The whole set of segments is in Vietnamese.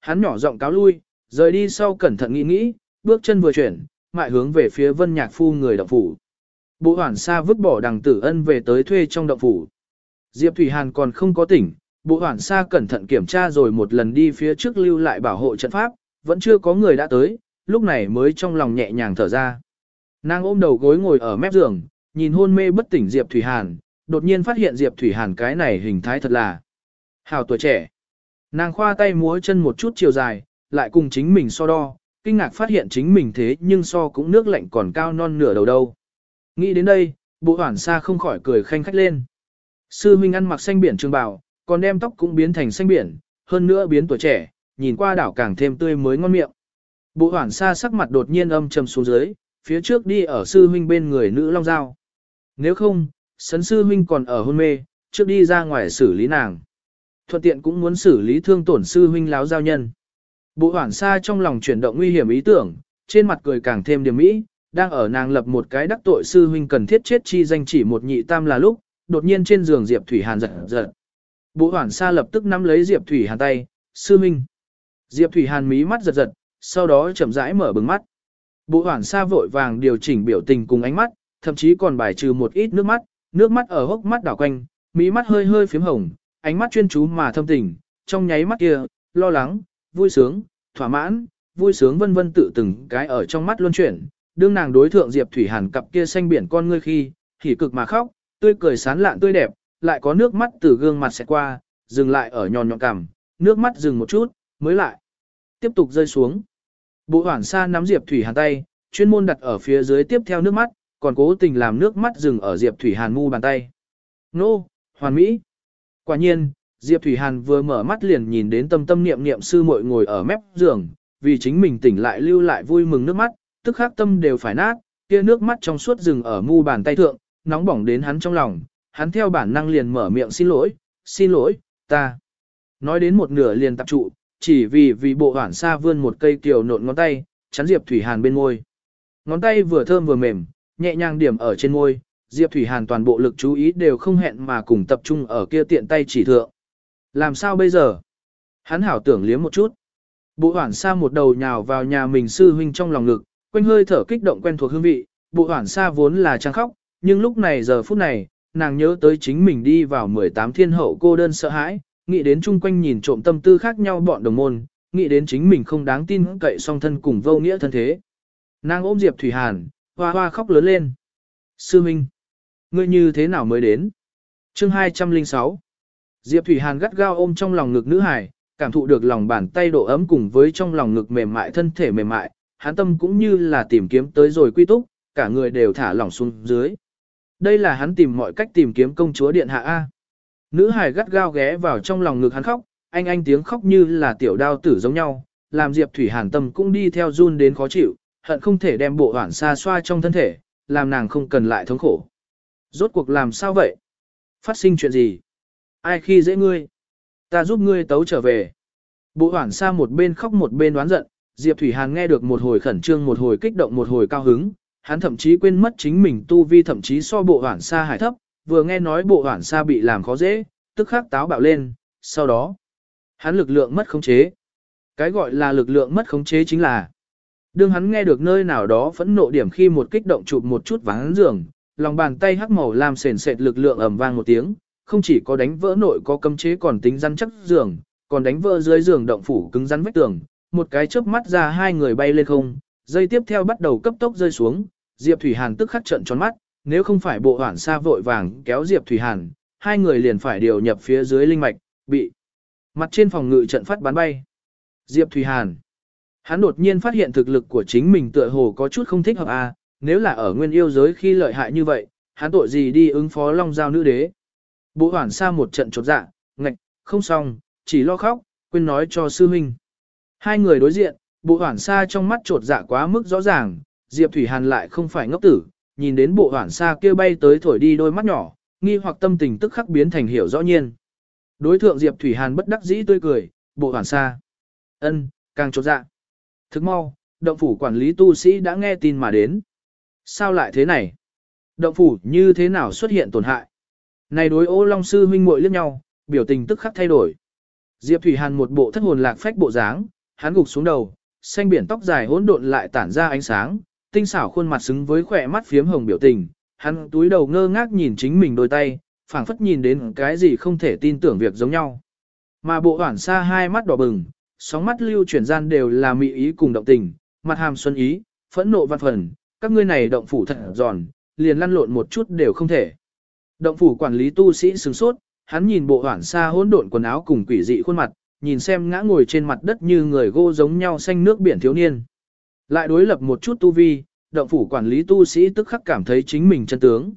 Hắn nhỏ giọng cáo lui, rời đi sau cẩn thận nghĩ nghĩ, bước chân vừa chuyển, mại hướng về phía vân nhạc phu người động phủ. Bộ hoảng xa vứt bỏ đằng tử ân về tới thuê trong động phủ. Diệp Thủy Hàn còn không có tỉnh, bộ hoảng xa cẩn thận kiểm tra rồi một lần đi phía trước lưu lại bảo hộ trận pháp, vẫn chưa có người đã tới, lúc này mới trong lòng nhẹ nhàng thở ra. Nàng ôm đầu gối ngồi ở mép giường, nhìn hôn mê bất tỉnh Diệp Thủy Hàn, đột nhiên phát hiện Diệp Thủy Hàn cái này hình thái thật là hào tuổi trẻ. Nàng khoa tay múa chân một chút chiều dài, lại cùng chính mình so đo, kinh ngạc phát hiện chính mình thế nhưng so cũng nước lạnh còn cao non nửa đầu đâu. Nghĩ đến đây, bộ hoảng xa không khỏi cười khanh khách lên. Sư huynh ăn mặc xanh biển trường bào, còn đem tóc cũng biến thành xanh biển, hơn nữa biến tuổi trẻ, nhìn qua đảo càng thêm tươi mới ngon miệng. Bộ hoảng xa sắc mặt đột nhiên âm trầm xuống dưới, phía trước đi ở sư huynh bên người nữ long dao. Nếu không, sấn sư huynh còn ở hôn mê, trước đi ra ngoài xử lý nàng. Thuận tiện cũng muốn xử lý thương tổn sư huynh láo giao nhân. Bộ hoảng xa trong lòng chuyển động nguy hiểm ý tưởng, trên mặt cười càng thêm điểm mỹ, đang ở nàng lập một cái đắc tội sư huynh cần thiết chết chi danh chỉ một nhị tam là lúc, đột nhiên trên giường Diệp Thủy Hàn giật giật. Bộ hoảng xa lập tức nắm lấy Diệp Thủy Hàn tay, sư huynh. Diệp Thủy Hàn mí mắt giật giật, sau đó chậm rãi mở bừng mắt. Bộ hoảng xa vội vàng điều chỉnh biểu tình cùng ánh mắt, thậm chí còn bài trừ một ít nước mắt, nước mắt ở hốc mắt đảo quanh, mí mắt hơi hơi phím hồng, ánh mắt chuyên chú mà thâm tình, trong nháy mắt kia, lo lắng, vui sướng, thỏa mãn, vui sướng vân vân tự từng cái ở trong mắt luân chuyển. Đương nàng đối thượng Diệp Thủy Hàn cặp kia xanh biển con ngươi khi, hỉ cực mà khóc, tươi cười sán lạn tươi đẹp, lại có nước mắt từ gương mặt sẽ qua, dừng lại ở nhòn nhọn cằm, nước mắt dừng một chút, mới lại tiếp tục rơi xuống. Bộ Hoản Sa nắm Diệp Thủy Hàn tay, chuyên môn đặt ở phía dưới tiếp theo nước mắt, còn cố tình làm nước mắt dừng ở Diệp Thủy Hàn mu bàn tay. Nô, hoàn mỹ. Quả nhiên, Diệp Thủy Hàn vừa mở mắt liền nhìn đến tâm tâm niệm niệm sư muội ngồi ở mép giường, vì chính mình tỉnh lại lưu lại vui mừng nước mắt, tức khắc tâm đều phải nát, kia nước mắt trong suốt dừng ở mu bàn tay thượng, nóng bỏng đến hắn trong lòng, hắn theo bản năng liền mở miệng xin lỗi, xin lỗi, ta. Nói đến một nửa liền tập trụ, chỉ vì vì bộ hoảng xa vươn một cây kiều nộn ngón tay, chắn Diệp Thủy Hàn bên môi. Ngón tay vừa thơm vừa mềm, nhẹ nhàng điểm ở trên môi, Diệp Thủy Hàn toàn bộ lực chú ý đều không hẹn mà cùng tập trung ở kia tiện tay chỉ thượng. Làm sao bây giờ? Hắn hảo tưởng liếm một chút. Bộ hoảng xa một đầu nhào vào nhà mình sư huynh trong lòng ngực, quanh hơi thở kích động quen thuộc hương vị. Bộ hoảng xa vốn là trang khóc, nhưng lúc này giờ phút này, nàng nhớ tới chính mình đi vào 18 thiên hậu cô đơn sợ hãi, nghĩ đến chung quanh nhìn trộm tâm tư khác nhau bọn đồng môn, nghĩ đến chính mình không đáng tin cậy song thân cùng vô nghĩa thân thế. Nàng ôm Diệp Thủy Hàn, hoa hoa khóc lớn lên. Sư Minh, ngươi như thế nào mới đến? Chương 206 Diệp Thủy Hàn gắt gao ôm trong lòng ngực nữ hải, cảm thụ được lòng bàn tay độ ấm cùng với trong lòng ngực mềm mại thân thể mềm mại, hắn tâm cũng như là tìm kiếm tới rồi quy túc, cả người đều thả lỏng xuống dưới. Đây là hắn tìm mọi cách tìm kiếm công chúa điện hạ A. Nữ hải gắt gao ghé vào trong lòng ngực hắn khóc, anh anh tiếng khóc như là tiểu đao tử giống nhau, làm Diệp Thủy Hàn tâm cũng đi theo run đến khó chịu, hận không thể đem bộ hoảng xa xoa trong thân thể, làm nàng không cần lại thống khổ. Rốt cuộc làm sao vậy? Phát sinh chuyện gì? Ai khi dễ ngươi? Ta giúp ngươi tấu trở về. Bộ hoảng xa một bên khóc một bên đoán giận, Diệp Thủy Hàn nghe được một hồi khẩn trương một hồi kích động một hồi cao hứng, hắn thậm chí quên mất chính mình tu vi thậm chí so bộ hoảng xa hải thấp, vừa nghe nói bộ hoảng xa bị làm khó dễ, tức khắc táo bạo lên, sau đó, hắn lực lượng mất khống chế. Cái gọi là lực lượng mất khống chế chính là, đương hắn nghe được nơi nào đó phẫn nộ điểm khi một kích động chụp một chút vắng giường, lòng bàn tay hắc màu làm sền sệt lực lượng ầm vang một tiếng, không chỉ có đánh vỡ nội có cấm chế còn tính rắn chắc giường, còn đánh vỡ dưới giường động phủ cứng rắn vách tường, một cái chớp mắt ra hai người bay lên không, dây tiếp theo bắt đầu cấp tốc rơi xuống, Diệp Thủy Hàn tức khắc trợn tròn mắt, nếu không phải bộ hoảng xa vội vàng kéo Diệp Thủy Hàn, hai người liền phải điều nhập phía dưới linh mạch, bị mặt trên phòng ngự trận phát bắn bay. Diệp Thủy Hàn, hắn đột nhiên phát hiện thực lực của chính mình tựa hồ có chút không thích hợp a, nếu là ở nguyên yêu giới khi lợi hại như vậy, hắn tội gì đi ứng phó Long Giao nữ đế. Bộ hoảng xa một trận chột dạ, ngạch, không xong, chỉ lo khóc, quên nói cho sư huynh. Hai người đối diện, bộ hoảng xa trong mắt trột dạ quá mức rõ ràng, Diệp Thủy Hàn lại không phải ngốc tử, nhìn đến bộ hoảng xa kia bay tới thổi đi đôi mắt nhỏ, nghi hoặc tâm tình tức khắc biến thành hiểu rõ nhiên. Đối thượng Diệp Thủy Hàn bất đắc dĩ tươi cười, bộ hoảng xa. ân càng trột dạ. Thức mau, động phủ quản lý tu sĩ đã nghe tin mà đến. Sao lại thế này? Động phủ như thế nào xuất hiện tổn hại? Này đối ô long sư huynh muội liếc nhau, biểu tình tức khắc thay đổi. Diệp Thủy Hàn một bộ thất hồn lạc phách bộ dáng, hắn gục xuống đầu, xanh biển tóc dài hỗn độn lại tản ra ánh sáng, tinh xảo khuôn mặt xứng với khỏe mắt phiếm hồng biểu tình, hắn túi đầu ngơ ngác nhìn chính mình đôi tay, phảng phất nhìn đến cái gì không thể tin tưởng việc giống nhau. Mà bộ hoảng xa hai mắt đỏ bừng, sóng mắt lưu chuyển gian đều là mị ý cùng động tình, mặt hàm xuân ý, phẫn nộ văn phần, các ngươi này động phủ thật giòn, liền lăn lộn một chút đều không thể. Động phủ quản lý tu sĩ sừng sốt, hắn nhìn bộ hoảng xa hỗn độn quần áo cùng quỷ dị khuôn mặt, nhìn xem ngã ngồi trên mặt đất như người gô giống nhau xanh nước biển thiếu niên. Lại đối lập một chút tu vi, động phủ quản lý tu sĩ tức khắc cảm thấy chính mình chân tướng.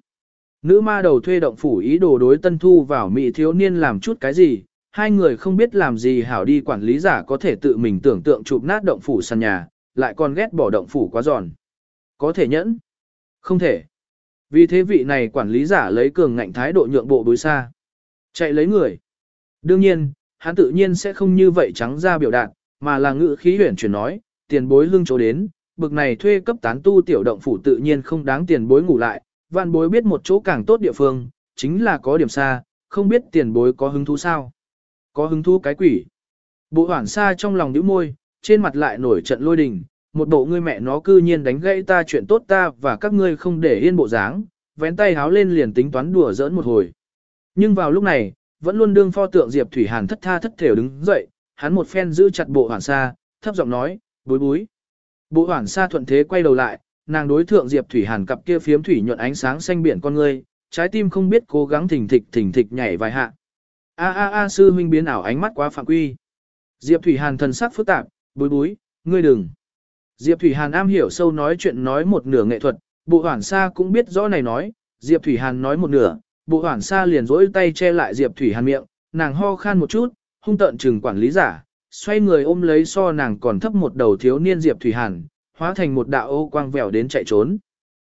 Nữ ma đầu thuê động phủ ý đồ đối tân thu vào mỹ thiếu niên làm chút cái gì, hai người không biết làm gì hảo đi quản lý giả có thể tự mình tưởng tượng chụp nát động phủ sàn nhà, lại còn ghét bỏ động phủ quá giòn. Có thể nhẫn? Không thể. Vì thế vị này quản lý giả lấy cường ngạnh thái độ nhượng bộ đối xa. Chạy lấy người. Đương nhiên, hắn tự nhiên sẽ không như vậy trắng ra biểu đạt, mà là ngữ khí huyển chuyển nói, tiền bối lương chỗ đến, bực này thuê cấp tán tu tiểu động phủ tự nhiên không đáng tiền bối ngủ lại, vạn bối biết một chỗ càng tốt địa phương, chính là có điểm xa, không biết tiền bối có hứng thú sao. Có hứng thú cái quỷ. Bộ hoảng xa trong lòng nhíu môi, trên mặt lại nổi trận lôi đình, một bộ ngươi mẹ nó cư nhiên đánh gãy ta chuyện tốt ta và các ngươi không để yên bộ dáng, vén tay háo lên liền tính toán đùa giỡn một hồi. Nhưng vào lúc này, vẫn luôn đương pho tượng Diệp Thủy Hàn thất tha thất thểu đứng dậy, hắn một phen giữ chặt bộ hoảng xa, thấp giọng nói, bối bối. Bộ hoảng xa thuận thế quay đầu lại, nàng đối thượng Diệp Thủy Hàn cặp kia phiếm thủy nhuận ánh sáng xanh biển con ngươi, trái tim không biết cố gắng thỉnh thịch thỉnh thịch nhảy vài hạ. A a a sư huynh biến ảo ánh mắt quá phạm quy. Diệp Thủy Hàn thần sắc phức tạp, bối bối, ngươi đừng. Diệp Thủy Hàn am hiểu sâu nói chuyện nói một nửa nghệ thuật, bộ hoảng xa cũng biết rõ này nói, Diệp Thủy Hàn nói một nửa, bộ hoảng xa liền rỗi tay che lại Diệp Thủy Hàn miệng, nàng ho khan một chút, hung tợn trừng quản lý giả, xoay người ôm lấy so nàng còn thấp một đầu thiếu niên Diệp Thủy Hàn, hóa thành một đạo ô quang vèo đến chạy trốn.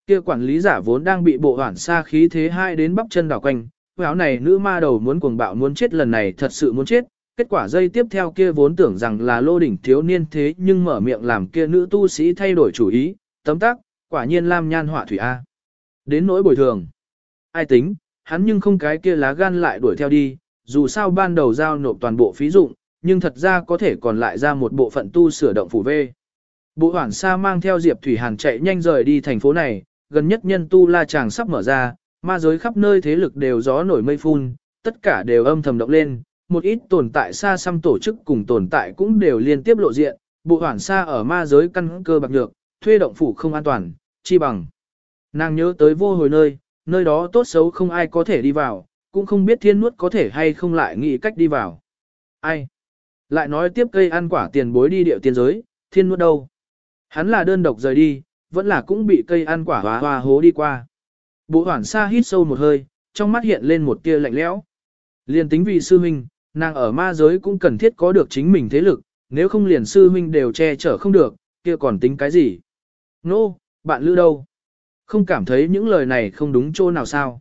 Kia quản lý giả vốn đang bị bộ hoảng xa khí thế hai đến bắp chân đảo quanh, áo này nữ ma đầu muốn cuồng bạo muốn chết lần này thật sự muốn chết, kết quả dây tiếp theo kia vốn tưởng rằng là lô đỉnh thiếu niên thế nhưng mở miệng làm kia nữ tu sĩ thay đổi chủ ý, tấm tắc, quả nhiên lam nhan họa thủy A. Đến nỗi bồi thường. Ai tính, hắn nhưng không cái kia lá gan lại đuổi theo đi, dù sao ban đầu giao nộp toàn bộ phí dụng, nhưng thật ra có thể còn lại ra một bộ phận tu sửa động phủ V. Bộ hoảng xa mang theo Diệp Thủy Hàn chạy nhanh rời đi thành phố này, gần nhất nhân tu la chàng sắp mở ra, ma giới khắp nơi thế lực đều gió nổi mây phun, tất cả đều âm thầm động lên, một ít tồn tại xa xăm tổ chức cùng tồn tại cũng đều liên tiếp lộ diện, bộ hoảng xa ở ma giới căn cơ bạc nhược, thuê động phủ không an toàn, chi bằng. Nàng nhớ tới vô hồi nơi, nơi đó tốt xấu không ai có thể đi vào, cũng không biết thiên nuốt có thể hay không lại nghĩ cách đi vào. Ai? Lại nói tiếp cây ăn quả tiền bối đi điệu tiên giới, thiên nuốt đâu? Hắn là đơn độc rời đi, vẫn là cũng bị cây ăn quả hóa hoa hố đi qua. Bộ hoảng xa hít sâu một hơi, trong mắt hiện lên một tia lạnh lẽo. Liên tính vì sư huynh, nàng ở ma giới cũng cần thiết có được chính mình thế lực, nếu không liền sư huynh đều che chở không được, kia còn tính cái gì? Nô, no, bạn lưu đâu? Không cảm thấy những lời này không đúng chỗ nào sao?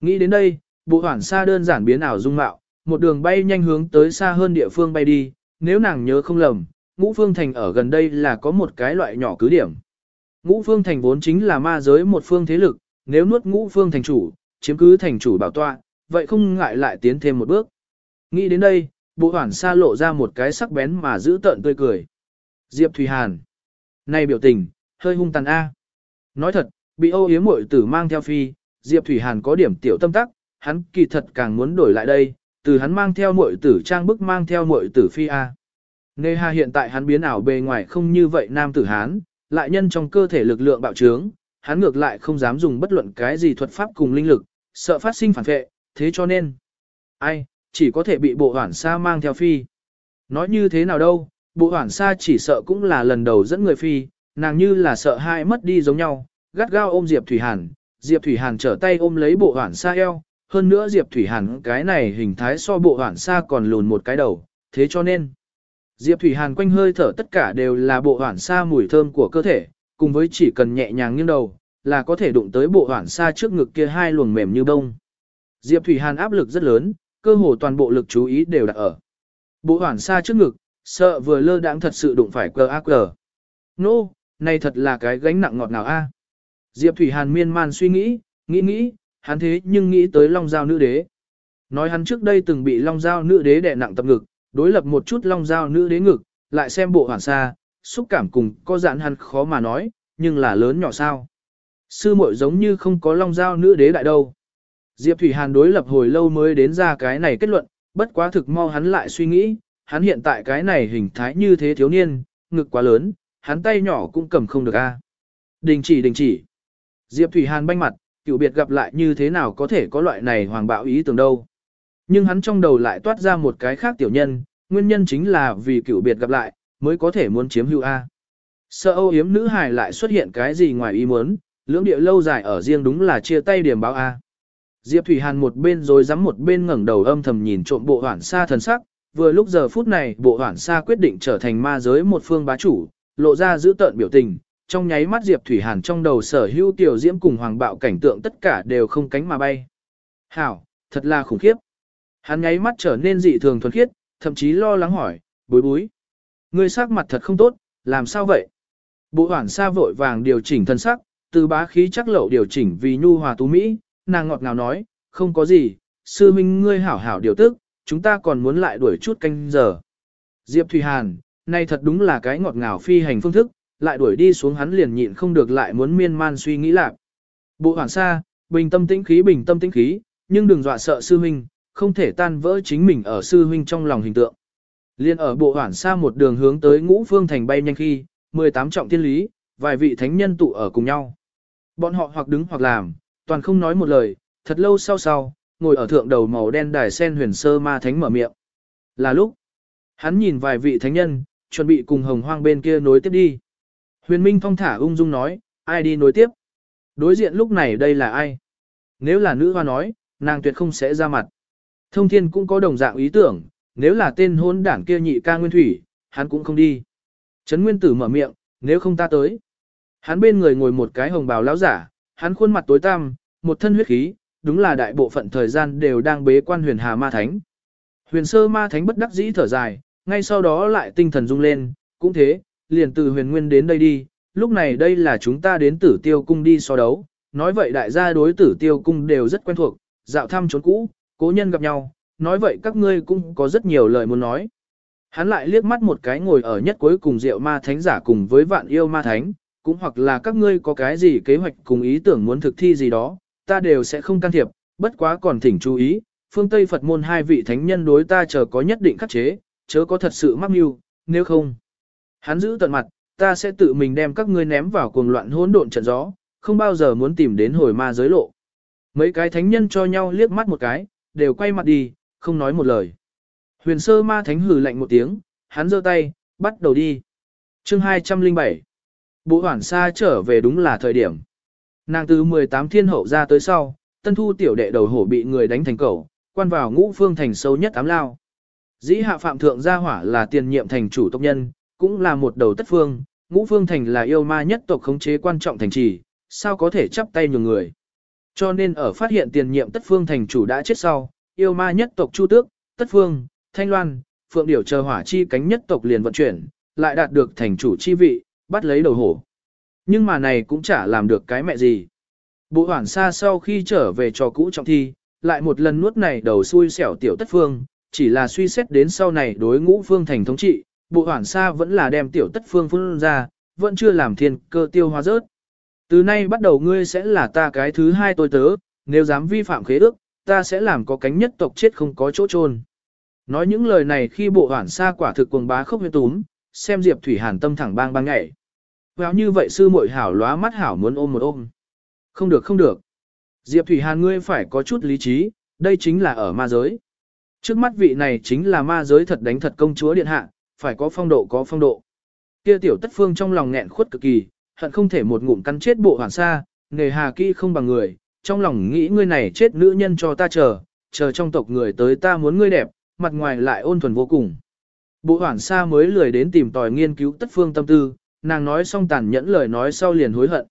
Nghĩ đến đây, bộ hoảng xa đơn giản biến ảo dung mạo, một đường bay nhanh hướng tới xa hơn địa phương bay đi, nếu nàng nhớ không lầm, ngũ phương thành ở gần đây là có một cái loại nhỏ cứ điểm. Ngũ phương thành vốn chính là ma giới một phương thế lực, nếu nuốt ngũ phương thành chủ, chiếm cứ thành chủ bảo tọa, vậy không ngại lại tiến thêm một bước. Nghĩ đến đây, bộ hoảng xa lộ ra một cái sắc bén mà giữ tợn tươi cười. Diệp Thùy Hàn. Này biểu tình, hơi hung tàn A. Nói thật, bị ô yếm muội tử mang theo phi, Diệp Thủy Hàn có điểm tiểu tâm tắc, hắn kỳ thật càng muốn đổi lại đây, từ hắn mang theo muội tử trang bức mang theo muội tử phi A. Nê Hà hiện tại hắn biến ảo bề ngoài không như vậy nam tử hán, lại nhân trong cơ thể lực lượng bạo trướng, hắn ngược lại không dám dùng bất luận cái gì thuật pháp cùng linh lực, sợ phát sinh phản vệ, thế cho nên, ai, chỉ có thể bị bộ hoảng sa mang theo phi. Nói như thế nào đâu, bộ hoảng sa chỉ sợ cũng là lần đầu dẫn người phi, nàng như là sợ hai mất đi giống nhau, gắt gao ôm Diệp Thủy Hàn, Diệp Thủy Hàn trở tay ôm lấy bộ hoảng sa eo, hơn nữa Diệp Thủy Hàn cái này hình thái so bộ hoảng sa còn lùn một cái đầu, thế cho nên, Diệp Thủy Hàn quanh hơi thở tất cả đều là bộ hoảng sa mùi thơm của cơ thể, cùng với chỉ cần nhẹ nhàng nghiêng đầu, là có thể đụng tới bộ hoảng xa trước ngực kia hai luồng mềm như bông. Diệp Thủy Hàn áp lực rất lớn, cơ hồ toàn bộ lực chú ý đều đặt ở. Bộ hoảng xa trước ngực, sợ vừa lơ đãng thật sự đụng phải cờ ác cờ. Nô, no, này thật là cái gánh nặng ngọt nào a. Diệp Thủy Hàn miên man suy nghĩ, nghĩ nghĩ, hắn thế nhưng nghĩ tới Long Giao Nữ Đế. Nói hắn trước đây từng bị Long Giao Nữ Đế đè nặng tập ngực, Đối lập một chút long giao nữ đế ngực, lại xem bộ hoàn sa, xúc cảm cùng có dạn hắn khó mà nói, nhưng là lớn nhỏ sao. Sư muội giống như không có long giao nữ đế đại đâu. Diệp Thủy Hàn đối lập hồi lâu mới đến ra cái này kết luận, bất quá thực mau hắn lại suy nghĩ, hắn hiện tại cái này hình thái như thế thiếu niên, ngực quá lớn, hắn tay nhỏ cũng cầm không được a. Đình chỉ đình chỉ. Diệp Thủy Hàn banh mặt, cựu biệt gặp lại như thế nào có thể có loại này hoàng bạo ý tưởng đâu. Nhưng hắn trong đầu lại toát ra một cái khác tiểu nhân, nguyên nhân chính là vì cựu biệt gặp lại, mới có thể muốn chiếm hữu A. Sợ âu yếm nữ hài lại xuất hiện cái gì ngoài ý muốn, lưỡng địa lâu dài ở riêng đúng là chia tay điểm báo A. Diệp Thủy Hàn một bên rồi dám một bên ngẩng đầu âm thầm nhìn trộm bộ hoảng xa thần sắc, vừa lúc giờ phút này bộ hoảng xa quyết định trở thành ma giới một phương bá chủ, lộ ra giữ tợn biểu tình, trong nháy mắt Diệp Thủy Hàn trong đầu sở hữu tiểu diễm cùng hoàng bạo cảnh tượng tất cả đều không cánh mà bay. Hảo, thật là khủng khiếp. Hắn nháy mắt trở nên dị thường thuần khiết, thậm chí lo lắng hỏi, bối bối. Ngươi sắc mặt thật không tốt, làm sao vậy? Bộ hoảng xa vội vàng điều chỉnh thân sắc, từ bá khí chắc lậu điều chỉnh vì nhu hòa tú Mỹ, nàng ngọt ngào nói, không có gì, sư minh ngươi hảo hảo điều tức, chúng ta còn muốn lại đuổi chút canh giờ. Diệp Thủy Hàn, nay thật đúng là cái ngọt ngào phi hành phương thức, lại đuổi đi xuống hắn liền nhịn không được lại muốn miên man suy nghĩ lạc. Bộ hoảng xa, bình tâm tĩnh khí bình tâm tĩnh khí, nhưng đừng dọa sợ sư huynh, không thể tan vỡ chính mình ở sư huynh trong lòng hình tượng. Liên ở bộ hoảng xa một đường hướng tới ngũ phương thành bay nhanh khi, 18 trọng thiên lý, vài vị thánh nhân tụ ở cùng nhau. Bọn họ hoặc đứng hoặc làm, toàn không nói một lời, thật lâu sau sau, ngồi ở thượng đầu màu đen đài sen huyền sơ ma thánh mở miệng. Là lúc, hắn nhìn vài vị thánh nhân, chuẩn bị cùng hồng hoang bên kia nối tiếp đi. Huyền Minh thong thả ung dung nói, ai đi nối tiếp? Đối diện lúc này đây là ai? Nếu là nữ hoa nói, nàng tuyệt không sẽ ra mặt. Thông thiên cũng có đồng dạng ý tưởng, nếu là tên hôn đảng kia nhị ca nguyên thủy, hắn cũng không đi. Trấn Nguyên Tử mở miệng, nếu không ta tới. Hắn bên người ngồi một cái hồng bào lão giả, hắn khuôn mặt tối tăm, một thân huyết khí, đúng là đại bộ phận thời gian đều đang bế quan huyền hà ma thánh. Huyền sơ ma thánh bất đắc dĩ thở dài, ngay sau đó lại tinh thần rung lên, cũng thế, liền từ huyền nguyên đến đây đi, lúc này đây là chúng ta đến tử tiêu cung đi so đấu, nói vậy đại gia đối tử tiêu cung đều rất quen thuộc, dạo thăm trốn cũ, cố nhân gặp nhau, nói vậy các ngươi cũng có rất nhiều lời muốn nói. Hắn lại liếc mắt một cái ngồi ở nhất cuối cùng rượu ma thánh giả cùng với vạn yêu ma thánh, cũng hoặc là các ngươi có cái gì kế hoạch cùng ý tưởng muốn thực thi gì đó, ta đều sẽ không can thiệp, bất quá còn thỉnh chú ý, phương Tây Phật môn hai vị thánh nhân đối ta chờ có nhất định khắc chế, chớ có thật sự mắc mưu, nếu không. Hắn giữ tận mặt, ta sẽ tự mình đem các ngươi ném vào cuồng loạn hỗn độn trận gió, không bao giờ muốn tìm đến hồi ma giới lộ. Mấy cái thánh nhân cho nhau liếc mắt một cái, đều quay mặt đi, không nói một lời. Huyền sơ ma thánh hử lạnh một tiếng, hắn giơ tay, bắt đầu đi. chương 207 Bộ hoảng xa trở về đúng là thời điểm. Nàng từ 18 thiên hậu ra tới sau, tân thu tiểu đệ đầu hổ bị người đánh thành cẩu, quan vào ngũ phương thành sâu nhất ám lao. Dĩ hạ phạm thượng gia hỏa là tiền nhiệm thành chủ tộc nhân, cũng là một đầu tất phương, ngũ phương thành là yêu ma nhất tộc khống chế quan trọng thành trì, sao có thể chắp tay nhường người. Cho nên ở phát hiện tiền nhiệm tất phương thành chủ đã chết sau, yêu ma nhất tộc Chu Tước, Tất Phương, Thanh Loan, Phượng Điểu chờ hỏa chi cánh nhất tộc liền vận chuyển, lại đạt được thành chủ chi vị, bắt lấy đầu hổ. Nhưng mà này cũng chả làm được cái mẹ gì. Bộ hoảng xa sau khi trở về trò cũ trọng thi, lại một lần nuốt này đầu xui xẻo tiểu tất phương, chỉ là suy xét đến sau này đối ngũ phương thành thống trị, bộ hoảng xa vẫn là đem tiểu tất phương phương ra, vẫn chưa làm thiên cơ tiêu hóa rớt. Từ nay bắt đầu ngươi sẽ là ta cái thứ hai tôi tớ, nếu dám vi phạm khế ước, ta sẽ làm có cánh nhất tộc chết không có chỗ chôn. Nói những lời này khi bộ hoảng xa quả thực cuồng bá khốc huyên túm, xem Diệp Thủy Hàn tâm thẳng bang bang nhảy. Véo như vậy sư muội hảo lóa mắt hảo muốn ôm một ôm. Không được không được. Diệp Thủy Hàn ngươi phải có chút lý trí, đây chính là ở ma giới. Trước mắt vị này chính là ma giới thật đánh thật công chúa điện hạ, phải có phong độ có phong độ. Kia tiểu tất phương trong lòng nghẹn khuất cực kỳ, hận không thể một ngụm cắn chết bộ hoàn sa, nghề hà kỹ không bằng người, trong lòng nghĩ ngươi này chết nữ nhân cho ta chờ, chờ trong tộc người tới ta muốn ngươi đẹp, mặt ngoài lại ôn thuần vô cùng. Bộ hoảng sa mới lười đến tìm tòi nghiên cứu tất phương tâm tư, nàng nói xong tàn nhẫn lời nói sau liền hối hận.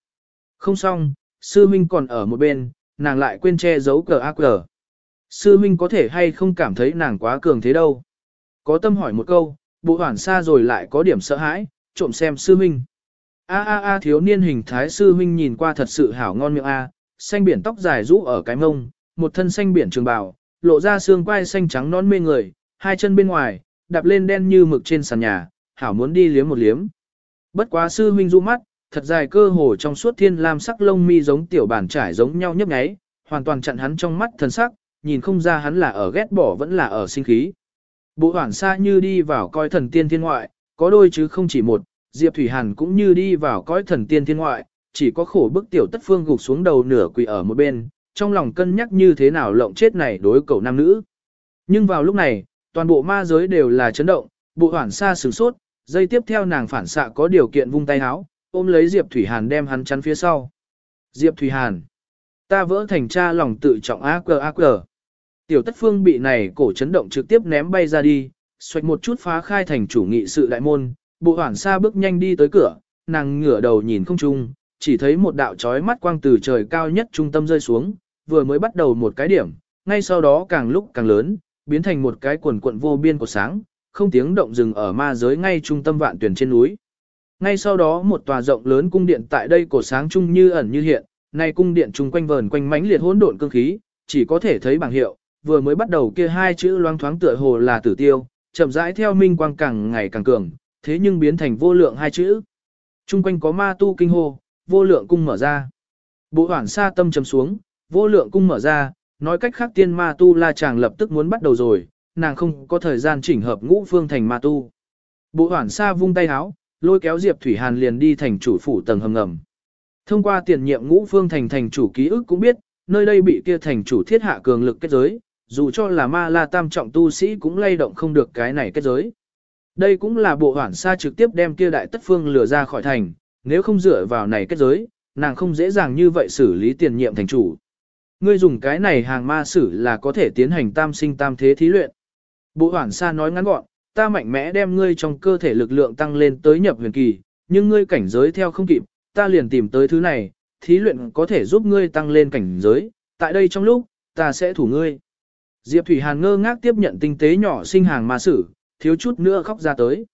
Không xong, sư minh còn ở một bên, nàng lại quên che giấu cờ ác cờ. Sư minh có thể hay không cảm thấy nàng quá cường thế đâu. Có tâm hỏi một câu, bộ hoảng sa rồi lại có điểm sợ hãi, trộm xem sư minh. A a a thiếu niên hình thái sư minh nhìn qua thật sự hảo ngon miệng a, xanh biển tóc dài rũ ở cái mông, một thân xanh biển trường bào, lộ ra xương quai xanh trắng non mê người, hai chân bên ngoài, đạp lên đen như mực trên sàn nhà, hảo muốn đi liếm một liếm. Bất quá sư huynh du mắt, thật dài cơ hồ trong suốt thiên lam sắc lông mi giống tiểu bản trải giống nhau nhấp nháy, hoàn toàn chặn hắn trong mắt thần sắc, nhìn không ra hắn là ở ghét bỏ vẫn là ở sinh khí. Bộ hoảng xa như đi vào coi thần tiên thiên ngoại, có đôi chứ không chỉ một, Diệp Thủy Hàn cũng như đi vào coi thần tiên thiên ngoại, chỉ có khổ bức tiểu tất phương gục xuống đầu nửa quỳ ở một bên, trong lòng cân nhắc như thế nào lộng chết này đối cầu nam nữ. Nhưng vào lúc này, toàn bộ ma giới đều là chấn động, bộ hoảng xa sửng sốt, dây tiếp theo nàng phản xạ có điều kiện vung tay áo, ôm lấy Diệp Thủy Hàn đem hắn chắn phía sau. Diệp Thủy Hàn, ta vỡ thành cha lòng tự trọng ác cờ ác cờ. Tiểu tất phương bị này cổ chấn động trực tiếp ném bay ra đi, xoạch một chút phá khai thành chủ nghị sự đại môn, bộ hoảng xa bước nhanh đi tới cửa, nàng ngửa đầu nhìn không trung, chỉ thấy một đạo chói mắt quang từ trời cao nhất trung tâm rơi xuống, vừa mới bắt đầu một cái điểm, ngay sau đó càng lúc càng lớn, biến thành một cái quần quận vô biên của sáng, không tiếng động dừng ở ma giới ngay trung tâm vạn tuyển trên núi. Ngay sau đó một tòa rộng lớn cung điện tại đây cổ sáng chung như ẩn như hiện, nay cung điện chung quanh vờn quanh mãnh liệt hỗn độn cương khí, chỉ có thể thấy bảng hiệu, vừa mới bắt đầu kia hai chữ loang thoáng tựa hồ là tử tiêu, chậm rãi theo minh quang càng ngày càng cường, thế nhưng biến thành vô lượng hai chữ. Trung quanh có ma tu kinh hô, vô lượng cung mở ra. Bộ hoảng xa tâm trầm xuống, vô lượng cung mở ra, nói cách khác tiên ma tu la chàng lập tức muốn bắt đầu rồi, nàng không có thời gian chỉnh hợp ngũ phương thành ma tu. Bộ hoảng xa vung tay háo, lôi kéo Diệp Thủy Hàn liền đi thành chủ phủ tầng hầm ngầm. Thông qua tiền nhiệm ngũ phương thành thành chủ ký ức cũng biết, nơi đây bị kia thành chủ thiết hạ cường lực kết giới, dù cho là ma la tam trọng tu sĩ cũng lay động không được cái này kết giới. Đây cũng là bộ hoảng xa trực tiếp đem kia đại tất phương lừa ra khỏi thành, nếu không dựa vào này kết giới, nàng không dễ dàng như vậy xử lý tiền nhiệm thành chủ. Ngươi dùng cái này hàng ma sử là có thể tiến hành tam sinh tam thế thí luyện. Bộ hoảng xa nói ngắn gọn, ta mạnh mẽ đem ngươi trong cơ thể lực lượng tăng lên tới nhập huyền kỳ, nhưng ngươi cảnh giới theo không kịp, ta liền tìm tới thứ này, thí luyện có thể giúp ngươi tăng lên cảnh giới, tại đây trong lúc, ta sẽ thủ ngươi. Diệp Thủy Hàn ngơ ngác tiếp nhận tinh tế nhỏ sinh hàng ma sử, thiếu chút nữa khóc ra tới.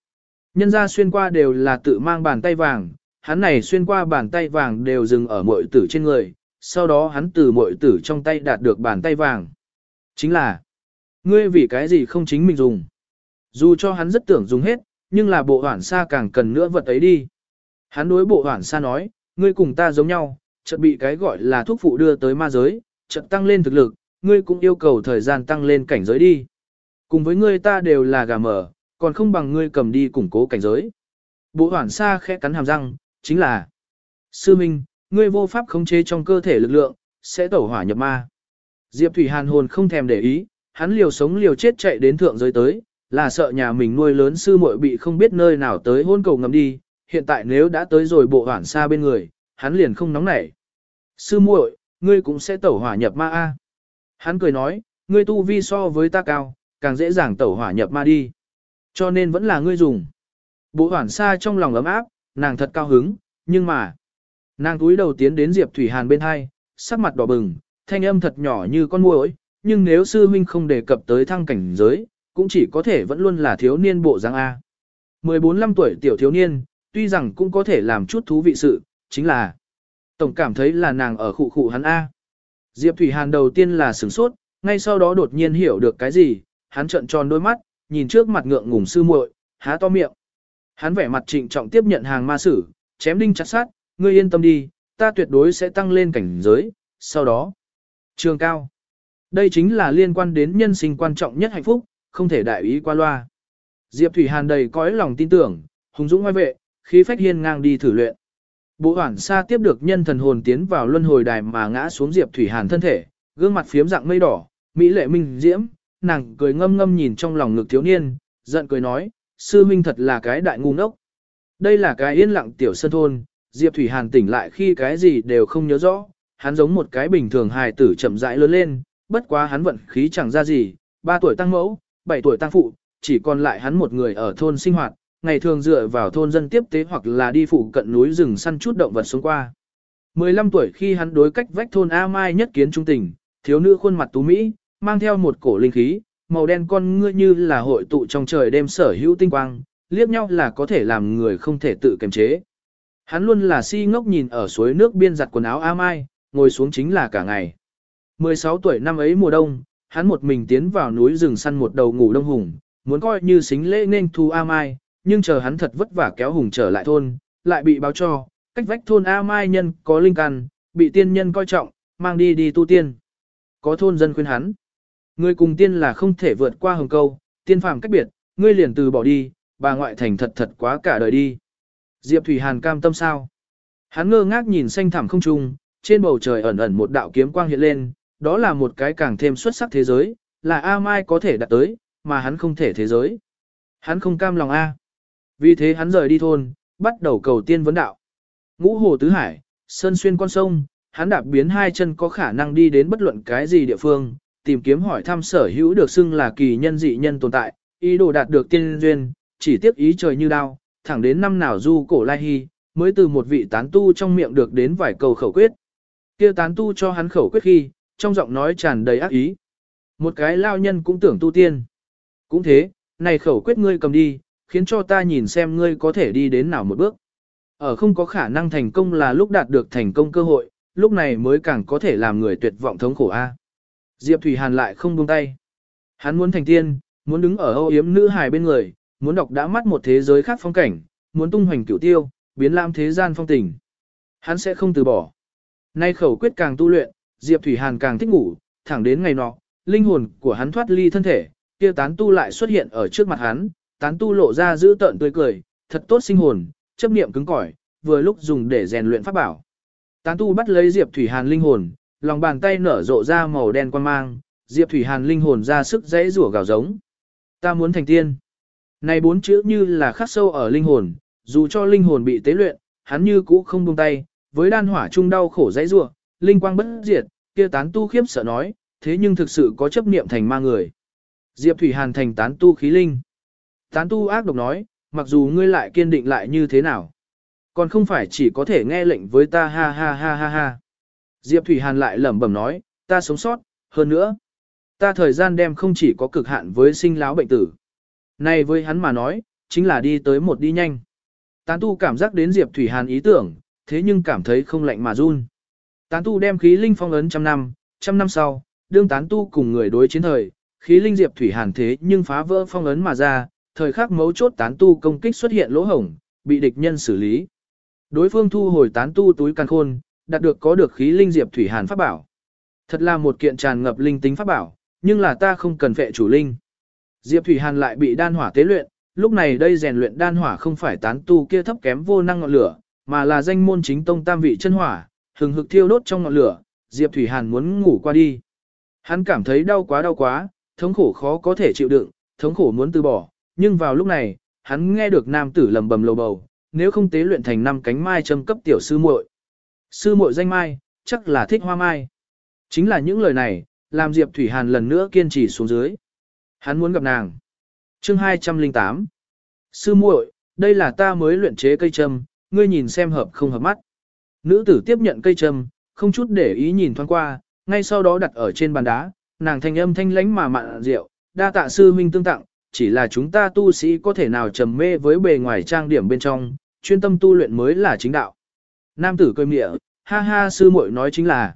Nhân ra xuyên qua đều là tự mang bàn tay vàng, hắn này xuyên qua bàn tay vàng đều dừng ở mội tử trên người, sau đó hắn từ mội tử trong tay đạt được bàn tay vàng. Chính là, ngươi vì cái gì không chính mình dùng. Dù cho hắn rất tưởng dùng hết, nhưng là bộ hoảng xa càng cần nữa vật ấy đi. Hắn đối bộ hoảng xa nói, ngươi cùng ta giống nhau, chợt bị cái gọi là thuốc phụ đưa tới ma giới, chợt tăng lên thực lực, ngươi cũng yêu cầu thời gian tăng lên cảnh giới đi. Cùng với ngươi ta đều là gà mở, còn không bằng ngươi cầm đi củng cố cảnh giới. Bộ hoảng xa khẽ cắn hàm răng, chính là Sư Minh, ngươi vô pháp khống chế trong cơ thể lực lượng, sẽ tẩu hỏa nhập ma. Diệp Thủy Hàn hồn không thèm để ý, hắn liều sống liều chết chạy đến thượng giới tới, là sợ nhà mình nuôi lớn sư muội bị không biết nơi nào tới hôn cầu ngầm đi, hiện tại nếu đã tới rồi bộ hoảng xa bên người, hắn liền không nóng nảy. Sư muội, ngươi cũng sẽ tẩu hỏa nhập ma a. Hắn cười nói, ngươi tu vi so với ta cao, càng dễ dàng tẩu hỏa nhập ma đi. Cho nên vẫn là ngươi dùng. Bộ hoảng xa trong lòng ấm áp, nàng thật cao hứng, nhưng mà... Nàng túi đầu tiến đến Diệp Thủy Hàn bên hai, sắc mặt đỏ bừng, thanh âm thật nhỏ như con muỗi, nhưng nếu sư huynh không đề cập tới thăng cảnh giới, cũng chỉ có thể vẫn luôn là thiếu niên bộ dáng A. 14-15 tuổi tiểu thiếu niên, tuy rằng cũng có thể làm chút thú vị sự, chính là tổng cảm thấy là nàng ở khụ khụ hắn A. Diệp Thủy Hàn đầu tiên là sửng sốt, ngay sau đó đột nhiên hiểu được cái gì, hắn trợn tròn đôi mắt, nhìn trước mặt ngượng ngùng sư muội, há to miệng. Hắn vẻ mặt trịnh trọng tiếp nhận hàng ma sử, chém đinh chặt sát, ngươi yên tâm đi, ta tuyệt đối sẽ tăng lên cảnh giới, sau đó, trường cao. Đây chính là liên quan đến nhân sinh quan trọng nhất hạnh phúc, không thể đại ý qua loa. Diệp Thủy Hàn đầy cõi lòng tin tưởng, hùng dũng ngoài vệ, khí phách hiên ngang đi thử luyện. Bộ hoảng xa tiếp được nhân thần hồn tiến vào luân hồi đài mà ngã xuống Diệp Thủy Hàn thân thể, gương mặt phiếm dạng mây đỏ, mỹ lệ minh diễm, nàng cười ngâm ngâm nhìn trong lòng ngực thiếu niên, giận cười nói, sư minh thật là cái đại ngu ngốc. Đây là cái yên lặng tiểu sân thôn, Diệp Thủy Hàn tỉnh lại khi cái gì đều không nhớ rõ, hắn giống một cái bình thường hài tử chậm rãi lớn lên, bất quá hắn vận khí chẳng ra gì, 3 tuổi tăng mẫu, 7 tuổi tăng phụ, chỉ còn lại hắn một người ở thôn sinh hoạt, ngày thường dựa vào thôn dân tiếp tế hoặc là đi phụ cận núi rừng săn chút động vật xuống qua. 15 tuổi khi hắn đối cách vách thôn A Mai nhất kiến trung tình, thiếu nữ khuôn mặt tú Mỹ, mang theo một cổ linh khí, màu đen con ngươi như là hội tụ trong trời đêm sở hữu tinh quang, liếc nhau là có thể làm người không thể tự kiềm chế. Hắn luôn là si ngốc nhìn ở suối nước biên giặt quần áo A Mai, ngồi xuống chính là cả ngày. 16 tuổi năm ấy mùa đông, hắn một mình tiến vào núi rừng săn một đầu ngủ đông hùng, muốn coi như xính lễ nên thu A Mai, nhưng chờ hắn thật vất vả kéo hùng trở lại thôn, lại bị báo cho, cách vách thôn A Mai nhân có linh căn, bị tiên nhân coi trọng, mang đi đi tu tiên. Có thôn dân khuyên hắn, người cùng tiên là không thể vượt qua hồng câu, tiên phàm cách biệt, ngươi liền từ bỏ đi, bà ngoại thành thật thật quá cả đời đi. Diệp Thủy Hàn cam tâm sao? Hắn ngơ ngác nhìn xanh thẳm không trung, trên bầu trời ẩn ẩn một đạo kiếm quang hiện lên, đó là một cái càng thêm xuất sắc thế giới, là A Mai có thể đạt tới, mà hắn không thể thế giới. Hắn không cam lòng A. Vì thế hắn rời đi thôn, bắt đầu cầu tiên vấn đạo. Ngũ hồ tứ hải, sơn xuyên con sông, hắn đạp biến hai chân có khả năng đi đến bất luận cái gì địa phương, tìm kiếm hỏi thăm sở hữu được xưng là kỳ nhân dị nhân tồn tại, ý đồ đạt được tiên duyên, chỉ tiếp ý trời như đao, thẳng đến năm nào du cổ lai hy, mới từ một vị tán tu trong miệng được đến vài câu khẩu quyết. Kia tán tu cho hắn khẩu quyết khi, trong giọng nói tràn đầy ác ý. Một cái lao nhân cũng tưởng tu tiên. Cũng thế, này khẩu quyết ngươi cầm đi, khiến cho ta nhìn xem ngươi có thể đi đến nào một bước. Ở không có khả năng thành công là lúc đạt được thành công cơ hội, lúc này mới càng có thể làm người tuyệt vọng thống khổ a. Diệp Thủy Hàn lại không buông tay. Hắn muốn thành tiên, muốn đứng ở âu yếm nữ hài bên người, muốn đọc đã mắt một thế giới khác phong cảnh, muốn tung hoành cửu tiêu, biến lam thế gian phong tình. Hắn sẽ không từ bỏ. Nay khẩu quyết càng tu luyện, Diệp Thủy Hàn càng thích ngủ, thẳng đến ngày nọ, linh hồn của hắn thoát ly thân thể, kia tán tu lại xuất hiện ở trước mặt hắn, tán tu lộ ra giữ tợn tươi cười, thật tốt sinh hồn, chấp niệm cứng cỏi, vừa lúc dùng để rèn luyện pháp bảo. Tán tu bắt lấy Diệp Thủy Hàn linh hồn, lòng bàn tay nở rộ ra màu đen quan mang, Diệp Thủy Hàn linh hồn ra sức dãy rủa gào giống. Ta muốn thành tiên. Này bốn chữ như là khắc sâu ở linh hồn, dù cho linh hồn bị tế luyện, hắn như cũ không buông tay, với đan hỏa chung đau khổ dãy rủa, linh quang bất diệt, kia tán tu khiếp sợ nói, thế nhưng thực sự có chấp niệm thành ma người. Diệp Thủy Hàn thành tán tu khí linh. Tán tu ác độc nói, mặc dù ngươi lại kiên định lại như thế nào. Còn không phải chỉ có thể nghe lệnh với ta ha ha ha ha ha. Diệp Thủy Hàn lại lẩm bẩm nói, ta sống sót, hơn nữa. Ta thời gian đem không chỉ có cực hạn với sinh lão bệnh tử. Này với hắn mà nói, chính là đi tới một đi nhanh. Tán tu cảm giác đến Diệp Thủy Hàn ý tưởng, thế nhưng cảm thấy không lạnh mà run. Tán tu đem khí linh phong ấn trăm năm, trăm năm sau, đương tán tu cùng người đối chiến thời, khí linh Diệp Thủy Hàn thế nhưng phá vỡ phong ấn mà ra, thời khắc mấu chốt tán tu công kích xuất hiện lỗ hổng, bị địch nhân xử lý. Đối phương thu hồi tán tu túi căn khôn, đạt được có được khí linh Diệp Thủy Hàn pháp bảo. Thật là một kiện tràn ngập linh tính pháp bảo, nhưng là ta không cần vệ chủ linh. Diệp Thủy Hàn lại bị đan hỏa tế luyện, lúc này đây rèn luyện đan hỏa không phải tán tu kia thấp kém vô năng ngọn lửa, mà là danh môn chính tông tam vị chân hỏa, hừng hực thiêu đốt trong ngọn lửa, Diệp Thủy Hàn muốn ngủ qua đi. Hắn cảm thấy đau quá đau quá, thống khổ khó có thể chịu đựng, thống khổ muốn từ bỏ, nhưng vào lúc này, hắn nghe được nam tử lầm bầm lầu bầu, nếu không tế luyện thành năm cánh mai châm cấp tiểu sư muội. Sư muội danh mai, chắc là thích hoa mai. Chính là những lời này, làm Diệp Thủy Hàn lần nữa kiên trì xuống dưới. Hắn muốn gặp nàng. Chương 208 Sư muội, đây là ta mới luyện chế cây châm, ngươi nhìn xem hợp không hợp mắt. Nữ tử tiếp nhận cây châm, không chút để ý nhìn thoáng qua, ngay sau đó đặt ở trên bàn đá, nàng thanh âm thanh lãnh mà mặn rượu, đa tạ sư minh tương tặng, chỉ là chúng ta tu sĩ có thể nào trầm mê với bề ngoài trang điểm bên trong, chuyên tâm tu luyện mới là chính đạo. Nam tử cười mịa, ha ha sư muội nói chính là,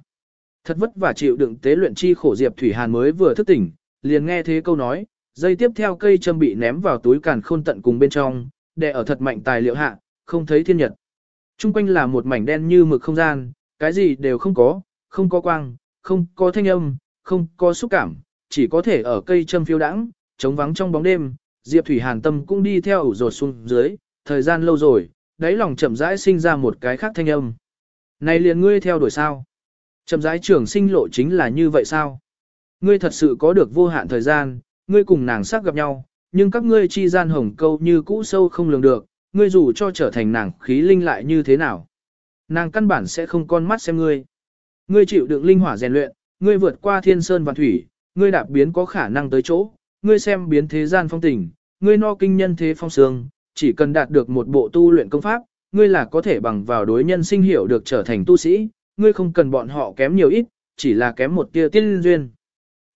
thật vất vả chịu đựng tế luyện chi khổ Diệp Thủy Hàn mới vừa thức tỉnh, liền nghe thế câu nói, dây tiếp theo cây châm bị ném vào túi càn khôn tận cùng bên trong, đè ở thật mạnh tài liệu hạ, không thấy thiên nhật. Trung quanh là một mảnh đen như mực không gian, cái gì đều không có, không có quang, không có thanh âm, không có xúc cảm, chỉ có thể ở cây châm phiêu đãng, trống vắng trong bóng đêm, Diệp Thủy Hàn tâm cũng đi theo ủ rột xuống dưới, thời gian lâu rồi, đáy lòng chậm rãi sinh ra một cái khác thanh âm. Này liền ngươi theo đuổi sao? Chậm rãi trưởng sinh lộ chính là như vậy sao? Ngươi thật sự có được vô hạn thời gian, ngươi cùng nàng sắc gặp nhau, nhưng các ngươi chi gian hồng câu như cũ sâu không lường được, ngươi dù cho trở thành nàng khí linh lại như thế nào. Nàng căn bản sẽ không con mắt xem ngươi. Ngươi chịu đựng linh hỏa rèn luyện, ngươi vượt qua thiên sơn và thủy, ngươi đạp biến có khả năng tới chỗ, ngươi xem biến thế gian phong tình, ngươi no kinh nhân thế phong sương, chỉ cần đạt được một bộ tu luyện công pháp, ngươi là có thể bằng vào đối nhân sinh hiểu được trở thành tu sĩ, ngươi không cần bọn họ kém nhiều ít, chỉ là kém một tia tiên duyên.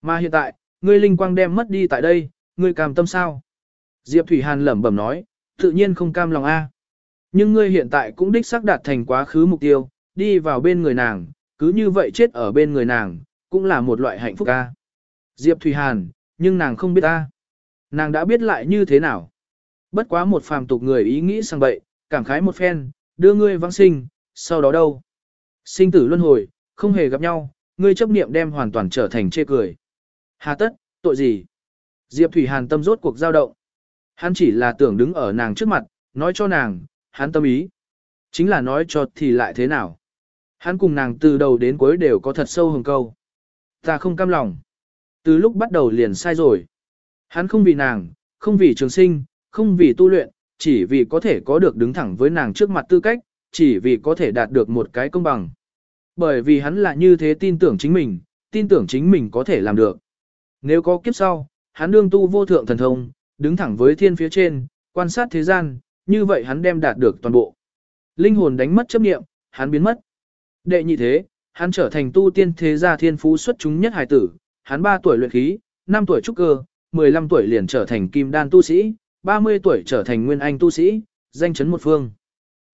Mà hiện tại, ngươi linh quang đem mất đi tại đây, ngươi cam tâm sao? Diệp Thủy Hàn lẩm bẩm nói, tự nhiên không cam lòng a. Nhưng ngươi hiện tại cũng đích xác đạt thành quá khứ mục tiêu, đi vào bên người nàng, cứ như vậy chết ở bên người nàng, cũng là một loại hạnh phúc a. Diệp Thủy Hàn, nhưng nàng không biết ta. Nàng đã biết lại như thế nào. Bất quá một phàm tục người ý nghĩ sang bậy, cảm khái một phen, đưa ngươi vãng sinh, sau đó đâu? Sinh tử luân hồi, không hề gặp nhau, ngươi chấp niệm đem hoàn toàn trở thành chê cười. Hà tất, tội gì? Diệp Thủy Hàn tâm rốt cuộc giao động. Hắn chỉ là tưởng đứng ở nàng trước mặt, nói cho nàng, hắn tâm ý. Chính là nói cho thì lại thế nào? Hắn cùng nàng từ đầu đến cuối đều có thật sâu hồng câu. Ta không cam lòng. Từ lúc bắt đầu liền sai rồi. Hắn không vì nàng, không vì trường sinh, không vì tu luyện, chỉ vì có thể có được đứng thẳng với nàng trước mặt tư cách, chỉ vì có thể đạt được một cái công bằng. Bởi vì hắn là như thế tin tưởng chính mình, tin tưởng chính mình có thể làm được. Nếu có kiếp sau, hắn đương tu vô thượng thần thông, đứng thẳng với thiên phía trên, quan sát thế gian, như vậy hắn đem đạt được toàn bộ. Linh hồn đánh mất chấp niệm, hắn biến mất. Đệ nhị thế, hắn trở thành tu tiên thế gia thiên phú xuất chúng nhất hải tử, hắn 3 tuổi luyện khí, 5 tuổi trúc cơ, 15 tuổi liền trở thành kim đan tu sĩ, 30 tuổi trở thành nguyên anh tu sĩ, danh chấn một phương.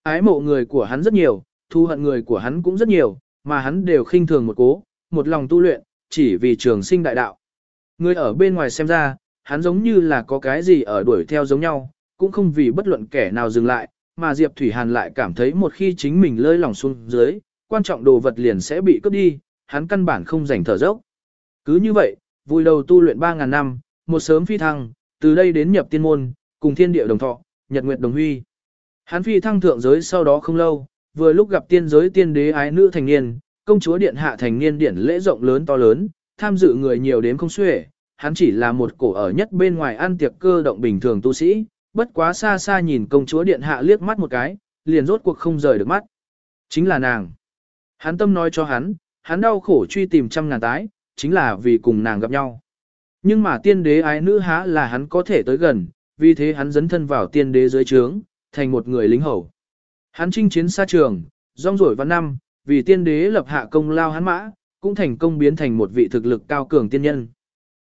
Ái mộ người của hắn rất nhiều, thu hận người của hắn cũng rất nhiều, mà hắn đều khinh thường một cố, một lòng tu luyện, chỉ vì trường sinh đại đạo. Người ở bên ngoài xem ra, hắn giống như là có cái gì ở đuổi theo giống nhau, cũng không vì bất luận kẻ nào dừng lại, mà Diệp Thủy Hàn lại cảm thấy một khi chính mình lơi lỏng xuống dưới, quan trọng đồ vật liền sẽ bị cướp đi, hắn căn bản không rảnh thở dốc. Cứ như vậy, vui đầu tu luyện 3.000 năm, một sớm phi thăng, từ đây đến nhập tiên môn, cùng thiên địa đồng thọ, nhật nguyệt đồng huy. Hắn phi thăng thượng giới sau đó không lâu, vừa lúc gặp tiên giới tiên đế ái nữ thành niên, công chúa điện hạ thành niên điển lễ rộng lớn to lớn, tham dự người nhiều đến không xuể, hắn chỉ là một cổ ở nhất bên ngoài ăn tiệc cơ động bình thường tu sĩ, bất quá xa xa nhìn công chúa điện hạ liếc mắt một cái, liền rốt cuộc không rời được mắt. Chính là nàng. Hắn tâm nói cho hắn, hắn đau khổ truy tìm trăm ngàn tái, chính là vì cùng nàng gặp nhau. Nhưng mà tiên đế ái nữ há là hắn có thể tới gần, vì thế hắn dấn thân vào tiên đế dưới trướng, thành một người lính hầu. Hắn chinh chiến xa trường, rong rổi văn năm, vì tiên đế lập hạ công lao hắn mã, cũng thành công biến thành một vị thực lực cao cường tiên nhân.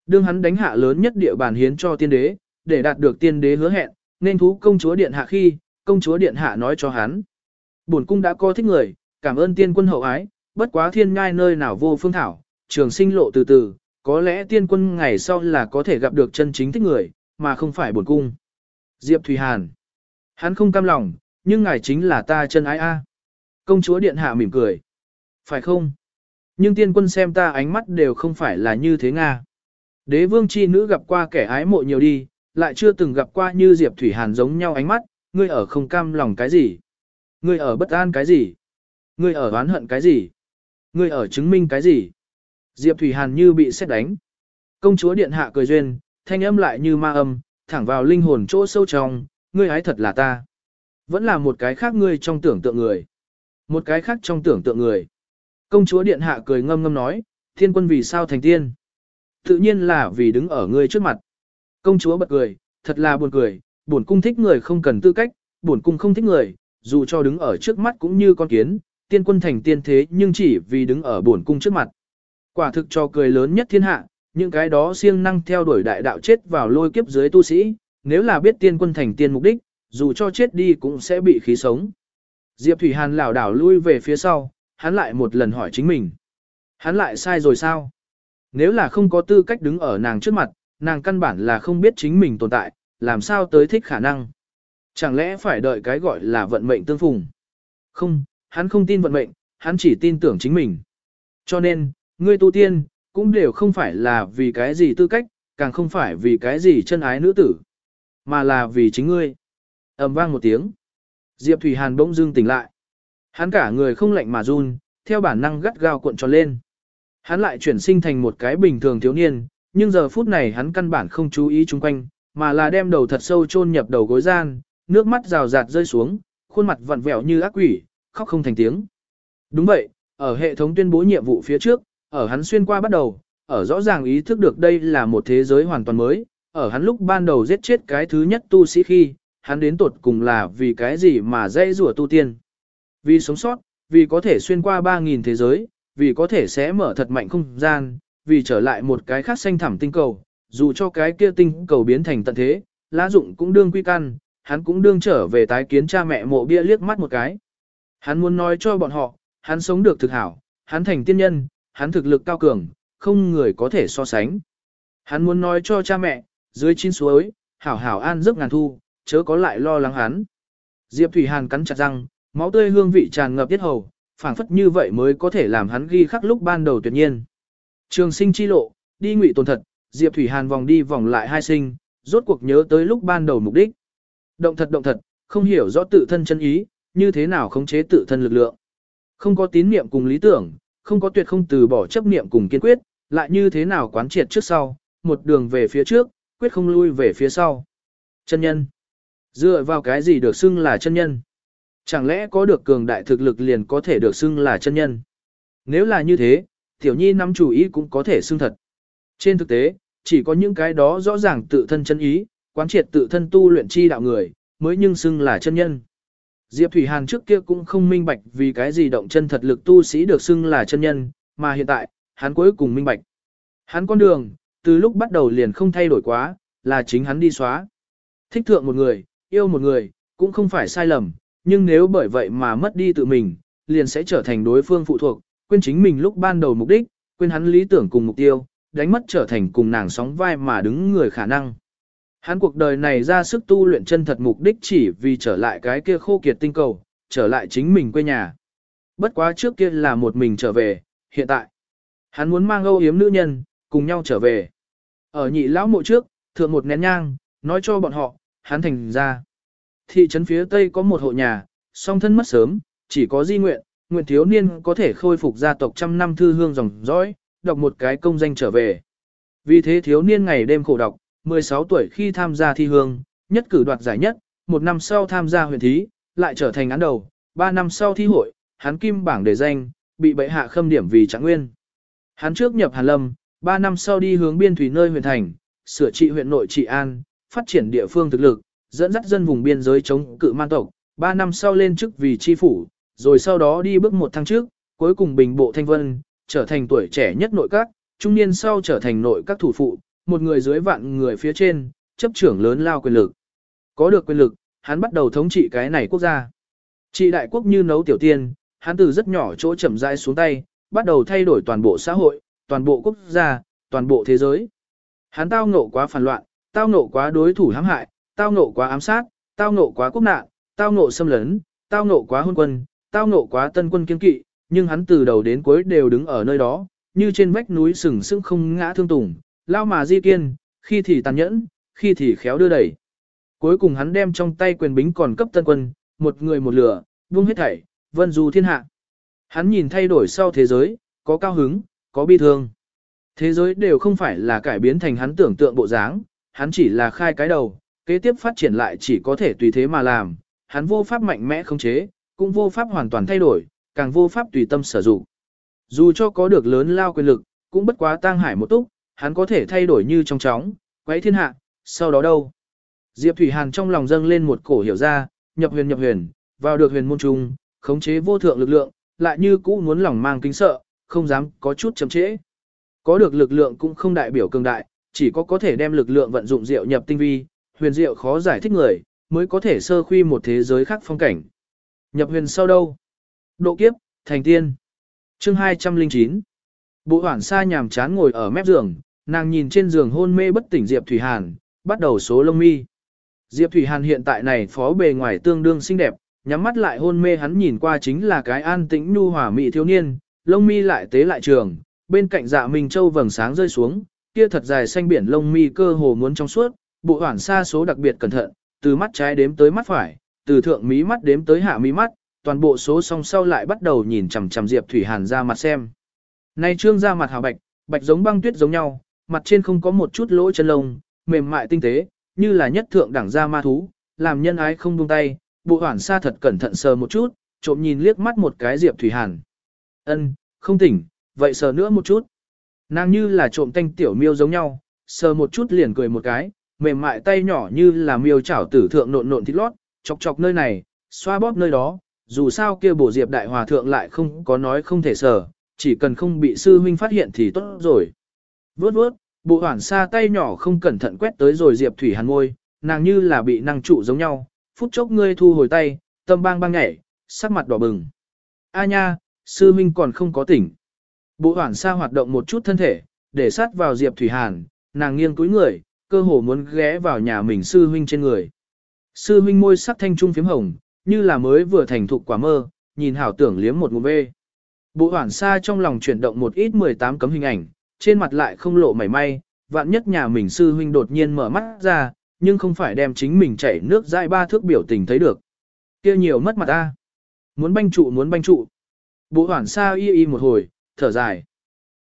Đương hắn đánh hạ lớn nhất địa bàn hiến cho tiên đế, để đạt được tiên đế hứa hẹn, nên thú công chúa điện hạ khi, công chúa điện hạ nói cho hắn. Bổn cung đã có thích người, cảm ơn tiên quân hậu ái, bất quá thiên ngai nơi nào vô phương thảo, trường sinh lộ từ từ, có lẽ tiên quân ngày sau là có thể gặp được chân chính thích người, mà không phải bổn cung. Diệp Thùy Hàn. Hắn không cam lòng, nhưng ngài chính là ta chân ái a. Công chúa điện hạ mỉm cười. Phải không? Nhưng tiên quân xem ta ánh mắt đều không phải là như thế Nga. Đế vương chi nữ gặp qua kẻ ái mộ nhiều đi, lại chưa từng gặp qua như Diệp Thủy Hàn giống nhau ánh mắt, ngươi ở không cam lòng cái gì? Ngươi ở bất an cái gì? Ngươi ở oán hận cái gì? Ngươi ở chứng minh cái gì? Diệp Thủy Hàn như bị xét đánh. Công chúa điện hạ cười duyên, thanh âm lại như ma âm, thẳng vào linh hồn chỗ sâu trong, ngươi ái thật là ta. Vẫn là một cái khác ngươi trong tưởng tượng người. Một cái khác trong tưởng tượng người. Công chúa điện hạ cười ngâm ngâm nói, thiên quân vì sao thành tiên? Tự nhiên là vì đứng ở ngươi trước mặt. Công chúa bật cười, thật là buồn cười, buồn cung thích người không cần tư cách, buồn cung không thích người, dù cho đứng ở trước mắt cũng như con kiến, tiên quân thành tiên thế nhưng chỉ vì đứng ở buồn cung trước mặt. Quả thực cho cười lớn nhất thiên hạ, những cái đó siêng năng theo đuổi đại đạo chết vào lôi kiếp dưới tu sĩ, nếu là biết tiên quân thành tiên mục đích, dù cho chết đi cũng sẽ bị khí sống. Diệp Thủy Hàn lảo đảo lui về phía sau, hắn lại một lần hỏi chính mình. Hắn lại sai rồi sao? Nếu là không có tư cách đứng ở nàng trước mặt, nàng căn bản là không biết chính mình tồn tại, làm sao tới thích khả năng. Chẳng lẽ phải đợi cái gọi là vận mệnh tương phùng? Không, hắn không tin vận mệnh, hắn chỉ tin tưởng chính mình. Cho nên, ngươi tu tiên, cũng đều không phải là vì cái gì tư cách, càng không phải vì cái gì chân ái nữ tử, mà là vì chính ngươi. ầm vang một tiếng. Diệp Thủy Hàn bỗng dưng tỉnh lại. Hắn cả người không lạnh mà run, theo bản năng gắt gao cuộn tròn lên. Hắn lại chuyển sinh thành một cái bình thường thiếu niên, nhưng giờ phút này hắn căn bản không chú ý chung quanh, mà là đem đầu thật sâu chôn nhập đầu gối gian, nước mắt rào rạt rơi xuống, khuôn mặt vặn vẹo như ác quỷ, khóc không thành tiếng. Đúng vậy, ở hệ thống tuyên bố nhiệm vụ phía trước, ở hắn xuyên qua bắt đầu, ở rõ ràng ý thức được đây là một thế giới hoàn toàn mới, ở hắn lúc ban đầu giết chết cái thứ nhất tu sĩ khi, hắn đến tột cùng là vì cái gì mà dây rủa tu tiên. Vì sống sót, vì có thể xuyên qua 3.000 thế giới, vì có thể sẽ mở thật mạnh không gian, vì trở lại một cái khác xanh thẳm tinh cầu, dù cho cái kia tinh cầu biến thành tận thế, lá dụng cũng đương quy căn, hắn cũng đương trở về tái kiến cha mẹ mộ bia liếc mắt một cái. Hắn muốn nói cho bọn họ, hắn sống được thực hảo, hắn thành tiên nhân, hắn thực lực cao cường, không người có thể so sánh. Hắn muốn nói cho cha mẹ, dưới chín suối, hảo hảo an giấc ngàn thu, chớ có lại lo lắng hắn. Diệp Thủy Hàn cắn chặt răng, máu tươi hương vị tràn ngập tiết hầu, phảng phất như vậy mới có thể làm hắn ghi khắc lúc ban đầu tuyệt nhiên. Trường sinh chi lộ, đi ngụy tồn thật, Diệp Thủy Hàn vòng đi vòng lại hai sinh, rốt cuộc nhớ tới lúc ban đầu mục đích. Động thật động thật, không hiểu rõ tự thân chân ý, như thế nào khống chế tự thân lực lượng. Không có tín niệm cùng lý tưởng, không có tuyệt không từ bỏ chấp niệm cùng kiên quyết, lại như thế nào quán triệt trước sau, một đường về phía trước, quyết không lui về phía sau. Chân nhân. Dựa vào cái gì được xưng là chân nhân? Chẳng lẽ có được cường đại thực lực liền có thể được xưng là chân nhân? Nếu là như thế, tiểu nhi nắm chủ ý cũng có thể xưng thật. Trên thực tế, chỉ có những cái đó rõ ràng tự thân chân ý, quán triệt tự thân tu luyện chi đạo người, mới nhưng xưng là chân nhân. Diệp Thủy Hàn trước kia cũng không minh bạch vì cái gì động chân thật lực tu sĩ được xưng là chân nhân, mà hiện tại, hắn cuối cùng minh bạch. Hắn con đường, từ lúc bắt đầu liền không thay đổi quá, là chính hắn đi xóa. Thích thượng một người, yêu một người, cũng không phải sai lầm, nhưng nếu bởi vậy mà mất đi tự mình, liền sẽ trở thành đối phương phụ thuộc, quên chính mình lúc ban đầu mục đích, quên hắn lý tưởng cùng mục tiêu, đánh mất trở thành cùng nàng sóng vai mà đứng người khả năng. Hắn cuộc đời này ra sức tu luyện chân thật mục đích chỉ vì trở lại cái kia khô kiệt tinh cầu, trở lại chính mình quê nhà. Bất quá trước kia là một mình trở về, hiện tại. Hắn muốn mang âu yếm nữ nhân, cùng nhau trở về. Ở nhị lão mộ trước, thượng một nén nhang, nói cho bọn họ, hắn thành ra. Thị trấn phía tây có một hộ nhà, song thân mất sớm, chỉ có di nguyện, nguyện thiếu niên có thể khôi phục gia tộc trăm năm thư hương dòng dõi, đọc một cái công danh trở về. Vì thế thiếu niên ngày đêm khổ đọc, 16 tuổi khi tham gia thi hương, nhất cử đoạt giải nhất, một năm sau tham gia huyện thí, lại trở thành án đầu, ba năm sau thi hội, hắn kim bảng đề danh, bị bệ hạ khâm điểm vì trạng nguyên. Hắn trước nhập Hàn Lâm, ba năm sau đi hướng biên thủy nơi huyện thành, sửa trị huyện nội trị an, phát triển địa phương thực lực, dẫn dắt dân vùng biên giới chống cự man tộc, ba năm sau lên chức vì chi phủ, rồi sau đó đi bước một tháng trước, cuối cùng bình bộ thanh vân, trở thành tuổi trẻ nhất nội các, trung niên sau trở thành nội các thủ phụ, một người dưới vạn người phía trên, chấp trưởng lớn lao quyền lực. Có được quyền lực, hắn bắt đầu thống trị cái này quốc gia. Trị đại quốc như nấu tiểu tiên, hắn từ rất nhỏ chỗ chậm rãi xuống tay, bắt đầu thay đổi toàn bộ xã hội, toàn bộ quốc gia, toàn bộ thế giới. Hắn tao ngộ quá phản loạn, tao ngộ quá đối thủ hãm hại, tao ngộ quá ám sát, tao ngộ quá quốc nạn, tao ngộ xâm lấn, tao ngộ quá hôn quân, tao ngộ quá tân quân kiên kỵ, nhưng hắn từ đầu đến cuối đều đứng ở nơi đó, như trên vách núi sừng sững không ngã thương tùng, lao mà di kiên, khi thì tàn nhẫn, khi thì khéo đưa đẩy. Cuối cùng hắn đem trong tay quyền bính còn cấp tân quân, một người một lửa, buông hết thảy, vân du thiên hạ. Hắn nhìn thay đổi sau thế giới, có cao hứng, có bi thương. Thế giới đều không phải là cải biến thành hắn tưởng tượng bộ dáng, hắn chỉ là khai cái đầu, kế tiếp phát triển lại chỉ có thể tùy thế mà làm, hắn vô pháp mạnh mẽ khống chế, cũng vô pháp hoàn toàn thay đổi, càng vô pháp tùy tâm sử dụng. Dù cho có được lớn lao quyền lực, cũng bất quá tang hải một túc, hắn có thể thay đổi như trong chóng, quấy thiên hạ, sau đó đâu. Diệp Thủy Hàn trong lòng dâng lên một cổ hiểu ra, nhập huyền nhập huyền, vào được huyền môn trung, khống chế vô thượng lực lượng, lại như cũ muốn lòng mang kính sợ, không dám có chút chậm trễ. Có được lực lượng cũng không đại biểu cường đại, chỉ có có thể đem lực lượng vận dụng diệu nhập tinh vi, huyền diệu khó giải thích người, mới có thể sơ khuy một thế giới khác phong cảnh. Nhập huyền sau đâu? Độ kiếp, thành tiên. Chương 209 Bộ hoảng xa nhàm chán ngồi ở mép giường, nàng nhìn trên giường hôn mê bất tỉnh Diệp Thủy Hàn, bắt đầu số lông mi. Diệp Thủy Hàn hiện tại này phó bề ngoài tương đương xinh đẹp, nhắm mắt lại hôn mê hắn nhìn qua chính là cái an tĩnh nhu hòa mị thiếu niên, lông mi lại tế lại trường, bên cạnh dạ Minh Châu vầng sáng rơi xuống, kia thật dài xanh biển lông mi cơ hồ muốn trong suốt, bộ hoảng sa số đặc biệt cẩn thận, từ mắt trái đếm tới mắt phải, từ thượng mí mắt đếm tới hạ mí mắt, toàn bộ số song sau lại bắt đầu nhìn chằm chằm Diệp Thủy Hàn ra mặt xem. Nay trương ra mặt hào bạch, bạch giống băng tuyết giống nhau, mặt trên không có một chút lỗ chân lông, mềm mại tinh tế, như là nhất thượng đẳng gia ma thú, làm nhân ái không buông tay, bộ hoảng sa thật cẩn thận sờ một chút, trộm nhìn liếc mắt một cái Diệp Thủy Hàn. Ân, không tỉnh, vậy sờ nữa một chút. Nàng như là trộm tanh tiểu miêu giống nhau, sờ một chút liền cười một cái, mềm mại tay nhỏ như là miêu chảo tử thượng nộn nộn thịt lót, chọc chọc nơi này, xoa bóp nơi đó, dù sao kia bổ diệp đại hòa thượng lại không có nói không thể sở chỉ cần không bị sư huynh phát hiện thì tốt rồi. vớt vớt bộ hoảng xa tay nhỏ không cẩn thận quét tới rồi diệp thủy hàn ngôi, nàng như là bị năng trụ giống nhau, phút chốc ngươi thu hồi tay, tâm bang bang nhảy, sắc mặt đỏ bừng. A nha, sư huynh còn không có tỉnh. Bộ hoảng xa hoạt động một chút thân thể, để sát vào diệp thủy hàn, nàng nghiêng túi người, cơ hồ muốn ghé vào nhà mình sư huynh trên người. Sư huynh môi sắc thanh trung phím hồng, như là mới vừa thành thục quả mơ, nhìn hảo tưởng liếm một ngụm bê. Bộ hoảng xa trong lòng chuyển động một ít 18 cấm hình ảnh, trên mặt lại không lộ mảy may, vạn nhất nhà mình sư huynh đột nhiên mở mắt ra, nhưng không phải đem chính mình chảy nước dãi ba thước biểu tình thấy được. kia nhiều mất mặt ta. Muốn banh trụ muốn banh trụ. Bộ hoảng xa y y một hồi, thở dài.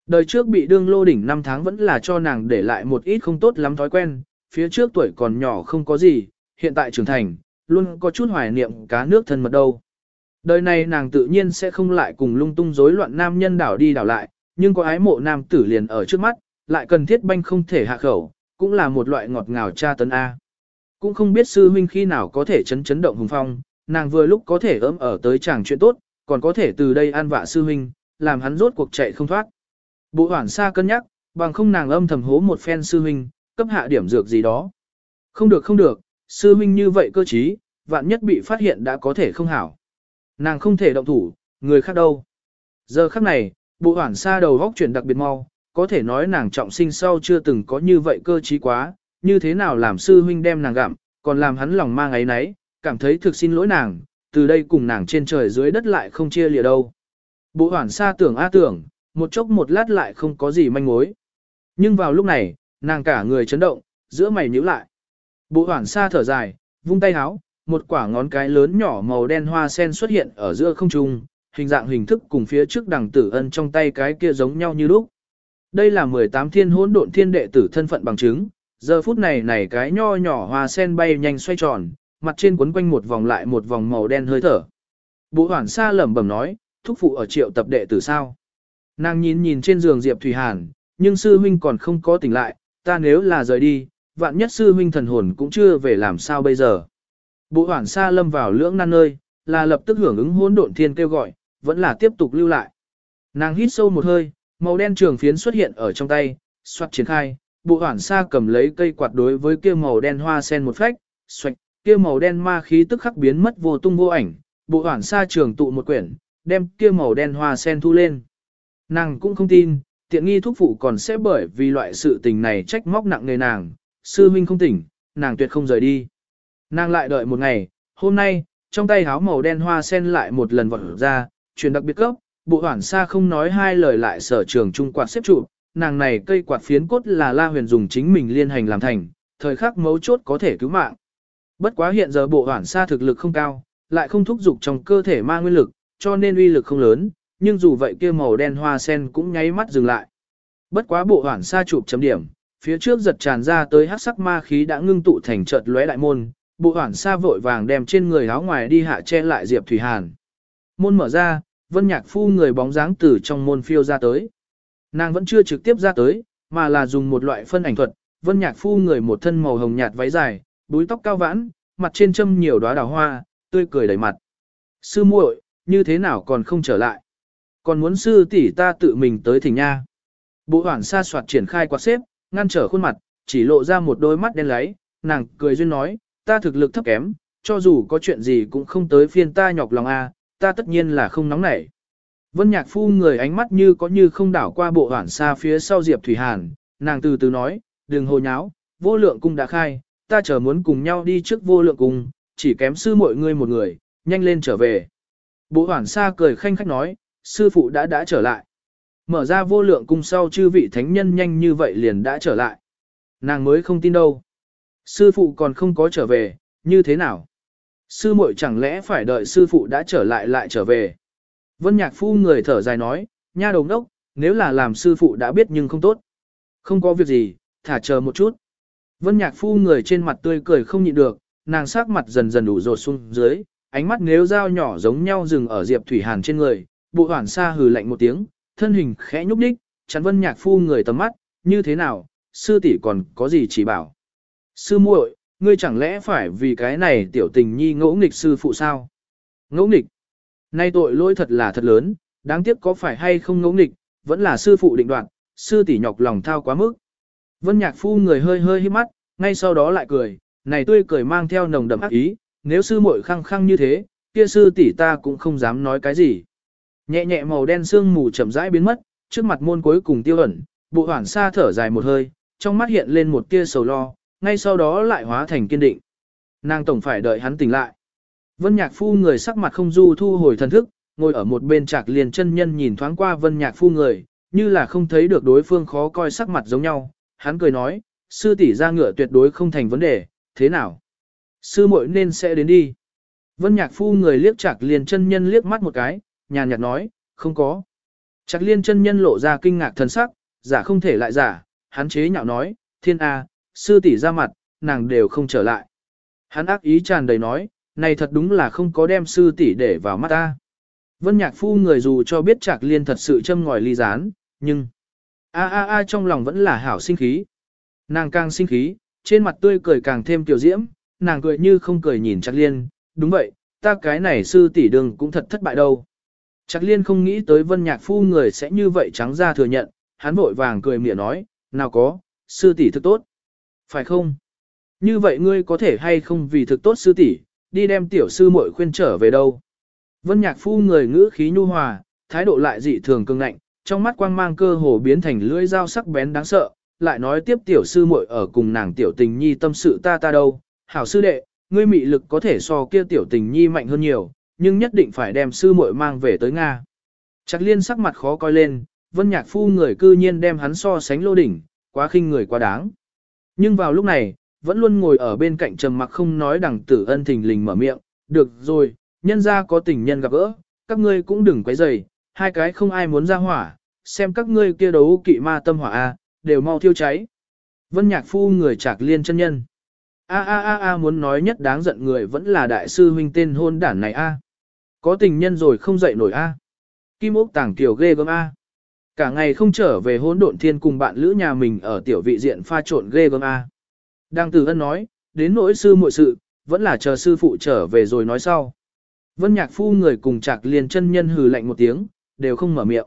Đời trước bị đương lô đỉnh 5 tháng vẫn là cho nàng để lại một ít không tốt lắm thói quen, phía trước tuổi còn nhỏ không có gì, hiện tại trưởng thành, luôn có chút hoài niệm cá nước thân mật đâu. Đời này nàng tự nhiên sẽ không lại cùng lung tung rối loạn nam nhân đảo đi đảo lại, nhưng có ái mộ nam tử liền ở trước mắt, lại cần thiết banh không thể hạ khẩu, cũng là một loại ngọt ngào tra tấn A. Cũng không biết sư huynh khi nào có thể chấn chấn động hùng phong, nàng vừa lúc có thể ấm ở tới chàng chuyện tốt, còn có thể từ đây an vạ sư huynh, làm hắn rốt cuộc chạy không thoát. Bộ hoảng xa cân nhắc, bằng không nàng âm thầm hố một phen sư huynh, cấp hạ điểm dược gì đó. Không được không được, sư huynh như vậy cơ trí, vạn nhất bị phát hiện đã có thể không hảo. Nàng không thể động thủ, người khác đâu. Giờ khắc này, bộ hoảng xa đầu góc chuyển đặc biệt mau, có thể nói nàng trọng sinh sau chưa từng có như vậy cơ trí quá, như thế nào làm sư huynh đem nàng gặm, còn làm hắn lòng mang ấy nấy, cảm thấy thực xin lỗi nàng, từ đây cùng nàng trên trời dưới đất lại không chia lìa đâu. Bộ hoảng xa tưởng a tưởng, một chốc một lát lại không có gì manh mối. Nhưng vào lúc này, nàng cả người chấn động, giữa mày nhíu lại. Bộ hoảng xa thở dài, vung tay háo, một quả ngón cái lớn nhỏ màu đen hoa sen xuất hiện ở giữa không trung, hình dạng hình thức cùng phía trước đằng tử ân trong tay cái kia giống nhau như lúc. Đây là 18 thiên hỗn độn thiên đệ tử thân phận bằng chứng, giờ phút này này cái nho nhỏ hoa sen bay nhanh xoay tròn, mặt trên quấn quanh một vòng lại một vòng màu đen hơi thở. Bộ hoảng xa lẩm bẩm nói, thúc phụ ở triệu tập đệ tử sao. Nàng nhìn nhìn trên giường Diệp Thủy Hàn, nhưng sư huynh còn không có tỉnh lại, ta nếu là rời đi, vạn nhất sư huynh thần hồn cũng chưa về làm sao bây giờ. Bộ hoảng xa lâm vào lưỡng nan nơi, là lập tức hưởng ứng hỗn độn thiên kêu gọi, vẫn là tiếp tục lưu lại. Nàng hít sâu một hơi, màu đen trường phiến xuất hiện ở trong tay, xoát triển khai, bộ hoảng xa cầm lấy cây quạt đối với kia màu đen hoa sen một phách, xoạch, kia màu đen ma khí tức khắc biến mất vô tung vô ảnh, bộ hoảng xa trường tụ một quyển, đem kia màu đen hoa sen thu lên. Nàng cũng không tin, tiện nghi thuốc phụ còn sẽ bởi vì loại sự tình này trách móc nặng nề nàng, sư minh không tỉnh, nàng tuyệt không rời đi. Nàng lại đợi một ngày, hôm nay, trong tay háo màu đen hoa sen lại một lần vọt ra, truyền đặc biệt cấp, bộ hoảng xa không nói hai lời lại sở trường trung quạt xếp trụ, nàng này cây quạt phiến cốt là la huyền dùng chính mình liên hành làm thành, thời khắc mấu chốt có thể cứu mạng. Bất quá hiện giờ bộ hoảng xa thực lực không cao, lại không thúc dục trong cơ thể ma nguyên lực, cho nên uy lực không lớn, nhưng dù vậy kia màu đen hoa sen cũng nháy mắt dừng lại. Bất quá bộ hoảng xa chụp chấm điểm, phía trước giật tràn ra tới hắc sắc ma khí đã ngưng tụ thành chợt lóe đại môn, bộ hoảng xa vội vàng đem trên người áo ngoài đi hạ che lại Diệp Thủy Hàn. Môn mở ra, vân nhạc phu người bóng dáng từ trong môn phiêu ra tới. Nàng vẫn chưa trực tiếp ra tới, mà là dùng một loại phân ảnh thuật, vân nhạc phu người một thân màu hồng nhạt váy dài, búi tóc cao vãn, mặt trên châm nhiều đóa đào hoa, tươi cười đầy mặt. Sư muội, như thế nào còn không trở lại? Còn muốn sư tỷ ta tự mình tới thỉnh nha. Bộ hoảng xa soạt triển khai quạt xếp, ngăn trở khuôn mặt, chỉ lộ ra một đôi mắt đen láy, nàng cười duyên nói, ta thực lực thấp kém, cho dù có chuyện gì cũng không tới phiên ta nhọc lòng a, ta tất nhiên là không nóng nảy. Vân Nhạc Phu người ánh mắt như có như không đảo qua bộ hoảng xa phía sau Diệp Thủy Hàn, nàng từ từ nói, đừng hồ nháo, vô lượng cung đã khai, ta chờ muốn cùng nhau đi trước vô lượng cung, chỉ kém sư mọi người một người, nhanh lên trở về. Bộ hoảng xa cười khanh khách nói, sư phụ đã đã trở lại. Mở ra vô lượng cung sau chư vị thánh nhân nhanh như vậy liền đã trở lại. Nàng mới không tin đâu. Sư phụ còn không có trở về, như thế nào? Sư muội chẳng lẽ phải đợi sư phụ đã trở lại lại trở về? Vân nhạc phu người thở dài nói, nha đồng đốc, nếu là làm sư phụ đã biết nhưng không tốt. Không có việc gì, thả chờ một chút. Vân nhạc phu người trên mặt tươi cười không nhịn được, nàng sắc mặt dần dần đủ rột xuống dưới, ánh mắt nếu dao nhỏ giống nhau dừng ở Diệp Thủy Hàn trên người, bộ hoảng xa hừ lạnh một tiếng, thân hình khẽ nhúc đích, chắn vân nhạc phu người tầm mắt, như thế nào, sư tỷ còn có gì chỉ bảo. Sư muội, ngươi chẳng lẽ phải vì cái này tiểu tình nhi ngỗ nghịch sư phụ sao? Ngỗ nghịch? Nay tội lỗi thật là thật lớn, đáng tiếc có phải hay không ngỗ nghịch, vẫn là sư phụ định đoạt, sư tỷ nhọc lòng thao quá mức. Vân nhạc phu người hơi hơi hít mắt, ngay sau đó lại cười, này tươi cười mang theo nồng đậm ác ý, nếu sư muội khăng khăng như thế, kia sư tỷ ta cũng không dám nói cái gì. Nhẹ nhẹ màu đen sương mù chậm rãi biến mất, trước mặt môn cuối cùng tiêu ẩn, bộ hoảng xa thở dài một hơi, trong mắt hiện lên một tia sầu lo, ngay sau đó lại hóa thành kiên định. Nàng tổng phải đợi hắn tỉnh lại. Vân Nhạc Phu người sắc mặt không du thu hồi thần thức, ngồi ở một bên trạc liền chân nhân nhìn thoáng qua Vân Nhạc Phu người, như là không thấy được đối phương khó coi sắc mặt giống nhau. Hắn cười nói, sư tỷ ra ngựa tuyệt đối không thành vấn đề, thế nào? Sư muội nên sẽ đến đi. Vân Nhạc Phu người liếc trạc liền chân nhân liếc mắt một cái, nhàn nhạt nói, không có. Chắc liên chân nhân lộ ra kinh ngạc thần sắc, giả không thể lại giả, hắn chế nhạo nói, thiên A, sư tỷ ra mặt, nàng đều không trở lại. Hắn ác ý tràn đầy nói, này thật đúng là không có đem sư tỷ để vào mắt ta. Vân nhạc phu người dù cho biết chạc liên thật sự châm ngòi ly gián, nhưng... A a a trong lòng vẫn là hảo sinh khí. Nàng càng sinh khí, trên mặt tươi cười càng thêm tiểu diễm, nàng cười như không cười nhìn chạc liên, đúng vậy, ta cái này sư tỷ đường cũng thật thất bại đâu chắc liên không nghĩ tới vân nhạc phu người sẽ như vậy trắng ra thừa nhận, hắn vội vàng cười mỉa nói, nào có, sư tỷ thực tốt. Phải không? Như vậy ngươi có thể hay không vì thực tốt sư tỷ, đi đem tiểu sư muội khuyên trở về đâu? Vân Nhạc Phu người ngữ khí nhu hòa, thái độ lại dị thường cương ngạnh, trong mắt quang mang cơ hồ biến thành lưỡi dao sắc bén đáng sợ, lại nói tiếp tiểu sư muội ở cùng nàng tiểu tình nhi tâm sự ta ta đâu, hảo sư đệ, ngươi mị lực có thể so kia tiểu tình nhi mạnh hơn nhiều, nhưng nhất định phải đem sư muội mang về tới Nga. Chắc liên sắc mặt khó coi lên, vân nhạc phu người cư nhiên đem hắn so sánh lô đỉnh, quá khinh người quá đáng. Nhưng vào lúc này, vẫn luôn ngồi ở bên cạnh trầm mặc không nói đằng tử ân thình lình mở miệng, được rồi, nhân ra có tình nhân gặp gỡ, các ngươi cũng đừng quấy rầy, hai cái không ai muốn ra hỏa, xem các ngươi kia đấu kỵ ma tâm hỏa a, đều mau thiêu cháy. Vân nhạc phu người chạc liên chân nhân. A a a a muốn nói nhất đáng giận người vẫn là đại sư huynh tên hôn đản này a. Có tình nhân rồi không dậy nổi a. Kim úc tàng tiểu ghê gớm a. Cả ngày không trở về hỗn độn thiên cùng bạn lữ nhà mình ở tiểu vị diện pha trộn ghê gớm a. Đang tử ân nói, đến nỗi sư muội sự, vẫn là chờ sư phụ trở về rồi nói sau. Vân nhạc phu người cùng chạc liền chân nhân hừ lạnh một tiếng, đều không mở miệng.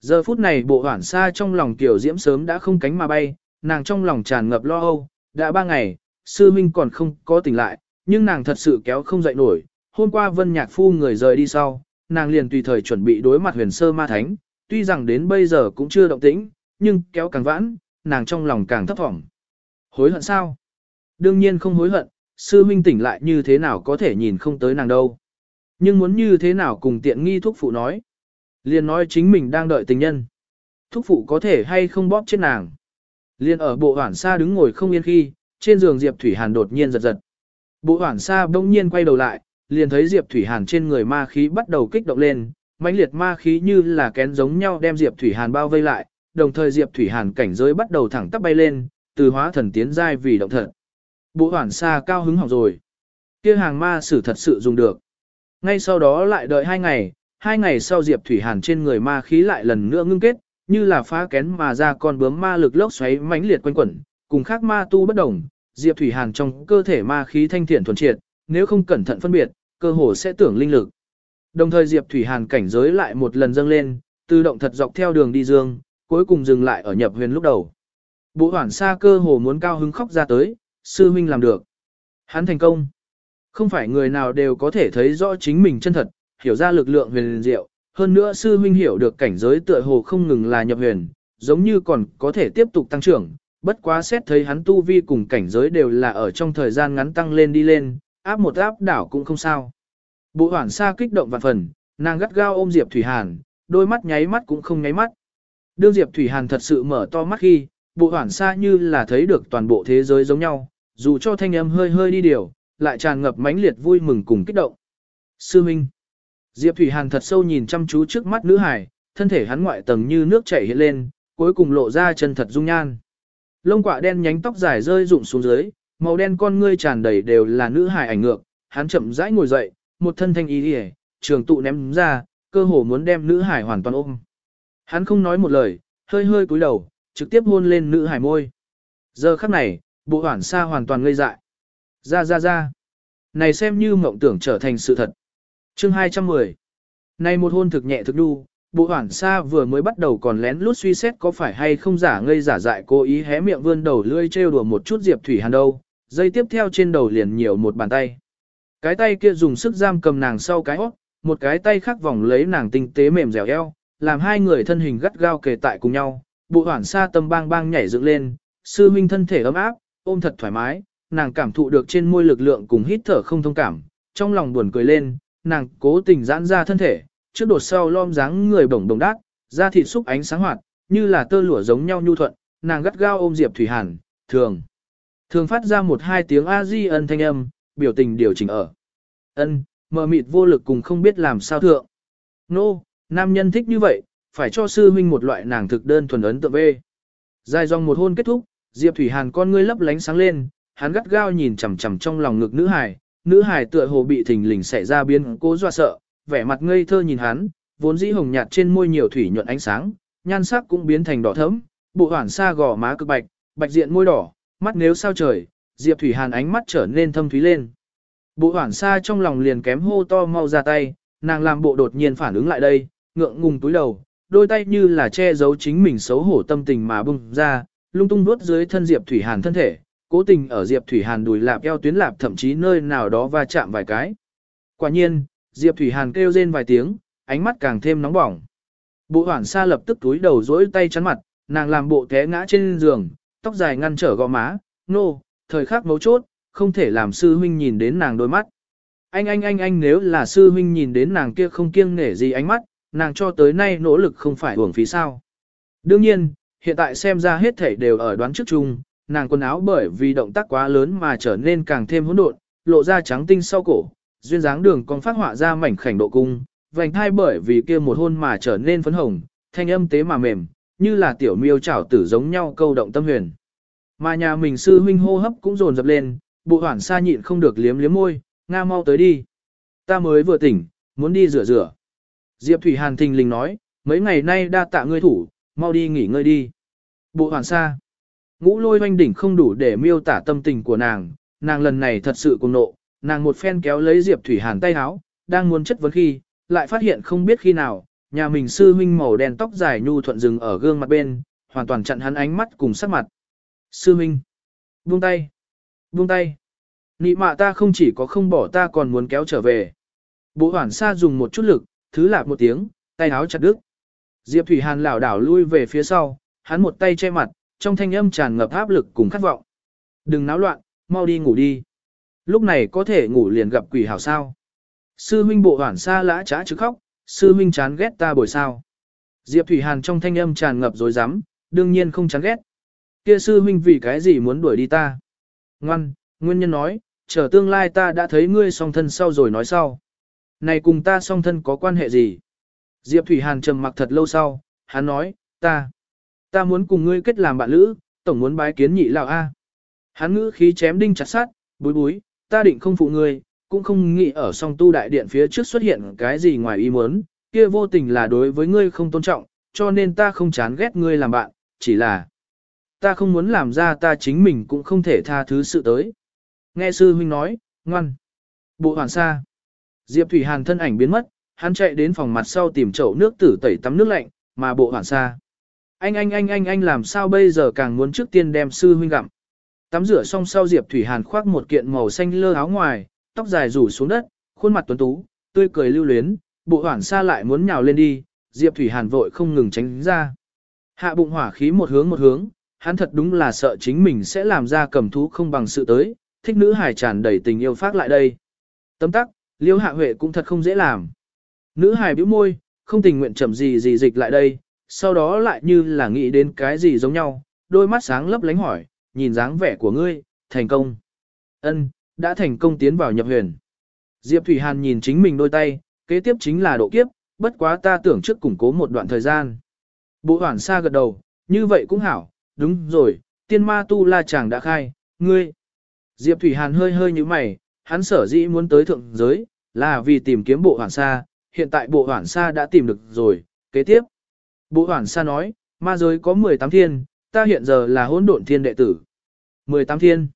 Giờ phút này bộ hoản xa trong lòng tiểu diễm sớm đã không cánh mà bay, nàng trong lòng tràn ngập lo âu, đã ba ngày, sư minh còn không có tỉnh lại, nhưng nàng thật sự kéo không dậy nổi. Hôm qua vân nhạc phu người rời đi sau, nàng liền tùy thời chuẩn bị đối mặt huyền sơ ma thánh, tuy rằng đến bây giờ cũng chưa động tĩnh, nhưng kéo càng vãn, nàng trong lòng càng thấp thỏm. Hối hận sao? Đương nhiên không hối hận, sư minh tỉnh lại như thế nào có thể nhìn không tới nàng đâu. Nhưng muốn như thế nào cùng tiện nghi thúc phụ nói. Liền nói chính mình đang đợi tình nhân. Thúc phụ có thể hay không bóp chết nàng. Liên ở bộ hoảng xa đứng ngồi không yên khi, trên giường Diệp Thủy Hàn đột nhiên giật giật. Bộ hoảng xa bỗng nhiên quay đầu lại, liền thấy Diệp Thủy Hàn trên người ma khí bắt đầu kích động lên, mãnh liệt ma khí như là kén giống nhau đem Diệp Thủy Hàn bao vây lại, đồng thời Diệp Thủy Hàn cảnh giới bắt đầu thẳng tắp bay lên, từ hóa thần tiến giai vì động thật. Bộ hoàn xa cao hứng hỏng rồi. kia hàng ma sử thật sự dùng được. Ngay sau đó lại đợi hai ngày, hai ngày sau Diệp Thủy Hàn trên người ma khí lại lần nữa ngưng kết, như là phá kén mà ra con bướm ma lực lốc xoáy mãnh liệt quanh quẩn, cùng khác ma tu bất đồng, Diệp Thủy Hàn trong cơ thể ma khí thanh thiện thuần triệt, nếu không cẩn thận phân biệt, cơ hồ sẽ tưởng linh lực. Đồng thời Diệp Thủy Hàn cảnh giới lại một lần dâng lên, tự động thật dọc theo đường đi dương, cuối cùng dừng lại ở nhập huyền lúc đầu. Bộ hoảng xa cơ hồ muốn cao hứng khóc ra tới, sư huynh làm được. Hắn thành công. Không phải người nào đều có thể thấy rõ chính mình chân thật, hiểu ra lực lượng huyền diệu. Hơn nữa sư huynh hiểu được cảnh giới tựa hồ không ngừng là nhập huyền, giống như còn có thể tiếp tục tăng trưởng. Bất quá xét thấy hắn tu vi cùng cảnh giới đều là ở trong thời gian ngắn tăng lên đi lên, áp một áp đảo cũng không sao. Bộ hoảng xa kích động vạn phần, nàng gắt gao ôm Diệp Thủy Hàn, đôi mắt nháy mắt cũng không nháy mắt. Đương Diệp Thủy Hàn thật sự mở to mắt khi, bộ hoảng xa như là thấy được toàn bộ thế giới giống nhau, dù cho thanh âm hơi hơi đi điều, lại tràn ngập mãnh liệt vui mừng cùng kích động. Sư Minh Diệp Thủy Hàn thật sâu nhìn chăm chú trước mắt nữ hải, thân thể hắn ngoại tầng như nước chảy hiện lên, cuối cùng lộ ra chân thật dung nhan. Lông quạ đen nhánh tóc dài rơi rụng xuống dưới, màu đen con ngươi tràn đầy đều là nữ hải ảnh ngược, hắn chậm rãi ngồi dậy, một thân thanh ý liễu, trường tụ ném ra, cơ hồ muốn đem nữ hải hoàn toàn ôm. Hắn không nói một lời, hơi hơi cúi đầu, trực tiếp hôn lên nữ hải môi. Giờ khắc này, bộ hoảng xa hoàn toàn ngây dại. Ra ra ra. Này xem như mộng tưởng trở thành sự thật. chương 210. Này một hôn thực nhẹ thực đu, bộ hoảng xa vừa mới bắt đầu còn lén lút suy xét có phải hay không giả ngây giả dại cố ý hé miệng vươn đầu lươi trêu đùa một chút Diệp Thủy Hàn đâu. Dây tiếp theo trên đầu liền nhiều một bàn tay. Cái tay kia dùng sức giam cầm nàng sau cái hót, một cái tay khác vòng lấy nàng tinh tế mềm dẻo eo, làm hai người thân hình gắt gao kề tại cùng nhau, bộ hoảng xa tâm bang bang nhảy dựng lên, sư huynh thân thể ấm áp, ôm thật thoải mái, nàng cảm thụ được trên môi lực lượng cùng hít thở không thông cảm, trong lòng buồn cười lên, nàng cố tình giãn ra thân thể, trước đột sau lom dáng người bổng đồng đát, da thịt xúc ánh sáng hoạt, như là tơ lụa giống nhau nhu thuận, nàng gắt gao ôm Diệp Thủy Hàn, thường thường phát ra một hai tiếng a di ân thanh âm, biểu tình điều chỉnh ở. Ân, mờ mịt vô lực cùng không biết làm sao thượng. Nô, no, nam nhân thích như vậy, phải cho sư huynh một loại nàng thực đơn thuần ấn tượng về. Dài dòng một hôn kết thúc, Diệp Thủy Hàn con ngươi lấp lánh sáng lên, hắn gắt gao nhìn chằm chằm trong lòng ngực nữ hài, nữ hài tựa hồ bị thình lình xảy ra biến cố dọa sợ, vẻ mặt ngây thơ nhìn hắn, vốn dĩ hồng nhạt trên môi nhiều thủy nhuận ánh sáng, nhan sắc cũng biến thành đỏ thẫm, bộ hoản xa gò má cực bạch, bạch diện môi đỏ, mắt nếu sao trời, Diệp Thủy Hàn ánh mắt trở nên thâm thúy lên. Bộ hoảng xa trong lòng liền kém hô to mau ra tay, nàng làm bộ đột nhiên phản ứng lại đây, ngượng ngùng túi đầu, đôi tay như là che giấu chính mình xấu hổ tâm tình mà bung ra, lung tung vuốt dưới thân Diệp Thủy Hàn thân thể, cố tình ở Diệp Thủy Hàn đùi lạp eo tuyến lạp thậm chí nơi nào đó va chạm vài cái. Quả nhiên, Diệp Thủy Hàn kêu rên vài tiếng, ánh mắt càng thêm nóng bỏng. Bộ hoảng xa lập tức túi đầu dỗi tay chắn mặt, nàng làm bộ té ngã trên giường, tóc dài ngăn trở gò má, nô, no, thời khắc mấu chốt, không thể làm sư huynh nhìn đến nàng đôi mắt. Anh anh anh anh nếu là sư huynh nhìn đến nàng kia không kiêng nể gì ánh mắt, nàng cho tới nay nỗ lực không phải uổng phí sao. Đương nhiên, hiện tại xem ra hết thảy đều ở đoán trước chung, nàng quần áo bởi vì động tác quá lớn mà trở nên càng thêm hỗn độn, lộ ra trắng tinh sau cổ, duyên dáng đường còn phát họa ra mảnh khảnh độ cung, vành thai bởi vì kia một hôn mà trở nên phấn hồng, thanh âm tế mà mềm, như là tiểu miêu chảo tử giống nhau câu động tâm huyền. Mà nhà mình sư huynh hô hấp cũng dồn dập lên, bộ hoảng xa nhịn không được liếm liếm môi, nga mau tới đi. Ta mới vừa tỉnh, muốn đi rửa rửa. Diệp Thủy Hàn thình lình nói, mấy ngày nay đa tạ ngươi thủ, mau đi nghỉ ngơi đi. Bộ hoảng xa. Ngũ lôi hoanh đỉnh không đủ để miêu tả tâm tình của nàng, nàng lần này thật sự cùng nộ, nàng một phen kéo lấy Diệp Thủy Hàn tay áo, đang muốn chất vấn khi, lại phát hiện không biết khi nào, nhà mình sư huynh màu đen tóc dài nhu thuận dừng ở gương mặt bên, hoàn toàn chặn hắn ánh mắt cùng sắc mặt. Sư huynh, buông tay, buông tay. Nị mạ ta không chỉ có không bỏ ta còn muốn kéo trở về. Bộ hoảng xa dùng một chút lực, thứ lạp một tiếng, tay áo chặt đứt. Diệp Thủy Hàn lảo đảo lui về phía sau, hắn một tay che mặt, trong thanh âm tràn ngập áp lực cùng khát vọng. Đừng náo loạn, mau đi ngủ đi. Lúc này có thể ngủ liền gặp quỷ hảo sao. Sư huynh bộ hoảng xa lã trá chứ khóc, sư huynh chán ghét ta bồi sao. Diệp Thủy Hàn trong thanh âm tràn ngập rồi dám, đương nhiên không chán ghét. Kia sư huynh vì cái gì muốn đuổi đi ta? Ngoan, nguyên nhân nói, chờ tương lai ta đã thấy ngươi song thân sau rồi nói sau. Này cùng ta song thân có quan hệ gì? Diệp Thủy Hàn trầm mặc thật lâu sau, hắn nói, ta, ta muốn cùng ngươi kết làm bạn lữ, tổng muốn bái kiến nhị lão A. Hắn ngữ khí chém đinh chặt sát, búi búi, ta định không phụ ngươi, cũng không nghĩ ở song tu đại điện phía trước xuất hiện cái gì ngoài ý muốn, kia vô tình là đối với ngươi không tôn trọng, cho nên ta không chán ghét ngươi làm bạn, chỉ là ta không muốn làm ra ta chính mình cũng không thể tha thứ sự tới. Nghe sư huynh nói, ngoan. Bộ hoàn sa. Diệp Thủy Hàn thân ảnh biến mất, hắn chạy đến phòng mặt sau tìm chậu nước tử tẩy tắm nước lạnh, mà bộ hoàn sa. Anh anh anh anh anh làm sao bây giờ càng muốn trước tiên đem sư huynh gặm. Tắm rửa xong sau Diệp Thủy Hàn khoác một kiện màu xanh lơ áo ngoài, tóc dài rủ xuống đất, khuôn mặt tuấn tú, tươi cười lưu luyến, bộ hoảng xa lại muốn nhào lên đi, Diệp Thủy Hàn vội không ngừng tránh ra. Hạ bụng hỏa khí một hướng một hướng, hắn thật đúng là sợ chính mình sẽ làm ra cầm thú không bằng sự tới, thích nữ hài tràn đầy tình yêu phát lại đây. Tấm tắc, liêu hạ huệ cũng thật không dễ làm. Nữ hài bĩu môi, không tình nguyện chậm gì gì dịch lại đây, sau đó lại như là nghĩ đến cái gì giống nhau, đôi mắt sáng lấp lánh hỏi, nhìn dáng vẻ của ngươi, thành công. Ân, đã thành công tiến vào nhập huyền. Diệp Thủy Hàn nhìn chính mình đôi tay, kế tiếp chính là độ kiếp, bất quá ta tưởng trước củng cố một đoạn thời gian. Bộ hoảng xa gật đầu, như vậy cũng hảo, đúng rồi, tiên ma tu la chàng đã khai, ngươi. Diệp Thủy Hàn hơi hơi như mày, hắn sở dĩ muốn tới thượng giới, là vì tìm kiếm bộ hoảng sa, hiện tại bộ hoảng sa đã tìm được rồi, kế tiếp. Bộ hoảng sa nói, ma giới có 18 thiên, ta hiện giờ là hỗn độn thiên đệ tử. 18 thiên.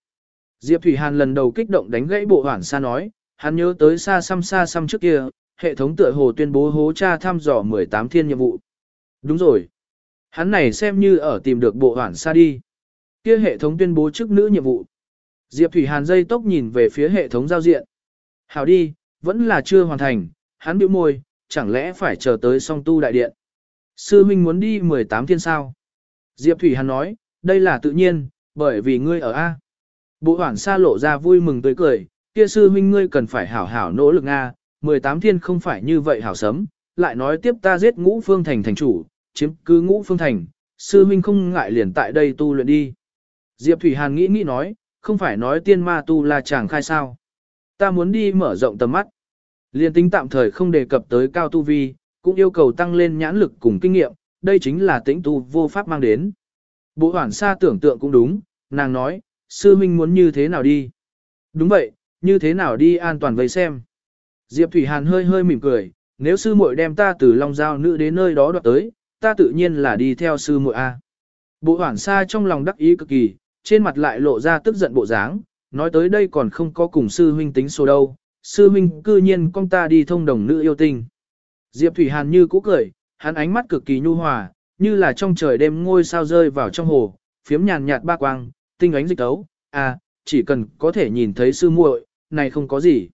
Diệp Thủy Hàn lần đầu kích động đánh gãy bộ hoảng sa nói, hắn nhớ tới xa xăm xa xăm trước kia, hệ thống tựa hồ tuyên bố hố tra thăm dò 18 thiên nhiệm vụ. Đúng rồi. Hắn này xem như ở tìm được bộ hoảng sa đi. Kia hệ thống tuyên bố chức nữ nhiệm vụ. Diệp Thủy Hàn dây tốc nhìn về phía hệ thống giao diện. Hảo đi, vẫn là chưa hoàn thành, hắn bĩu môi, chẳng lẽ phải chờ tới song tu đại điện. Sư huynh muốn đi 18 thiên sao. Diệp Thủy Hàn nói, đây là tự nhiên, bởi vì ngươi ở A. Bộ hoảng xa lộ ra vui mừng tươi cười, kia sư huynh ngươi cần phải hảo hảo nỗ lực Nga, 18 thiên không phải như vậy hảo sấm, lại nói tiếp ta giết ngũ phương thành thành chủ, chiếm cứ ngũ phương thành, sư huynh không ngại liền tại đây tu luyện đi. Diệp Thủy Hàn nghĩ nghĩ nói, không phải nói tiên ma tu là chàng khai sao. Ta muốn đi mở rộng tầm mắt. Liên tính tạm thời không đề cập tới cao tu vi, cũng yêu cầu tăng lên nhãn lực cùng kinh nghiệm, đây chính là tĩnh tu vô pháp mang đến. Bộ hoảng xa tưởng tượng cũng đúng, nàng nói, sư Minh muốn như thế nào đi. Đúng vậy, như thế nào đi an toàn vây xem. Diệp Thủy Hàn hơi hơi mỉm cười, nếu sư muội đem ta từ Long Giao nữ đến nơi đó đoạt tới, ta tự nhiên là đi theo sư muội A. Bộ hoảng xa trong lòng đắc ý cực kỳ, trên mặt lại lộ ra tức giận bộ dáng, nói tới đây còn không có cùng sư huynh tính số đâu, sư huynh cư nhiên con ta đi thông đồng nữ yêu tinh. Diệp Thủy Hàn như cũ cười, hắn ánh mắt cực kỳ nhu hòa, như là trong trời đêm ngôi sao rơi vào trong hồ, phiếm nhàn nhạt ba quang, tinh ánh dịch tấu, à, chỉ cần có thể nhìn thấy sư muội, này không có gì.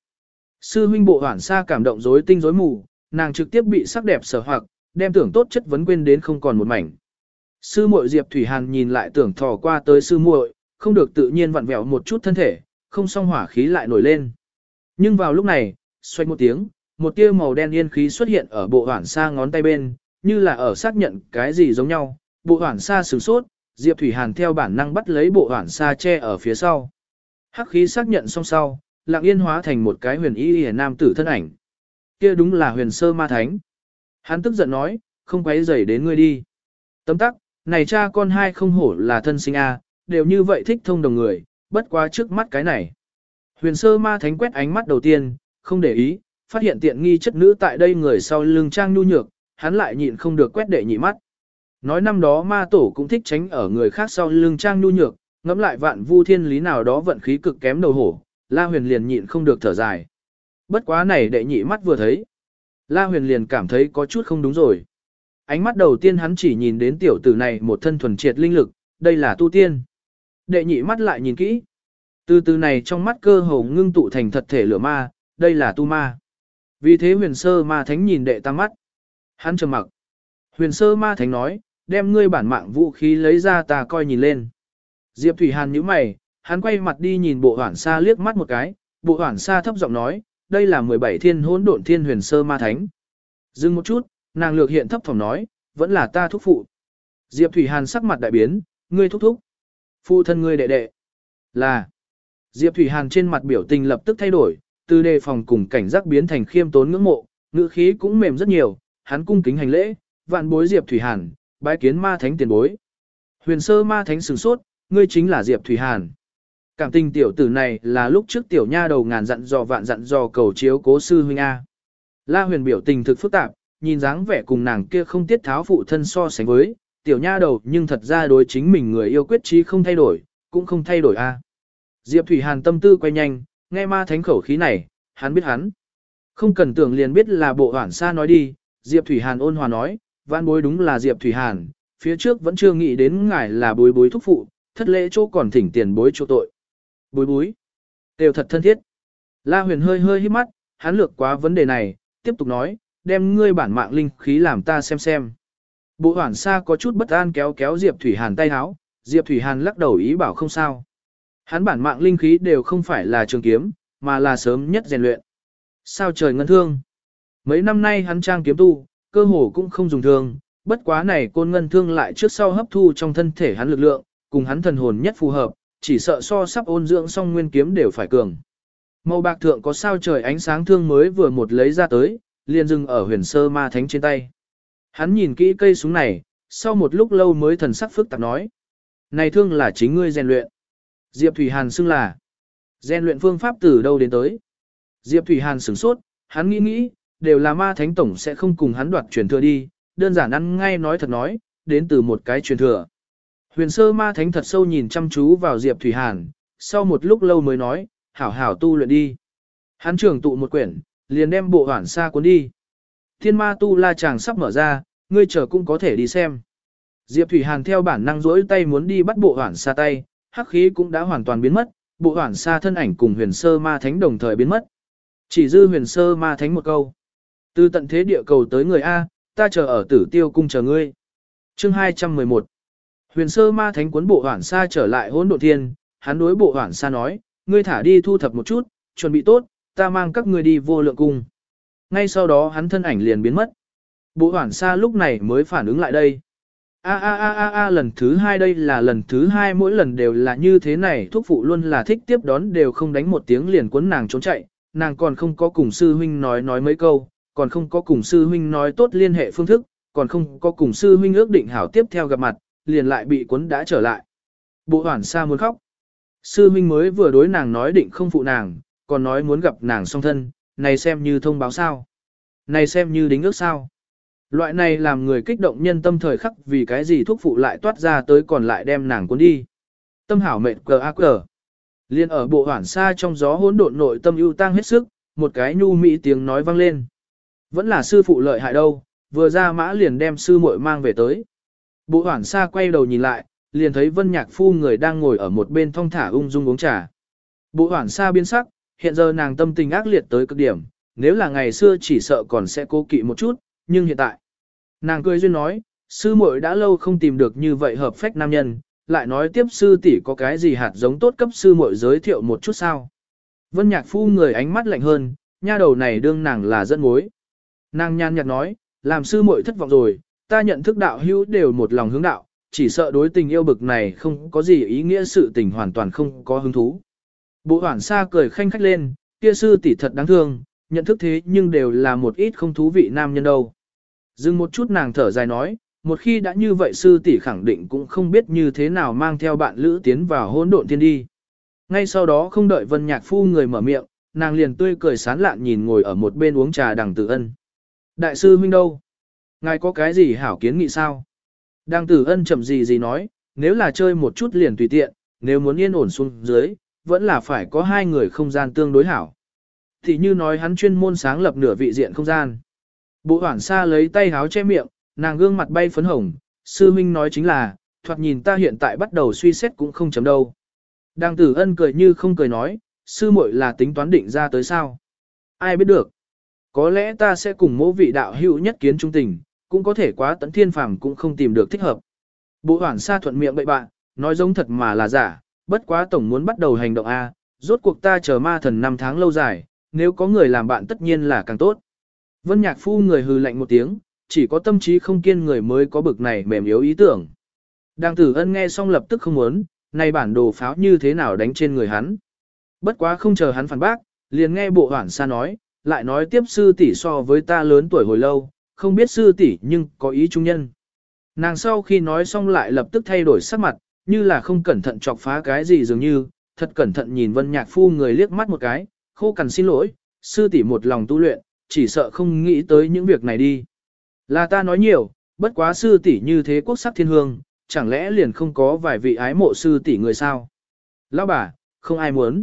Sư huynh bộ hoảng xa cảm động rối tinh rối mù, nàng trực tiếp bị sắc đẹp sở hoặc, đem tưởng tốt chất vấn quên đến không còn một mảnh. Sư muội Diệp Thủy Hàn nhìn lại tưởng thò qua tới sư muội, không được tự nhiên vặn vẹo một chút thân thể, không song hỏa khí lại nổi lên. Nhưng vào lúc này, xoay một tiếng, một tia màu đen yên khí xuất hiện ở bộ hoảng xa ngón tay bên, như là ở xác nhận cái gì giống nhau. Bộ hoảng xa sửng sốt, Diệp Thủy Hàn theo bản năng bắt lấy bộ hoản xa che ở phía sau. Hắc khí xác nhận xong sau, lặng yên hóa thành một cái huyền y hề nam tử thân ảnh. Kia đúng là huyền sơ ma thánh. Hắn tức giận nói, không quấy rầy đến ngươi đi. Tấm tắc, này cha con hai không hổ là thân sinh a, đều như vậy thích thông đồng người, bất quá trước mắt cái này. Huyền sơ ma thánh quét ánh mắt đầu tiên, không để ý, phát hiện tiện nghi chất nữ tại đây người sau lưng trang nhu nhược, hắn lại nhịn không được quét đệ nhị mắt. Nói năm đó ma tổ cũng thích tránh ở người khác sau lưng trang nhu nhược, ngẫm lại vạn vu thiên lý nào đó vận khí cực kém đầu hổ, La Huyền liền nhịn không được thở dài. Bất quá này đệ nhị mắt vừa thấy. La Huyền liền cảm thấy có chút không đúng rồi. Ánh mắt đầu tiên hắn chỉ nhìn đến tiểu tử này một thân thuần triệt linh lực, đây là tu tiên. Đệ nhị mắt lại nhìn kỹ. Từ từ này trong mắt cơ hồ ngưng tụ thành thật thể lửa ma, đây là tu ma. Vì thế huyền sơ ma thánh nhìn đệ tăng mắt. Hắn trầm mặc. Huyền sơ ma thánh nói, đem ngươi bản mạng vũ khí lấy ra ta coi nhìn lên. Diệp Thủy Hàn nhíu mày, hắn quay mặt đi nhìn bộ hoảng xa liếc mắt một cái, bộ hoảng xa thấp giọng nói, đây là 17 thiên hỗn độn thiên huyền sơ ma thánh. Dừng một chút, nàng lược hiện thấp phòng nói, vẫn là ta thúc phụ. Diệp Thủy Hàn sắc mặt đại biến, ngươi thúc thúc. Phụ thân ngươi đệ đệ. Là. Diệp Thủy Hàn trên mặt biểu tình lập tức thay đổi, từ đề phòng cùng cảnh giác biến thành khiêm tốn ngưỡng mộ, ngữ khí cũng mềm rất nhiều, hắn cung kính hành lễ, vạn bối Diệp Thủy Hàn, bái kiến ma thánh tiền bối. Huyền sơ ma thánh sửng sốt, ngươi chính là Diệp Thủy Hàn. Cảm tình tiểu tử này là lúc trước tiểu nha đầu ngàn dặn dò vạn dặn dò cầu chiếu cố sư huynh A. La huyền biểu tình thực phức tạp, nhìn dáng vẻ cùng nàng kia không tiết tháo phụ thân so sánh với, tiểu nha đầu nhưng thật ra đối chính mình người yêu quyết trí không thay đổi, cũng không thay đổi A. Diệp Thủy Hàn tâm tư quay nhanh, nghe ma thánh khẩu khí này, hắn biết hắn. Không cần tưởng liền biết là bộ hoảng xa nói đi, Diệp Thủy Hàn ôn hòa nói, vãn bối đúng là Diệp Thủy Hàn, phía trước vẫn chưa nghĩ đến ngài là bối bối thúc phụ, thất lễ chỗ còn thỉnh tiền bối chỗ tội. Bối bối, đều thật thân thiết. La huyền hơi hơi hít mắt, hắn lược quá vấn đề này, tiếp tục nói, đem ngươi bản mạng linh khí làm ta xem xem. Bộ hoảng xa có chút bất an kéo kéo Diệp Thủy Hàn tay háo, Diệp Thủy Hàn lắc đầu ý bảo không sao. Hắn bản mạng linh khí đều không phải là trường kiếm, mà là sớm nhất rèn luyện. Sao trời ngân thương. Mấy năm nay hắn trang kiếm tu, cơ hồ cũng không dùng thương, bất quá này côn ngân thương lại trước sau hấp thu trong thân thể hắn lực lượng, cùng hắn thần hồn nhất phù hợp, chỉ sợ so sắp ôn dưỡng xong nguyên kiếm đều phải cường. Màu bạc thượng có sao trời ánh sáng thương mới vừa một lấy ra tới, liền dừng ở huyền sơ ma thánh trên tay. Hắn nhìn kỹ cây súng này, sau một lúc lâu mới thần sắc phức tạp nói. Này thương là chính ngươi rèn luyện. Diệp Thủy Hàn xưng là. Rèn luyện phương pháp từ đâu đến tới. Diệp Thủy Hàn sửng sốt, hắn nghĩ nghĩ, đều là ma thánh tổng sẽ không cùng hắn đoạt truyền thừa đi, đơn giản ăn ngay nói thật nói, đến từ một cái truyền thừa. Huyền sơ ma thánh thật sâu nhìn chăm chú vào Diệp Thủy Hàn, sau một lúc lâu mới nói, hảo hảo tu luyện đi. Hắn trưởng tụ một quyển, liền đem bộ hoản xa cuốn đi. Thiên ma tu la chàng sắp mở ra, ngươi chờ cũng có thể đi xem. Diệp Thủy Hàn theo bản năng rỗi tay muốn đi bắt bộ hoản xa tay, hắc khí cũng đã hoàn toàn biến mất, bộ hoản xa thân ảnh cùng huyền sơ ma thánh đồng thời biến mất. Chỉ dư huyền sơ ma thánh một câu. Từ tận thế địa cầu tới người A, ta chờ ở tử tiêu cung chờ ngươi. Chương 211 Huyền sơ ma thánh cuốn bộ hoản xa trở lại hỗn độn thiên, hắn đối bộ hoảng xa nói, ngươi thả đi thu thập một chút, chuẩn bị tốt, ta mang các ngươi đi vô lượng cung. Ngay sau đó hắn thân ảnh liền biến mất. Bộ hoảng xa lúc này mới phản ứng lại đây. A a a a a lần thứ hai đây là lần thứ hai mỗi lần đều là như thế này thuốc phụ luôn là thích tiếp đón đều không đánh một tiếng liền cuốn nàng trốn chạy, nàng còn không có cùng sư huynh nói nói mấy câu, còn không có cùng sư huynh nói tốt liên hệ phương thức, còn không có cùng sư huynh ước định hảo tiếp theo gặp mặt, liền lại bị cuốn đã trở lại. Bộ hoảng xa muốn khóc. Sư huynh mới vừa đối nàng nói định không phụ nàng, còn nói muốn gặp nàng song thân, này xem như thông báo sao. Này xem như đính ước sao. Loại này làm người kích động nhân tâm thời khắc vì cái gì thuốc phụ lại toát ra tới còn lại đem nàng cuốn đi. Tâm hảo mệt cờ ác cờ. Liên ở bộ hoảng xa trong gió hỗn độn nội tâm ưu tăng hết sức, một cái nhu mỹ tiếng nói vang lên. Vẫn là sư phụ lợi hại đâu, vừa ra mã liền đem sư muội mang về tới. Bộ hoảng xa quay đầu nhìn lại, liền thấy vân nhạc phu người đang ngồi ở một bên thong thả ung dung uống trà. Bộ hoảng xa biến sắc, hiện giờ nàng tâm tình ác liệt tới cực điểm, nếu là ngày xưa chỉ sợ còn sẽ cố kỵ một chút, nhưng hiện tại. Nàng cười duyên nói, sư muội đã lâu không tìm được như vậy hợp phách nam nhân, lại nói tiếp sư tỷ có cái gì hạt giống tốt cấp sư muội giới thiệu một chút sao. Vân nhạc phu người ánh mắt lạnh hơn, nha đầu này đương nàng là dẫn mối. Nàng nhan nhạt nói, làm sư muội thất vọng rồi, ta nhận thức đạo hữu đều một lòng hướng đạo, chỉ sợ đối tình yêu bực này không có gì ý nghĩa sự tình hoàn toàn không có hứng thú. Bộ hoảng xa cười khanh khách lên, kia sư tỷ thật đáng thương, nhận thức thế nhưng đều là một ít không thú vị nam nhân đâu. Dừng một chút nàng thở dài nói, một khi đã như vậy sư tỷ khẳng định cũng không biết như thế nào mang theo bạn lữ tiến vào hỗn độn thiên đi. Ngay sau đó không đợi vân nhạc phu người mở miệng, nàng liền tươi cười sán lạn nhìn ngồi ở một bên uống trà đằng tử ân. Đại sư huynh đâu? Ngài có cái gì hảo kiến nghị sao? Đang tử ân chậm gì gì nói, nếu là chơi một chút liền tùy tiện, nếu muốn yên ổn xuống dưới, vẫn là phải có hai người không gian tương đối hảo. Thì như nói hắn chuyên môn sáng lập nửa vị diện không gian. Bộ hoảng xa lấy tay háo che miệng, nàng gương mặt bay phấn hồng, sư minh nói chính là, thoạt nhìn ta hiện tại bắt đầu suy xét cũng không chấm đâu. Đang tử ân cười như không cười nói, sư muội là tính toán định ra tới sao. Ai biết được. Có lẽ ta sẽ cùng mỗ vị đạo hữu nhất kiến trung tình, cũng có thể quá tận thiên phàm cũng không tìm được thích hợp. Bộ hoảng xa thuận miệng bậy bạn, nói giống thật mà là giả, bất quá tổng muốn bắt đầu hành động A, rốt cuộc ta chờ ma thần năm tháng lâu dài, nếu có người làm bạn tất nhiên là càng tốt. Vân nhạc phu người hừ lạnh một tiếng, chỉ có tâm trí không kiên người mới có bực này mềm yếu ý tưởng. Đang tử ân nghe xong lập tức không muốn, này bản đồ pháo như thế nào đánh trên người hắn. Bất quá không chờ hắn phản bác, liền nghe bộ hoảng xa nói, lại nói tiếp sư tỷ so với ta lớn tuổi hồi lâu, không biết sư tỷ nhưng có ý trung nhân. Nàng sau khi nói xong lại lập tức thay đổi sắc mặt, như là không cẩn thận chọc phá cái gì dường như, thật cẩn thận nhìn vân nhạc phu người liếc mắt một cái, khô cằn xin lỗi, sư tỷ một lòng tu luyện, chỉ sợ không nghĩ tới những việc này đi. Là ta nói nhiều, bất quá sư tỷ như thế quốc sắc thiên hương, chẳng lẽ liền không có vài vị ái mộ sư tỷ người sao? Lão bà, không ai muốn.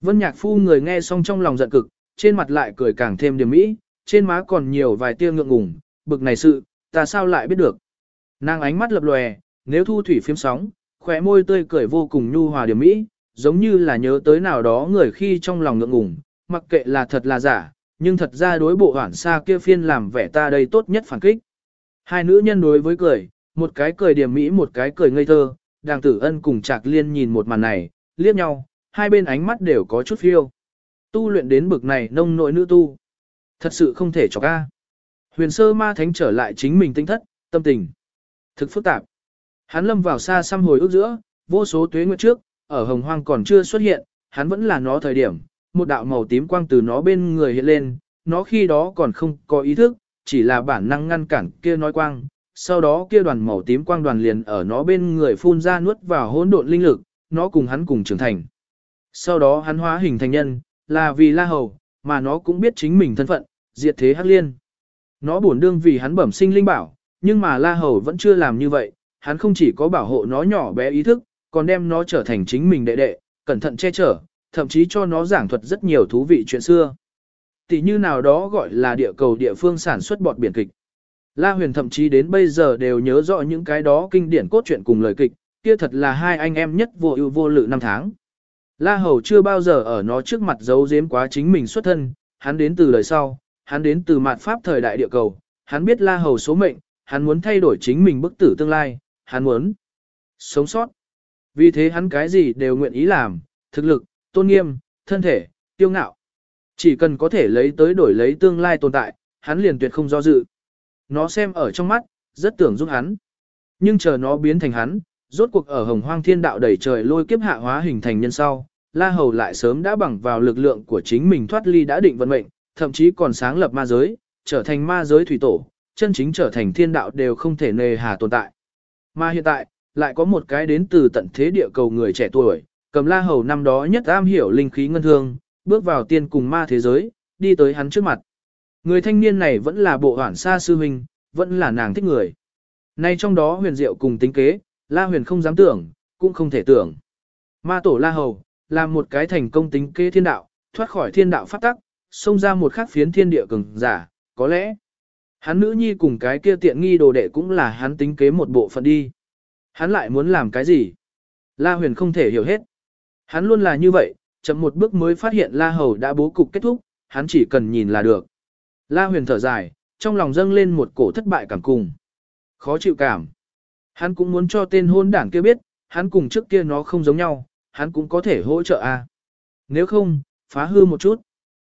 Vân nhạc phu người nghe xong trong lòng giận cực, trên mặt lại cười càng thêm điểm mỹ, trên má còn nhiều vài tia ngượng ngùng, bực này sự, ta sao lại biết được. Nàng ánh mắt lập lòe, nếu thu thủy phiếm sóng, khỏe môi tươi cười vô cùng nhu hòa điểm mỹ, giống như là nhớ tới nào đó người khi trong lòng ngượng ngùng, mặc kệ là thật là giả, nhưng thật ra đối bộ hoảng xa kia phiên làm vẻ ta đây tốt nhất phản kích. Hai nữ nhân đối với cười, một cái cười điểm mỹ một cái cười ngây thơ, đàng tử ân cùng chạc liên nhìn một màn này, liếc nhau, hai bên ánh mắt đều có chút phiêu. Tu luyện đến bực này nông nội nữ tu. Thật sự không thể cho ca. Huyền sơ ma thánh trở lại chính mình tinh thất, tâm tình. Thực phức tạp. Hắn lâm vào xa xăm hồi ước giữa, vô số tuế nguyệt trước, ở hồng hoang còn chưa xuất hiện, hắn vẫn là nó thời điểm, một đạo màu tím quang từ nó bên người hiện lên, nó khi đó còn không có ý thức, chỉ là bản năng ngăn cản kia nói quang, sau đó kia đoàn màu tím quang đoàn liền ở nó bên người phun ra nuốt vào hỗn độn linh lực, nó cùng hắn cùng trưởng thành. Sau đó hắn hóa hình thành nhân, là vì La Hầu, mà nó cũng biết chính mình thân phận, diệt thế hắc liên. Nó buồn đương vì hắn bẩm sinh linh bảo, nhưng mà La Hầu vẫn chưa làm như vậy, hắn không chỉ có bảo hộ nó nhỏ bé ý thức, còn đem nó trở thành chính mình đệ đệ, cẩn thận che chở, thậm chí cho nó giảng thuật rất nhiều thú vị chuyện xưa. Tỷ như nào đó gọi là địa cầu địa phương sản xuất bọt biển kịch. La Huyền thậm chí đến bây giờ đều nhớ rõ những cái đó kinh điển cốt truyện cùng lời kịch, kia thật là hai anh em nhất vô ưu vô lự năm tháng. La Hầu chưa bao giờ ở nó trước mặt giấu giếm quá chính mình xuất thân, hắn đến từ đời sau, hắn đến từ mạt pháp thời đại địa cầu, hắn biết La Hầu số mệnh, hắn muốn thay đổi chính mình bức tử tương lai, hắn muốn sống sót. Vì thế hắn cái gì đều nguyện ý làm, thực lực, tôn nghiêm, thân thể, tiêu ngạo. Chỉ cần có thể lấy tới đổi lấy tương lai tồn tại, hắn liền tuyệt không do dự. Nó xem ở trong mắt, rất tưởng giúp hắn. Nhưng chờ nó biến thành hắn, rốt cuộc ở hồng hoang thiên đạo đẩy trời lôi kiếp hạ hóa hình thành nhân sau, La Hầu lại sớm đã bằng vào lực lượng của chính mình thoát ly đã định vận mệnh, thậm chí còn sáng lập ma giới, trở thành ma giới thủy tổ, chân chính trở thành thiên đạo đều không thể nề hà tồn tại. Mà hiện tại, lại có một cái đến từ tận thế địa cầu người trẻ tuổi, cầm La Hầu năm đó nhất am hiểu linh khí ngân thương, bước vào tiên cùng ma thế giới, đi tới hắn trước mặt. Người thanh niên này vẫn là bộ hoảng xa sư huynh, vẫn là nàng thích người. Nay trong đó huyền diệu cùng tính kế, La huyền không dám tưởng, cũng không thể tưởng. Ma tổ La Hầu, là một cái thành công tính kế thiên đạo, thoát khỏi thiên đạo phát tắc, xông ra một khắc phiến thiên địa cường giả, có lẽ. Hắn nữ nhi cùng cái kia tiện nghi đồ đệ cũng là hắn tính kế một bộ phận đi. Hắn lại muốn làm cái gì? La huyền không thể hiểu hết. Hắn luôn là như vậy, chậm một bước mới phát hiện La Hầu đã bố cục kết thúc, hắn chỉ cần nhìn là được. La huyền thở dài, trong lòng dâng lên một cổ thất bại cảm cùng. Khó chịu cảm. Hắn cũng muốn cho tên hôn đảng kia biết, hắn cùng trước kia nó không giống nhau, hắn cũng có thể hỗ trợ a. Nếu không, phá hư một chút.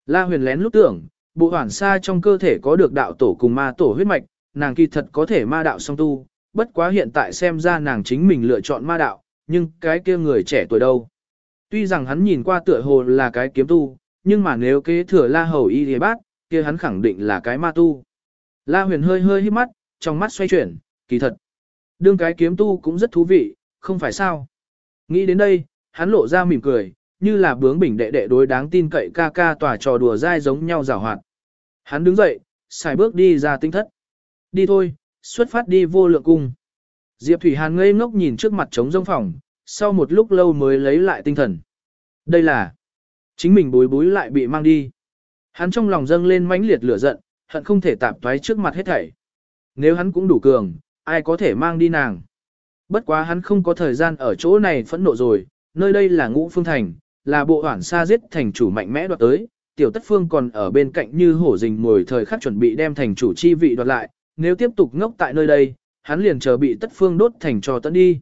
La huyền lén lúc tưởng, bộ hoản sa trong cơ thể có được đạo tổ cùng ma tổ huyết mạch, nàng kỳ thật có thể ma đạo song tu, bất quá hiện tại xem ra nàng chính mình lựa chọn ma đạo, nhưng cái kia người trẻ tuổi đâu. Tuy rằng hắn nhìn qua tựa hồ là cái kiếm tu, nhưng mà nếu kế thừa la hầu y thế bát, kia hắn khẳng định là cái ma tu. La huyền hơi hơi hít mắt, trong mắt xoay chuyển, kỳ thật. Đương cái kiếm tu cũng rất thú vị, không phải sao. Nghĩ đến đây, hắn lộ ra mỉm cười, như là bướng bỉnh đệ đệ đối đáng tin cậy ca ca tỏa trò đùa dai giống nhau rào hoạt. Hắn đứng dậy, xài bước đi ra tinh thất. Đi thôi, xuất phát đi vô lượng cung. Diệp Thủy Hàn ngây ngốc nhìn trước mặt trống rông phòng, sau một lúc lâu mới lấy lại tinh thần. Đây là chính mình bối bối lại bị mang đi. Hắn trong lòng dâng lên mãnh liệt lửa giận, hận không thể tạp thoái trước mặt hết thảy. Nếu hắn cũng đủ cường, ai có thể mang đi nàng. Bất quá hắn không có thời gian ở chỗ này phẫn nộ rồi, nơi đây là ngũ phương thành, là bộ hoảng xa giết thành chủ mạnh mẽ đoạt tới, tiểu tất phương còn ở bên cạnh như hổ rình ngồi thời khắc chuẩn bị đem thành chủ chi vị đoạt lại, nếu tiếp tục ngốc tại nơi đây, hắn liền chờ bị tất phương đốt thành cho tận đi.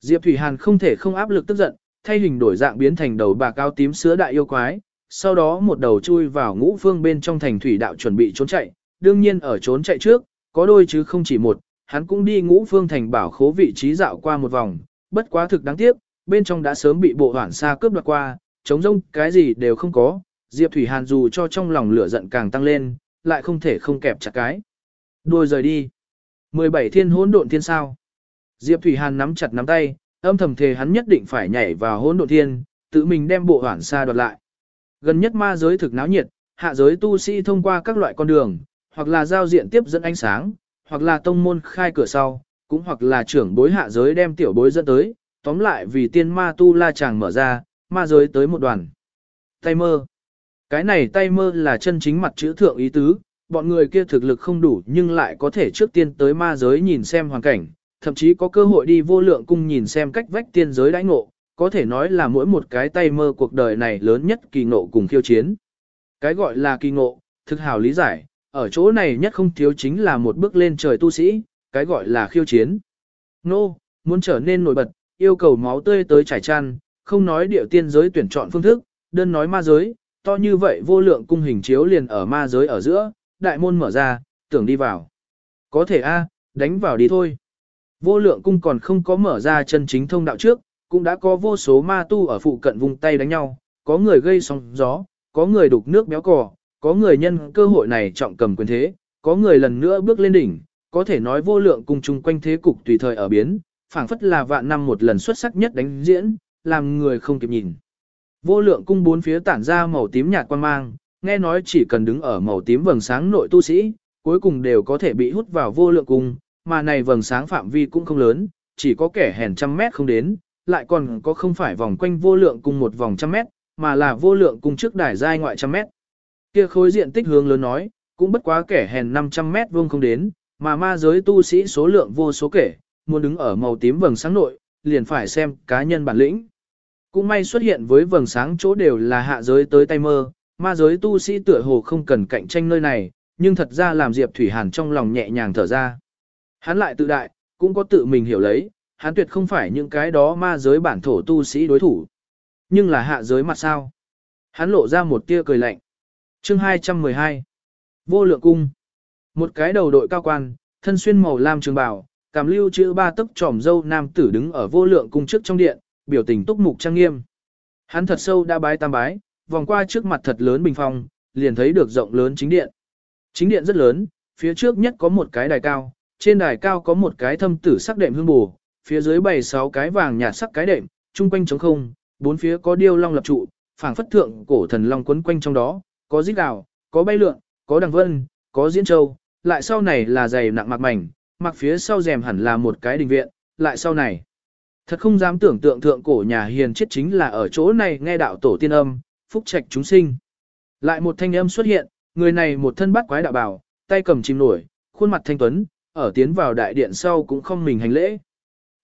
Diệp Thủy Hàn không thể không áp lực tức giận, thay hình đổi dạng biến thành đầu bạc cao tím sữa đại yêu quái, sau đó một đầu chui vào ngũ phương bên trong thành thủy đạo chuẩn bị trốn chạy, đương nhiên ở trốn chạy trước, có đôi chứ không chỉ một, hắn cũng đi ngũ phương thành bảo khố vị trí dạo qua một vòng, bất quá thực đáng tiếc, bên trong đã sớm bị bộ hoảng xa cướp đoạt qua, chống rông cái gì đều không có, Diệp Thủy Hàn dù cho trong lòng lửa giận càng tăng lên, lại không thể không kẹp chặt cái. Đuôi rời đi. 17 thiên hỗn độn thiên sao. Diệp Thủy Hàn nắm chặt nắm tay, âm thầm thề hắn nhất định phải nhảy vào hỗn độn thiên, tự mình đem bộ hoảng xa đoạt lại. Gần nhất ma giới thực náo nhiệt, hạ giới tu sĩ thông qua các loại con đường, hoặc là giao diện tiếp dẫn ánh sáng, hoặc là tông môn khai cửa sau, cũng hoặc là trưởng bối hạ giới đem tiểu bối dẫn tới, tóm lại vì tiên ma tu la chàng mở ra, ma giới tới một đoàn. Tay mơ. Cái này tay mơ là chân chính mặt chữ thượng ý tứ, bọn người kia thực lực không đủ nhưng lại có thể trước tiên tới ma giới nhìn xem hoàn cảnh, thậm chí có cơ hội đi vô lượng cung nhìn xem cách vách tiên giới đãi ngộ, có thể nói là mỗi một cái tay mơ cuộc đời này lớn nhất kỳ ngộ cùng khiêu chiến. Cái gọi là kỳ ngộ, thực hào lý giải, ở chỗ này nhất không thiếu chính là một bước lên trời tu sĩ, cái gọi là khiêu chiến. Nô, no, muốn trở nên nổi bật, yêu cầu máu tươi tới trải chăn, không nói điệu tiên giới tuyển chọn phương thức, đơn nói ma giới, to như vậy vô lượng cung hình chiếu liền ở ma giới ở giữa, đại môn mở ra, tưởng đi vào. Có thể a, đánh vào đi thôi. Vô lượng cung còn không có mở ra chân chính thông đạo trước, cũng đã có vô số ma tu ở phụ cận vùng tay đánh nhau, có người gây sóng gió, có người đục nước béo cò, có người nhân cơ hội này trọng cầm quyền thế, có người lần nữa bước lên đỉnh, có thể nói vô lượng cung chung quanh thế cục tùy thời ở biến, phảng phất là vạn năm một lần xuất sắc nhất đánh diễn, làm người không kịp nhìn. Vô lượng cung bốn phía tản ra màu tím nhạt quan mang, nghe nói chỉ cần đứng ở màu tím vầng sáng nội tu sĩ, cuối cùng đều có thể bị hút vào vô lượng cung, mà này vầng sáng phạm vi cũng không lớn, chỉ có kẻ hèn trăm mét không đến, lại còn có không phải vòng quanh vô lượng cung một vòng trăm mét, mà là vô lượng cung trước đài giai ngoại trăm mét. Kia khối diện tích hướng lớn nói, cũng bất quá kẻ hèn 500 mét vuông không đến, mà ma giới tu sĩ số lượng vô số kể, muốn đứng ở màu tím vầng sáng nội, liền phải xem cá nhân bản lĩnh. Cũng may xuất hiện với vầng sáng chỗ đều là hạ giới tới tay mơ, ma giới tu sĩ tựa hồ không cần cạnh tranh nơi này, nhưng thật ra làm Diệp Thủy Hàn trong lòng nhẹ nhàng thở ra. Hắn lại tự đại, cũng có tự mình hiểu lấy, hắn tuyệt không phải những cái đó ma giới bản thổ tu sĩ đối thủ. Nhưng là hạ giới mặt sao? Hắn lộ ra một tia cười lạnh. Chương 212 Vô lượng cung Một cái đầu đội cao quan, thân xuyên màu lam trường bào, cảm lưu chữ ba tấc tròm dâu nam tử đứng ở vô lượng cung trước trong điện, biểu tình túc mục trang nghiêm. Hắn thật sâu đã bái tam bái, vòng qua trước mặt thật lớn bình phong, liền thấy được rộng lớn chính điện. Chính điện rất lớn, phía trước nhất có một cái đài cao, trên đài cao có một cái thâm tử sắc đệm hương bù, phía dưới bày sáu cái vàng nhạt sắc cái đệm, trung quanh trống không, bốn phía có điêu long lập trụ, phảng phất thượng cổ thần long quấn quanh trong đó, có dít gào, có bay lượn, có đằng vân, có diễn châu, lại sau này là giày nặng mặc mảnh, mặc phía sau rèm hẳn là một cái đình viện, lại sau này. Thật không dám tưởng tượng thượng cổ nhà hiền chết chính là ở chỗ này nghe đạo tổ tiên âm, phúc trạch chúng sinh. Lại một thanh âm xuất hiện, người này một thân bắt quái đạo bảo, tay cầm chim nổi, khuôn mặt thanh tuấn, ở tiến vào đại điện sau cũng không mình hành lễ.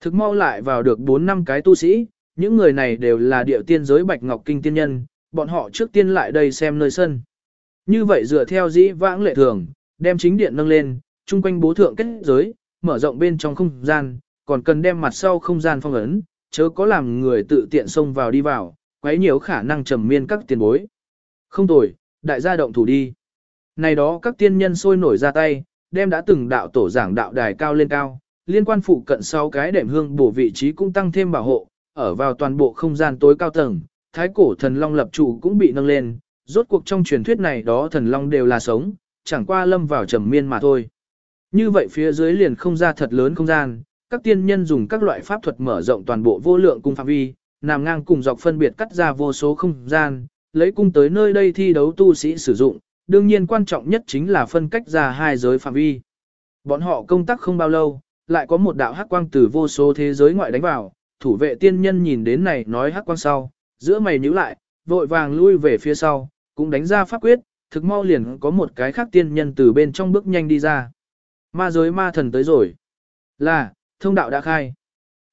Thực mau lại vào được 4 năm cái tu sĩ, những người này đều là địa tiên giới Bạch Ngọc Kinh tiên nhân, bọn họ trước tiên lại đây xem nơi sân. Như vậy dựa theo dĩ vãng lệ thường, đem chính điện nâng lên, chung quanh bố thượng kết giới, mở rộng bên trong không gian, còn cần đem mặt sau không gian phong ấn, chớ có làm người tự tiện xông vào đi vào, quấy nhiều khả năng trầm miên các tiền bối. Không tồi, đại gia động thủ đi. Này đó các tiên nhân sôi nổi ra tay, đem đã từng đạo tổ giảng đạo đài cao lên cao, liên quan phụ cận sau cái đệm hương bổ vị trí cũng tăng thêm bảo hộ, ở vào toàn bộ không gian tối cao tầng, thái cổ thần long lập trụ cũng bị nâng lên, rốt cuộc trong truyền thuyết này đó thần long đều là sống, chẳng qua lâm vào trầm miên mà thôi. Như vậy phía dưới liền không ra thật lớn không gian, các tiên nhân dùng các loại pháp thuật mở rộng toàn bộ vô lượng cung phạm vi, nằm ngang cùng dọc phân biệt cắt ra vô số không gian, lấy cung tới nơi đây thi đấu tu sĩ sử dụng, đương nhiên quan trọng nhất chính là phân cách ra hai giới phạm vi. Bọn họ công tác không bao lâu, lại có một đạo hắc quang từ vô số thế giới ngoại đánh vào, thủ vệ tiên nhân nhìn đến này nói hắc quang sau, giữa mày nhíu lại, vội vàng lui về phía sau, cũng đánh ra pháp quyết, thực mau liền có một cái khác tiên nhân từ bên trong bước nhanh đi ra. Ma giới ma thần tới rồi. Là, thông đạo đã khai.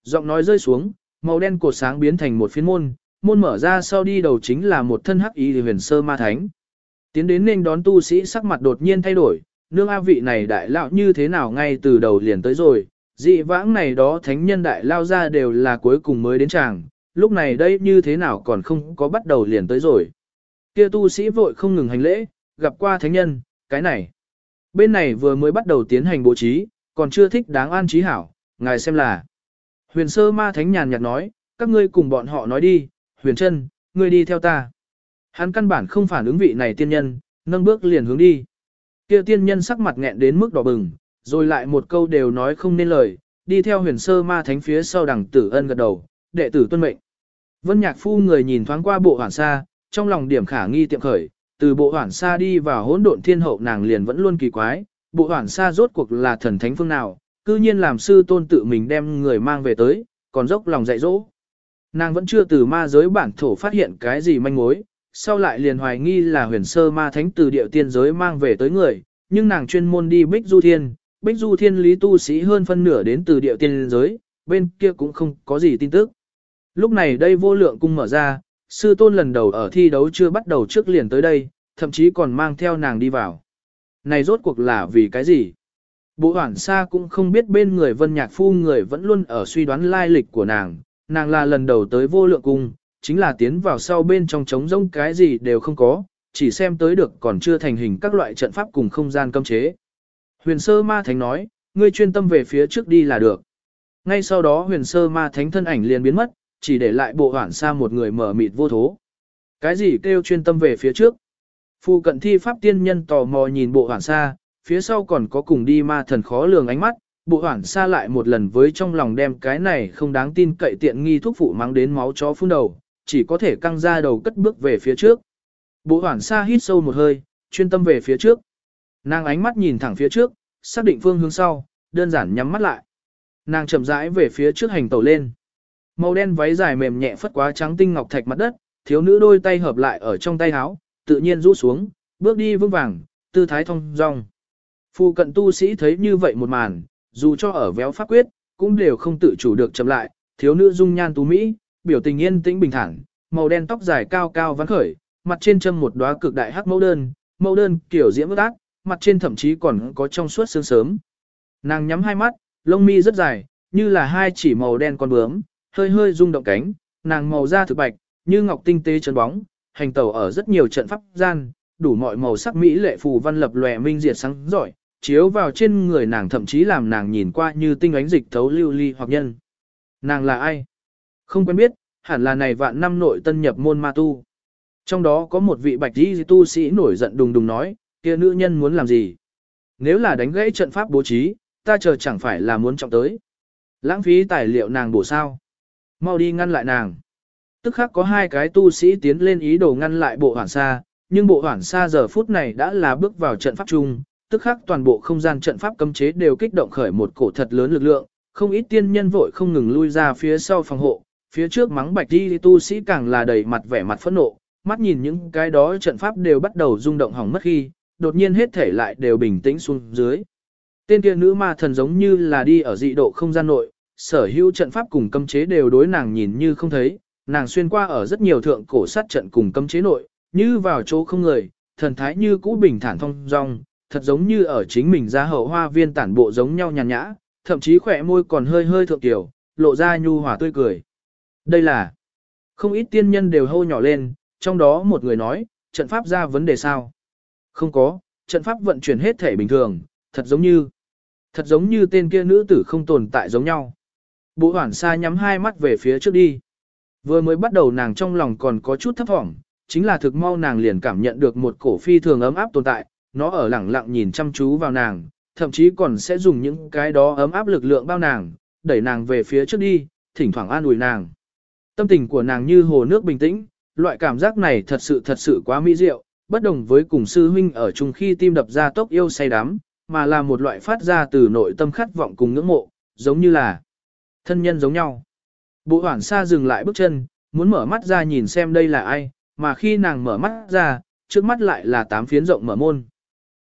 Giọng nói rơi xuống, màu đen cột sáng biến thành một phiến môn, môn mở ra sau đi đầu chính là một thân hắc y huyền sơ ma thánh. Tiến đến nên đón tu sĩ sắc mặt đột nhiên thay đổi, nương a vị này đại lão như thế nào ngay từ đầu liền tới rồi, dị vãng này đó thánh nhân đại lao ra đều là cuối cùng mới đến chàng, lúc này đây như thế nào còn không có bắt đầu liền tới rồi. Kia tu sĩ vội không ngừng hành lễ, gặp qua thánh nhân, cái này. Bên này vừa mới bắt đầu tiến hành bố trí, còn chưa thích đáng an trí hảo, ngài xem là. Huyền sơ ma thánh nhàn nhạt nói, các ngươi cùng bọn họ nói đi, huyền chân, ngươi đi theo ta. Hắn căn bản không phản ứng vị này tiên nhân, nâng bước liền hướng đi. Kia tiên nhân sắc mặt nghẹn đến mức đỏ bừng, rồi lại một câu đều nói không nên lời, đi theo huyền sơ ma thánh phía sau đằng tử ân gật đầu, đệ tử tuân mệnh. Vân nhạc phu người nhìn thoáng qua bộ hoản xa, trong lòng điểm khả nghi tiệm khởi, từ bộ hoản xa đi vào hỗn độn thiên hậu nàng liền vẫn luôn kỳ quái, bộ hoản xa rốt cuộc là thần thánh phương nào, cư nhiên làm sư tôn tự mình đem người mang về tới, còn dốc lòng dạy dỗ. Nàng vẫn chưa từ ma giới bản thổ phát hiện cái gì manh mối, sau lại liền hoài nghi là huyền sơ ma thánh từ địa tiên giới mang về tới người, nhưng nàng chuyên môn đi Bích Du Thiên, Bích Du Thiên lý tu sĩ hơn phân nửa đến từ địa tiên giới, bên kia cũng không có gì tin tức. Lúc này đây vô lượng cung mở ra, sư tôn lần đầu ở thi đấu chưa bắt đầu trước liền tới đây, thậm chí còn mang theo nàng đi vào. Này rốt cuộc là vì cái gì? Bộ hoảng xa cũng không biết bên người vân nhạc phu người vẫn luôn ở suy đoán lai lịch của nàng, nàng là lần đầu tới vô lượng cung, chính là tiến vào sau bên trong trống rông cái gì đều không có, chỉ xem tới được còn chưa thành hình các loại trận pháp cùng không gian cấm chế. Huyền sơ ma thánh nói, ngươi chuyên tâm về phía trước đi là được. Ngay sau đó huyền sơ ma thánh thân ảnh liền biến mất, chỉ để lại bộ hoảng xa một người mở mịt vô thố. Cái gì kêu chuyên tâm về phía trước? Phu cận thi pháp tiên nhân tò mò nhìn bộ hoảng xa, phía sau còn có cùng đi ma thần khó lường ánh mắt, bộ hoảng xa lại một lần với trong lòng đem cái này không đáng tin cậy tiện nghi thuốc phụ mang đến máu chó phun đầu, chỉ có thể căng ra đầu cất bước về phía trước. Bộ hoảng xa hít sâu một hơi, chuyên tâm về phía trước. Nàng ánh mắt nhìn thẳng phía trước, xác định phương hướng sau, đơn giản nhắm mắt lại. Nàng chậm rãi về phía trước hành tàu lên. Màu đen váy dài mềm nhẹ phất quá trắng tinh ngọc thạch mặt đất, thiếu nữ đôi tay hợp lại ở trong tay áo, tự nhiên rũ xuống, bước đi vững vàng, tư thái thông dong. Phu cận tu sĩ thấy như vậy một màn, dù cho ở véo pháp quyết, cũng đều không tự chủ được chậm lại, thiếu nữ dung nhan tú mỹ, biểu tình yên tĩnh bình thản, màu đen tóc dài cao cao vắn khởi, mặt trên châm một đóa cực đại hắc mẫu đơn, mẫu đơn kiểu diễm ước ác, mặt trên thậm chí còn có trong suốt sương sớm. Nàng nhắm hai mắt, lông mi rất dài, như là hai chỉ màu đen con bướm, hơi hơi rung động cánh, nàng màu da thực bạch, như ngọc tinh tế chân bóng, hành tẩu ở rất nhiều trận pháp gian, đủ mọi màu sắc mỹ lệ phù văn lập lòe minh diệt sáng giỏi, chiếu vào trên người nàng thậm chí làm nàng nhìn qua như tinh ánh dịch thấu lưu ly hoặc nhân. Nàng là ai? Không quen biết, hẳn là này vạn năm nội tân nhập môn ma tu. Trong đó có một vị bạch di tu sĩ nổi giận đùng đùng nói, kia nữ nhân muốn làm gì? Nếu là đánh gãy trận pháp bố trí, ta chờ chẳng phải là muốn trọng tới. Lãng phí tài liệu nàng bổ sao. Mau đi ngăn lại nàng. Tức khắc có hai cái tu sĩ tiến lên ý đồ ngăn lại bộ hoảng xa, nhưng bộ hoảng xa giờ phút này đã là bước vào trận pháp chung, tức khắc toàn bộ không gian trận pháp cấm chế đều kích động khởi một cổ thật lớn lực lượng, không ít tiên nhân vội không ngừng lui ra phía sau phòng hộ, phía trước mắng bạch đi tu sĩ càng là đầy mặt vẻ mặt phẫn nộ, mắt nhìn những cái đó trận pháp đều bắt đầu rung động hỏng mất khi, đột nhiên hết thể lại đều bình tĩnh xuống dưới. Tên kia nữ ma thần giống như là đi ở dị độ không gian nội, sở hữu trận pháp cùng cấm chế đều đối nàng nhìn như không thấy, nàng xuyên qua ở rất nhiều thượng cổ sát trận cùng cấm chế nội, như vào chỗ không người, thần thái như cũ bình thản thông dong, thật giống như ở chính mình ra hậu hoa viên tản bộ giống nhau nhàn nhã, thậm chí khỏe môi còn hơi hơi thượng tiểu, lộ ra nhu hòa tươi cười. Đây là không ít tiên nhân đều hô nhỏ lên, trong đó một người nói, trận pháp ra vấn đề sao? Không có, trận pháp vận chuyển hết thể bình thường, thật giống như, thật giống như tên kia nữ tử không tồn tại giống nhau. Bộ hoảng xa nhắm hai mắt về phía trước đi. Vừa mới bắt đầu nàng trong lòng còn có chút thấp thỏm, chính là thực mau nàng liền cảm nhận được một cổ phi thường ấm áp tồn tại, nó ở lẳng lặng nhìn chăm chú vào nàng, thậm chí còn sẽ dùng những cái đó ấm áp lực lượng bao nàng, đẩy nàng về phía trước đi, thỉnh thoảng an ủi nàng. Tâm tình của nàng như hồ nước bình tĩnh, loại cảm giác này thật sự thật sự quá mỹ diệu, bất đồng với cùng sư huynh ở chung khi tim đập ra tốc yêu say đắm, mà là một loại phát ra từ nội tâm khát vọng cùng ngưỡng mộ, giống như là thân nhân giống nhau. Bộ hoảng xa dừng lại bước chân, muốn mở mắt ra nhìn xem đây là ai, mà khi nàng mở mắt ra, trước mắt lại là tám phiến rộng mở môn.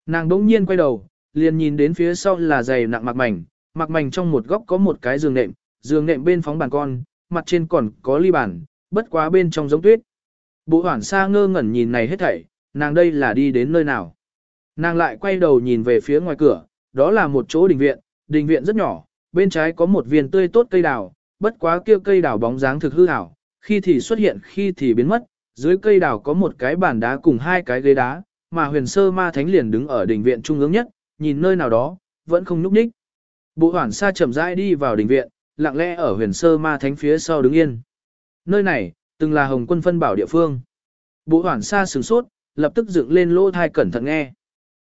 Nàng đỗng nhiên quay đầu, liền nhìn đến phía sau là giày nặng mặc mảnh, mặc mảnh trong một góc có một cái giường nệm, giường nệm bên phóng bàn con, mặt trên còn có ly bàn, bất quá bên trong giống tuyết. Bộ hoảng xa ngơ ngẩn nhìn này hết thảy, nàng đây là đi đến nơi nào. Nàng lại quay đầu nhìn về phía ngoài cửa, đó là một chỗ đình viện, đình viện rất nhỏ, bên trái có một viên tươi tốt cây đào, bất quá kia cây đào bóng dáng thực hư ảo, khi thì xuất hiện khi thì biến mất, dưới cây đào có một cái bàn đá cùng hai cái ghế đá, mà huyền sơ ma thánh liền đứng ở đỉnh viện trung ương nhất, nhìn nơi nào đó, vẫn không nhúc nhích. Bộ hoảng xa chậm rãi đi vào đỉnh viện, lặng lẽ ở huyền sơ ma thánh phía sau đứng yên. Nơi này, từng là hồng quân phân bảo địa phương. Bộ hoảng xa sửng sốt, lập tức dựng lên lỗ thai cẩn thận nghe.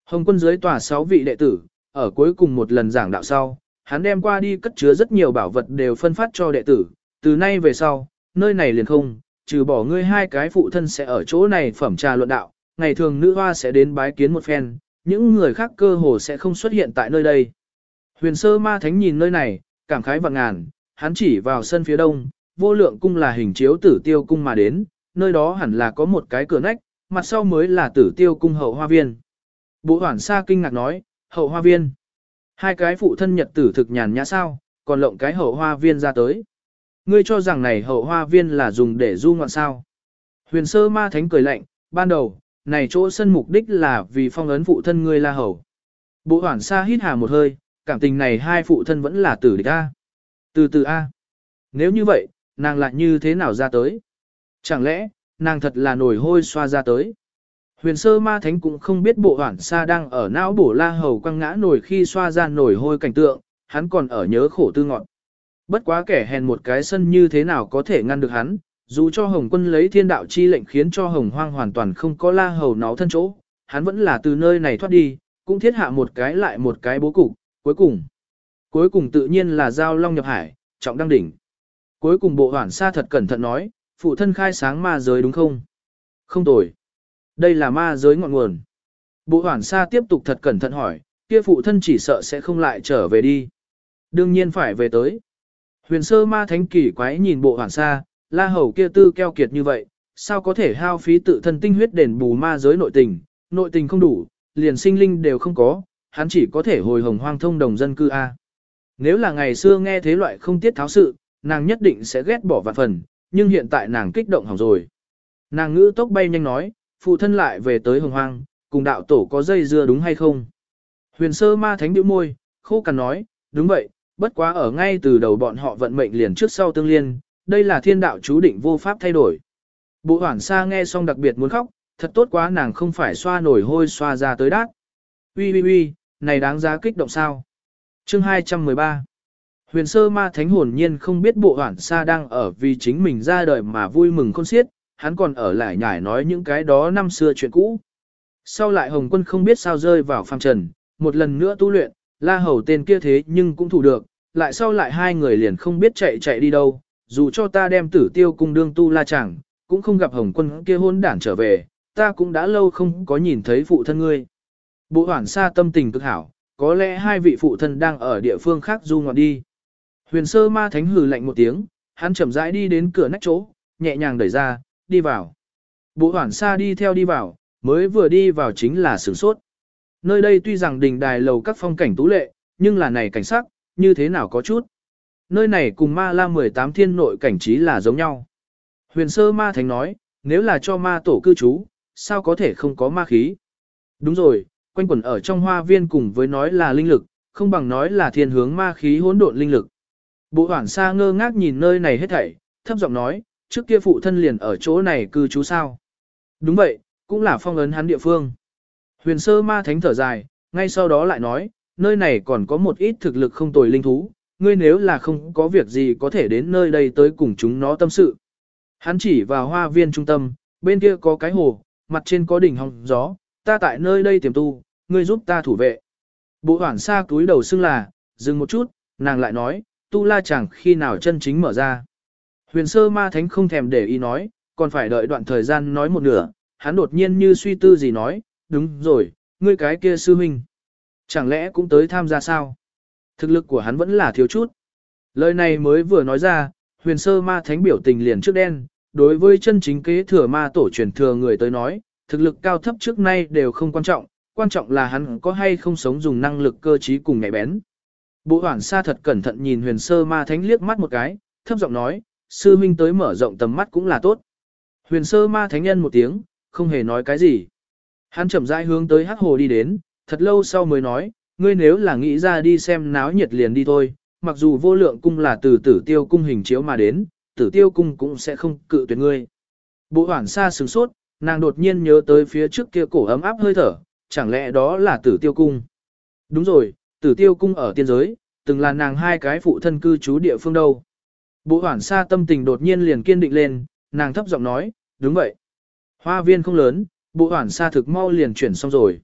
Hồng quân dưới tòa sáu vị đệ tử, ở cuối cùng một lần giảng đạo sau, hắn đem qua đi cất chứa rất nhiều bảo vật đều phân phát cho đệ tử, từ nay về sau, nơi này liền không, trừ bỏ ngươi hai cái phụ thân sẽ ở chỗ này phẩm trà luận đạo, ngày thường nữ hoa sẽ đến bái kiến một phen, những người khác cơ hồ sẽ không xuất hiện tại nơi đây. Huyền sơ ma thánh nhìn nơi này, cảm khái vạn ngàn, hắn chỉ vào sân phía đông, vô lượng cung là hình chiếu tử tiêu cung mà đến, nơi đó hẳn là có một cái cửa nách, mặt sau mới là tử tiêu cung hậu hoa viên. Bộ hoảng sa kinh ngạc nói, hậu hoa viên. Hai cái phụ thân nhật tử thực nhàn nhã sao, còn lộng cái hậu hoa viên ra tới. Ngươi cho rằng này hậu hoa viên là dùng để du ngoạn sao. Huyền sơ ma thánh cười lạnh, ban đầu, này chỗ sân mục đích là vì phong ấn phụ thân ngươi la hầu. Bộ hoảng xa hít hà một hơi, cảm tình này hai phụ thân vẫn là tử địch A. Từ từ A. Nếu như vậy, nàng lại như thế nào ra tới? Chẳng lẽ, nàng thật là nổi hôi xoa ra tới? Huyền sơ ma thánh cũng không biết bộ hoảng xa đang ở não bổ la hầu quăng ngã nổi khi xoa ra nổi hôi cảnh tượng, hắn còn ở nhớ khổ tư ngọn. Bất quá kẻ hèn một cái sân như thế nào có thể ngăn được hắn, dù cho Hồng quân lấy thiên đạo chi lệnh khiến cho Hồng hoang hoàn toàn không có la hầu nó thân chỗ, hắn vẫn là từ nơi này thoát đi, cũng thiết hạ một cái lại một cái bố cục, cuối cùng. Cuối cùng tự nhiên là giao long nhập hải, trọng đăng đỉnh. Cuối cùng bộ hoảng sa thật cẩn thận nói, phụ thân khai sáng ma giới đúng không? Không tồi. Đây là ma giới ngọn nguồn. Bộ hoảng sa tiếp tục thật cẩn thận hỏi, kia phụ thân chỉ sợ sẽ không lại trở về đi. Đương nhiên phải về tới. Huyền sơ ma thánh kỳ quái nhìn bộ hoảng sa, la hầu kia tư keo kiệt như vậy, sao có thể hao phí tự thân tinh huyết đền bù ma giới nội tình, nội tình không đủ, liền sinh linh đều không có, hắn chỉ có thể hồi hồng hoang thông đồng dân cư A. Nếu là ngày xưa nghe thế loại không tiết tháo sự, nàng nhất định sẽ ghét bỏ vạn phần, nhưng hiện tại nàng kích động hỏng rồi. Nàng ngữ tốc bay nhanh nói, phụ thân lại về tới hồng hoang, cùng đạo tổ có dây dưa đúng hay không? Huyền sơ ma thánh điệu môi, khô cằn nói, đúng vậy, bất quá ở ngay từ đầu bọn họ vận mệnh liền trước sau tương liên, đây là thiên đạo chú định vô pháp thay đổi. Bộ hoảng xa nghe xong đặc biệt muốn khóc, thật tốt quá nàng không phải xoa nổi hôi xoa ra tới đát. Ui ui ui, này đáng giá kích động sao. Chương 213 Huyền sơ ma thánh hồn nhiên không biết bộ hoảng xa đang ở vì chính mình ra đời mà vui mừng khôn xiết, hắn còn ở lại nhải nói những cái đó năm xưa chuyện cũ. Sau lại Hồng quân không biết sao rơi vào phàm trần, một lần nữa tu luyện, la hầu tên kia thế nhưng cũng thủ được, lại sau lại hai người liền không biết chạy chạy đi đâu, dù cho ta đem tử tiêu cung đương tu la chẳng, cũng không gặp Hồng quân kia hôn đản trở về, ta cũng đã lâu không có nhìn thấy phụ thân ngươi. Bộ hoảng xa tâm tình cực hảo, có lẽ hai vị phụ thân đang ở địa phương khác du ngoạn đi. Huyền sơ ma thánh hừ lạnh một tiếng, hắn chậm rãi đi đến cửa nách chỗ, nhẹ nhàng đẩy ra, đi vào. Bộ hoảng xa đi theo đi vào, mới vừa đi vào chính là sửng sốt. Nơi đây tuy rằng đình đài lầu các phong cảnh tú lệ, nhưng là này cảnh sắc, như thế nào có chút. Nơi này cùng ma la 18 thiên nội cảnh trí là giống nhau. Huyền sơ ma thánh nói, nếu là cho ma tổ cư trú, sao có thể không có ma khí? Đúng rồi, quanh quẩn ở trong hoa viên cùng với nói là linh lực, không bằng nói là thiên hướng ma khí hỗn độn linh lực. Bộ hoảng xa ngơ ngác nhìn nơi này hết thảy, thấp giọng nói, trước kia phụ thân liền ở chỗ này cư trú sao. Đúng vậy, cũng là phong ấn hắn địa phương. Huyền sơ ma thánh thở dài, ngay sau đó lại nói, nơi này còn có một ít thực lực không tồi linh thú, ngươi nếu là không có việc gì có thể đến nơi đây tới cùng chúng nó tâm sự. Hắn chỉ vào hoa viên trung tâm, bên kia có cái hồ, mặt trên có đỉnh hồng gió, ta tại nơi đây tiềm tu, ngươi giúp ta thủ vệ. Bộ hoảng xa túi đầu xưng là, dừng một chút, nàng lại nói, tu la chẳng khi nào chân chính mở ra. Huyền sơ ma thánh không thèm để ý nói, còn phải đợi đoạn thời gian nói một nửa, hắn đột nhiên như suy tư gì nói, đúng rồi, ngươi cái kia sư huynh. Chẳng lẽ cũng tới tham gia sao? Thực lực của hắn vẫn là thiếu chút. Lời này mới vừa nói ra, huyền sơ ma thánh biểu tình liền trước đen, đối với chân chính kế thừa ma tổ truyền thừa người tới nói, thực lực cao thấp trước nay đều không quan trọng, quan trọng là hắn có hay không sống dùng năng lực cơ trí cùng nhạy bén. Bộ hoảng sa thật cẩn thận nhìn huyền sơ ma thánh liếc mắt một cái, thấp giọng nói, sư minh tới mở rộng tầm mắt cũng là tốt. Huyền sơ ma thánh nhân một tiếng, không hề nói cái gì. Hắn chậm rãi hướng tới hắc hồ đi đến, thật lâu sau mới nói, ngươi nếu là nghĩ ra đi xem náo nhiệt liền đi thôi, mặc dù vô lượng cung là từ tử tiêu cung hình chiếu mà đến, tử tiêu cung cũng sẽ không cự tuyệt ngươi. Bộ hoảng xa sừng sốt, nàng đột nhiên nhớ tới phía trước kia cổ ấm áp hơi thở, chẳng lẽ đó là tử tiêu cung. Đúng rồi, tử tiêu cung ở tiên giới, từng là nàng hai cái phụ thân cư trú địa phương đâu. Bộ hoảng xa tâm tình đột nhiên liền kiên định lên, nàng thấp giọng nói, đúng vậy. Hoa viên không lớn, bộ hoảng xa thực mau liền chuyển xong rồi.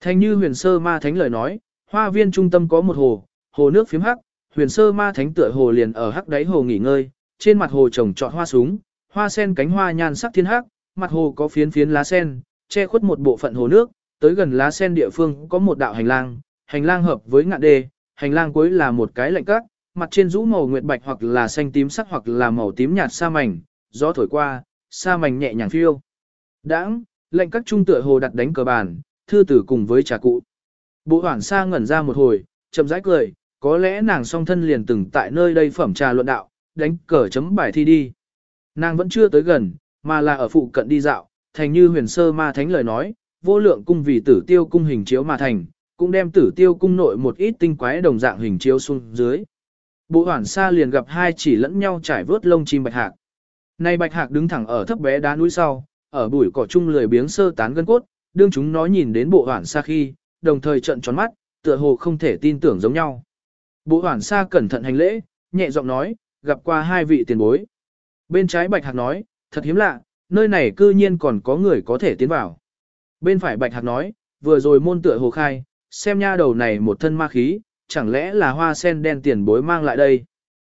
Thành như huyền sơ ma thánh lời nói, hoa viên trung tâm có một hồ, hồ nước phiếm hắc, huyền sơ ma thánh tựa hồ liền ở hắc đáy hồ nghỉ ngơi, trên mặt hồ trồng trọt hoa súng, hoa sen cánh hoa nhan sắc thiên hắc, mặt hồ có phiến phiến lá sen, che khuất một bộ phận hồ nước, tới gần lá sen địa phương có một đạo hành lang, hành lang hợp với ngạn đề, hành lang cuối là một cái lạnh cát, mặt trên rũ màu nguyệt bạch hoặc là xanh tím sắc hoặc là màu tím nhạt sa mảnh, gió thổi qua, sa mảnh nhẹ nhàng phiêu. Đãng, lệnh các trung tựa hồ đặt đánh cờ bàn, thư tử cùng với trà cụ. Bộ hoảng sa ngẩn ra một hồi, chậm rãi cười, có lẽ nàng song thân liền từng tại nơi đây phẩm trà luận đạo, đánh cờ chấm bài thi đi. Nàng vẫn chưa tới gần, mà là ở phụ cận đi dạo, thành như huyền sơ ma thánh lời nói, vô lượng cung vì tử tiêu cung hình chiếu mà thành, cũng đem tử tiêu cung nội một ít tinh quái đồng dạng hình chiếu xuống dưới. Bộ hoản xa liền gặp hai chỉ lẫn nhau trải vớt lông chim bạch hạc. Nay bạch hạc đứng thẳng ở thấp bé đá núi sau, ở bụi cỏ chung lười biếng sơ tán gân cốt, đương chúng nó nhìn đến bộ hoản xa khi, đồng thời trận tròn mắt, tựa hồ không thể tin tưởng giống nhau. Bộ hoản xa cẩn thận hành lễ, nhẹ giọng nói, gặp qua hai vị tiền bối. Bên trái bạch hạc nói, thật hiếm lạ, nơi này cư nhiên còn có người có thể tiến vào. Bên phải bạch hạc nói, vừa rồi môn tựa hồ khai, xem nha đầu này một thân ma khí, chẳng lẽ là hoa sen đen tiền bối mang lại đây.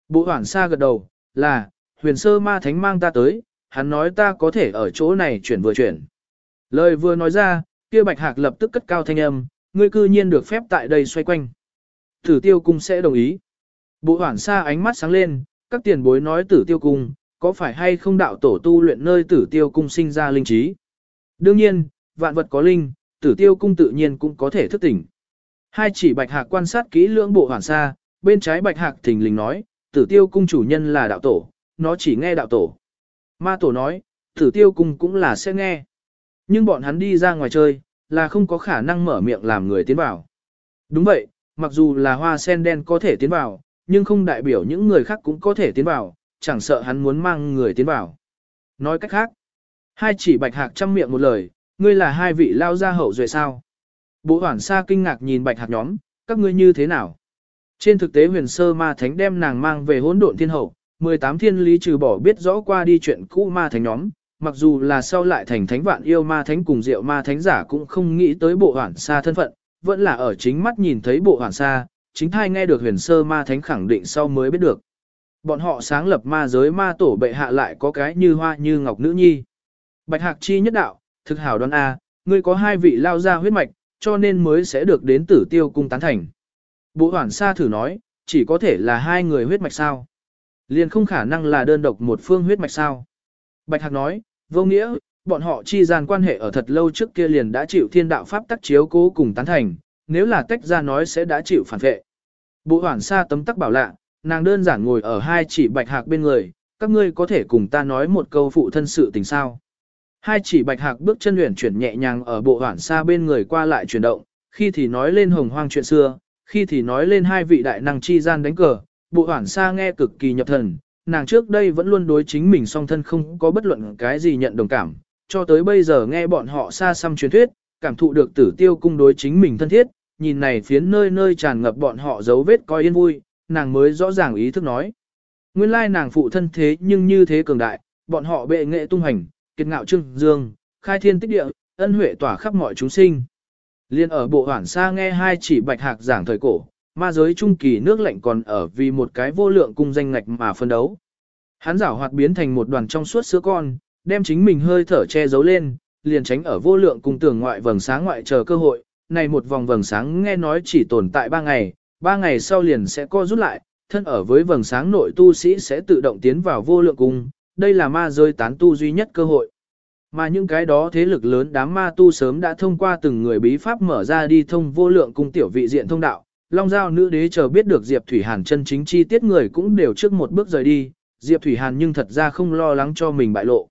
Bộ hoảng xa gật đầu, là, huyền sơ ma thánh mang ta tới, hắn nói ta có thể ở chỗ này chuyển vừa chuyển. Lời vừa nói ra, kia bạch hạc lập tức cất cao thanh âm, ngươi cư nhiên được phép tại đây xoay quanh. Tử tiêu cung sẽ đồng ý. Bộ hoảng xa ánh mắt sáng lên, các tiền bối nói tử tiêu cung, có phải hay không đạo tổ tu luyện nơi tử tiêu cung sinh ra linh trí? Đương nhiên, vạn vật có linh, tử tiêu cung tự nhiên cũng có thể thức tỉnh. Hai chỉ bạch hạc quan sát kỹ lưỡng bộ hoàn sa, bên trái bạch hạc thình lình nói, tử tiêu cung chủ nhân là đạo tổ, nó chỉ nghe đạo tổ. Ma tổ nói, tử tiêu cung cũng là sẽ nghe. Nhưng bọn hắn đi ra ngoài chơi, là không có khả năng mở miệng làm người tiến vào. Đúng vậy, mặc dù là hoa sen đen có thể tiến vào, nhưng không đại biểu những người khác cũng có thể tiến vào, chẳng sợ hắn muốn mang người tiến vào. Nói cách khác, hai chỉ bạch hạc chăm miệng một lời, ngươi là hai vị lao gia hậu duệ sao. Bộ hoảng xa kinh ngạc nhìn bạch hạc nhóm, các ngươi như thế nào? Trên thực tế huyền sơ ma thánh đem nàng mang về hỗn độn thiên hậu, 18 thiên lý trừ bỏ biết rõ qua đi chuyện cũ ma thánh nhóm, mặc dù là sau lại thành thánh vạn yêu ma thánh cùng diệu ma thánh giả cũng không nghĩ tới bộ hoảng xa thân phận, vẫn là ở chính mắt nhìn thấy bộ hoảng xa, chính thai nghe được huyền sơ ma thánh khẳng định sau mới biết được. Bọn họ sáng lập ma giới ma tổ bệ hạ lại có cái như hoa như ngọc nữ nhi. Bạch hạc chi nhất đạo, thực hảo đoán A, ngươi có hai vị lao ra huyết mạch, cho nên mới sẽ được đến tử tiêu cung tán thành. Bộ hoảng xa thử nói, chỉ có thể là hai người huyết mạch sao. Liền không khả năng là đơn độc một phương huyết mạch sao. Bạch hạc nói, vô nghĩa, bọn họ chi gian quan hệ ở thật lâu trước kia liền đã chịu thiên đạo pháp tắc chiếu cố cùng tán thành, nếu là tách ra nói sẽ đã chịu phản vệ. Bộ hoảng xa tấm tắc bảo lạ, nàng đơn giản ngồi ở hai chỉ bạch hạc bên người, các ngươi có thể cùng ta nói một câu phụ thân sự tình sao. Hai chỉ bạch hạc bước chân luyện chuyển nhẹ nhàng ở bộ hoảng xa bên người qua lại chuyển động, khi thì nói lên hồng hoang chuyện xưa, khi thì nói lên hai vị đại năng chi gian đánh cờ, bộ hoảng xa nghe cực kỳ nhập thần, nàng trước đây vẫn luôn đối chính mình song thân không có bất luận cái gì nhận đồng cảm, cho tới bây giờ nghe bọn họ xa xăm truyền thuyết, cảm thụ được tử tiêu cung đối chính mình thân thiết, nhìn này phiến nơi nơi tràn ngập bọn họ dấu vết coi yên vui, nàng mới rõ ràng ý thức nói. Nguyên lai nàng phụ thân thế nhưng như thế cường đại, bọn họ bệ nghệ tung hành, kiệt ngạo trưng dương, khai thiên tích địa, ân huệ tỏa khắp mọi chúng sinh. Liên ở bộ hoảng xa nghe hai chỉ bạch hạc giảng thời cổ, ma giới trung kỳ nước lạnh còn ở vì một cái vô lượng cung danh ngạch mà phân đấu. Hắn giảo hoạt biến thành một đoàn trong suốt sữa con, đem chính mình hơi thở che giấu lên, liền tránh ở vô lượng cung tường ngoại vầng sáng ngoại chờ cơ hội. Này một vòng vầng sáng nghe nói chỉ tồn tại ba ngày, ba ngày sau liền sẽ co rút lại, thân ở với vầng sáng nội tu sĩ sẽ tự động tiến vào vô lượng cung, đây là ma giới tán tu duy nhất cơ hội. Mà những cái đó thế lực lớn đám ma tu sớm đã thông qua từng người bí pháp mở ra đi thông vô lượng cung tiểu vị diện thông đạo, Long Giao nữ đế chờ biết được Diệp Thủy Hàn chân chính chi tiết người cũng đều trước một bước rời đi, Diệp Thủy Hàn nhưng thật ra không lo lắng cho mình bại lộ.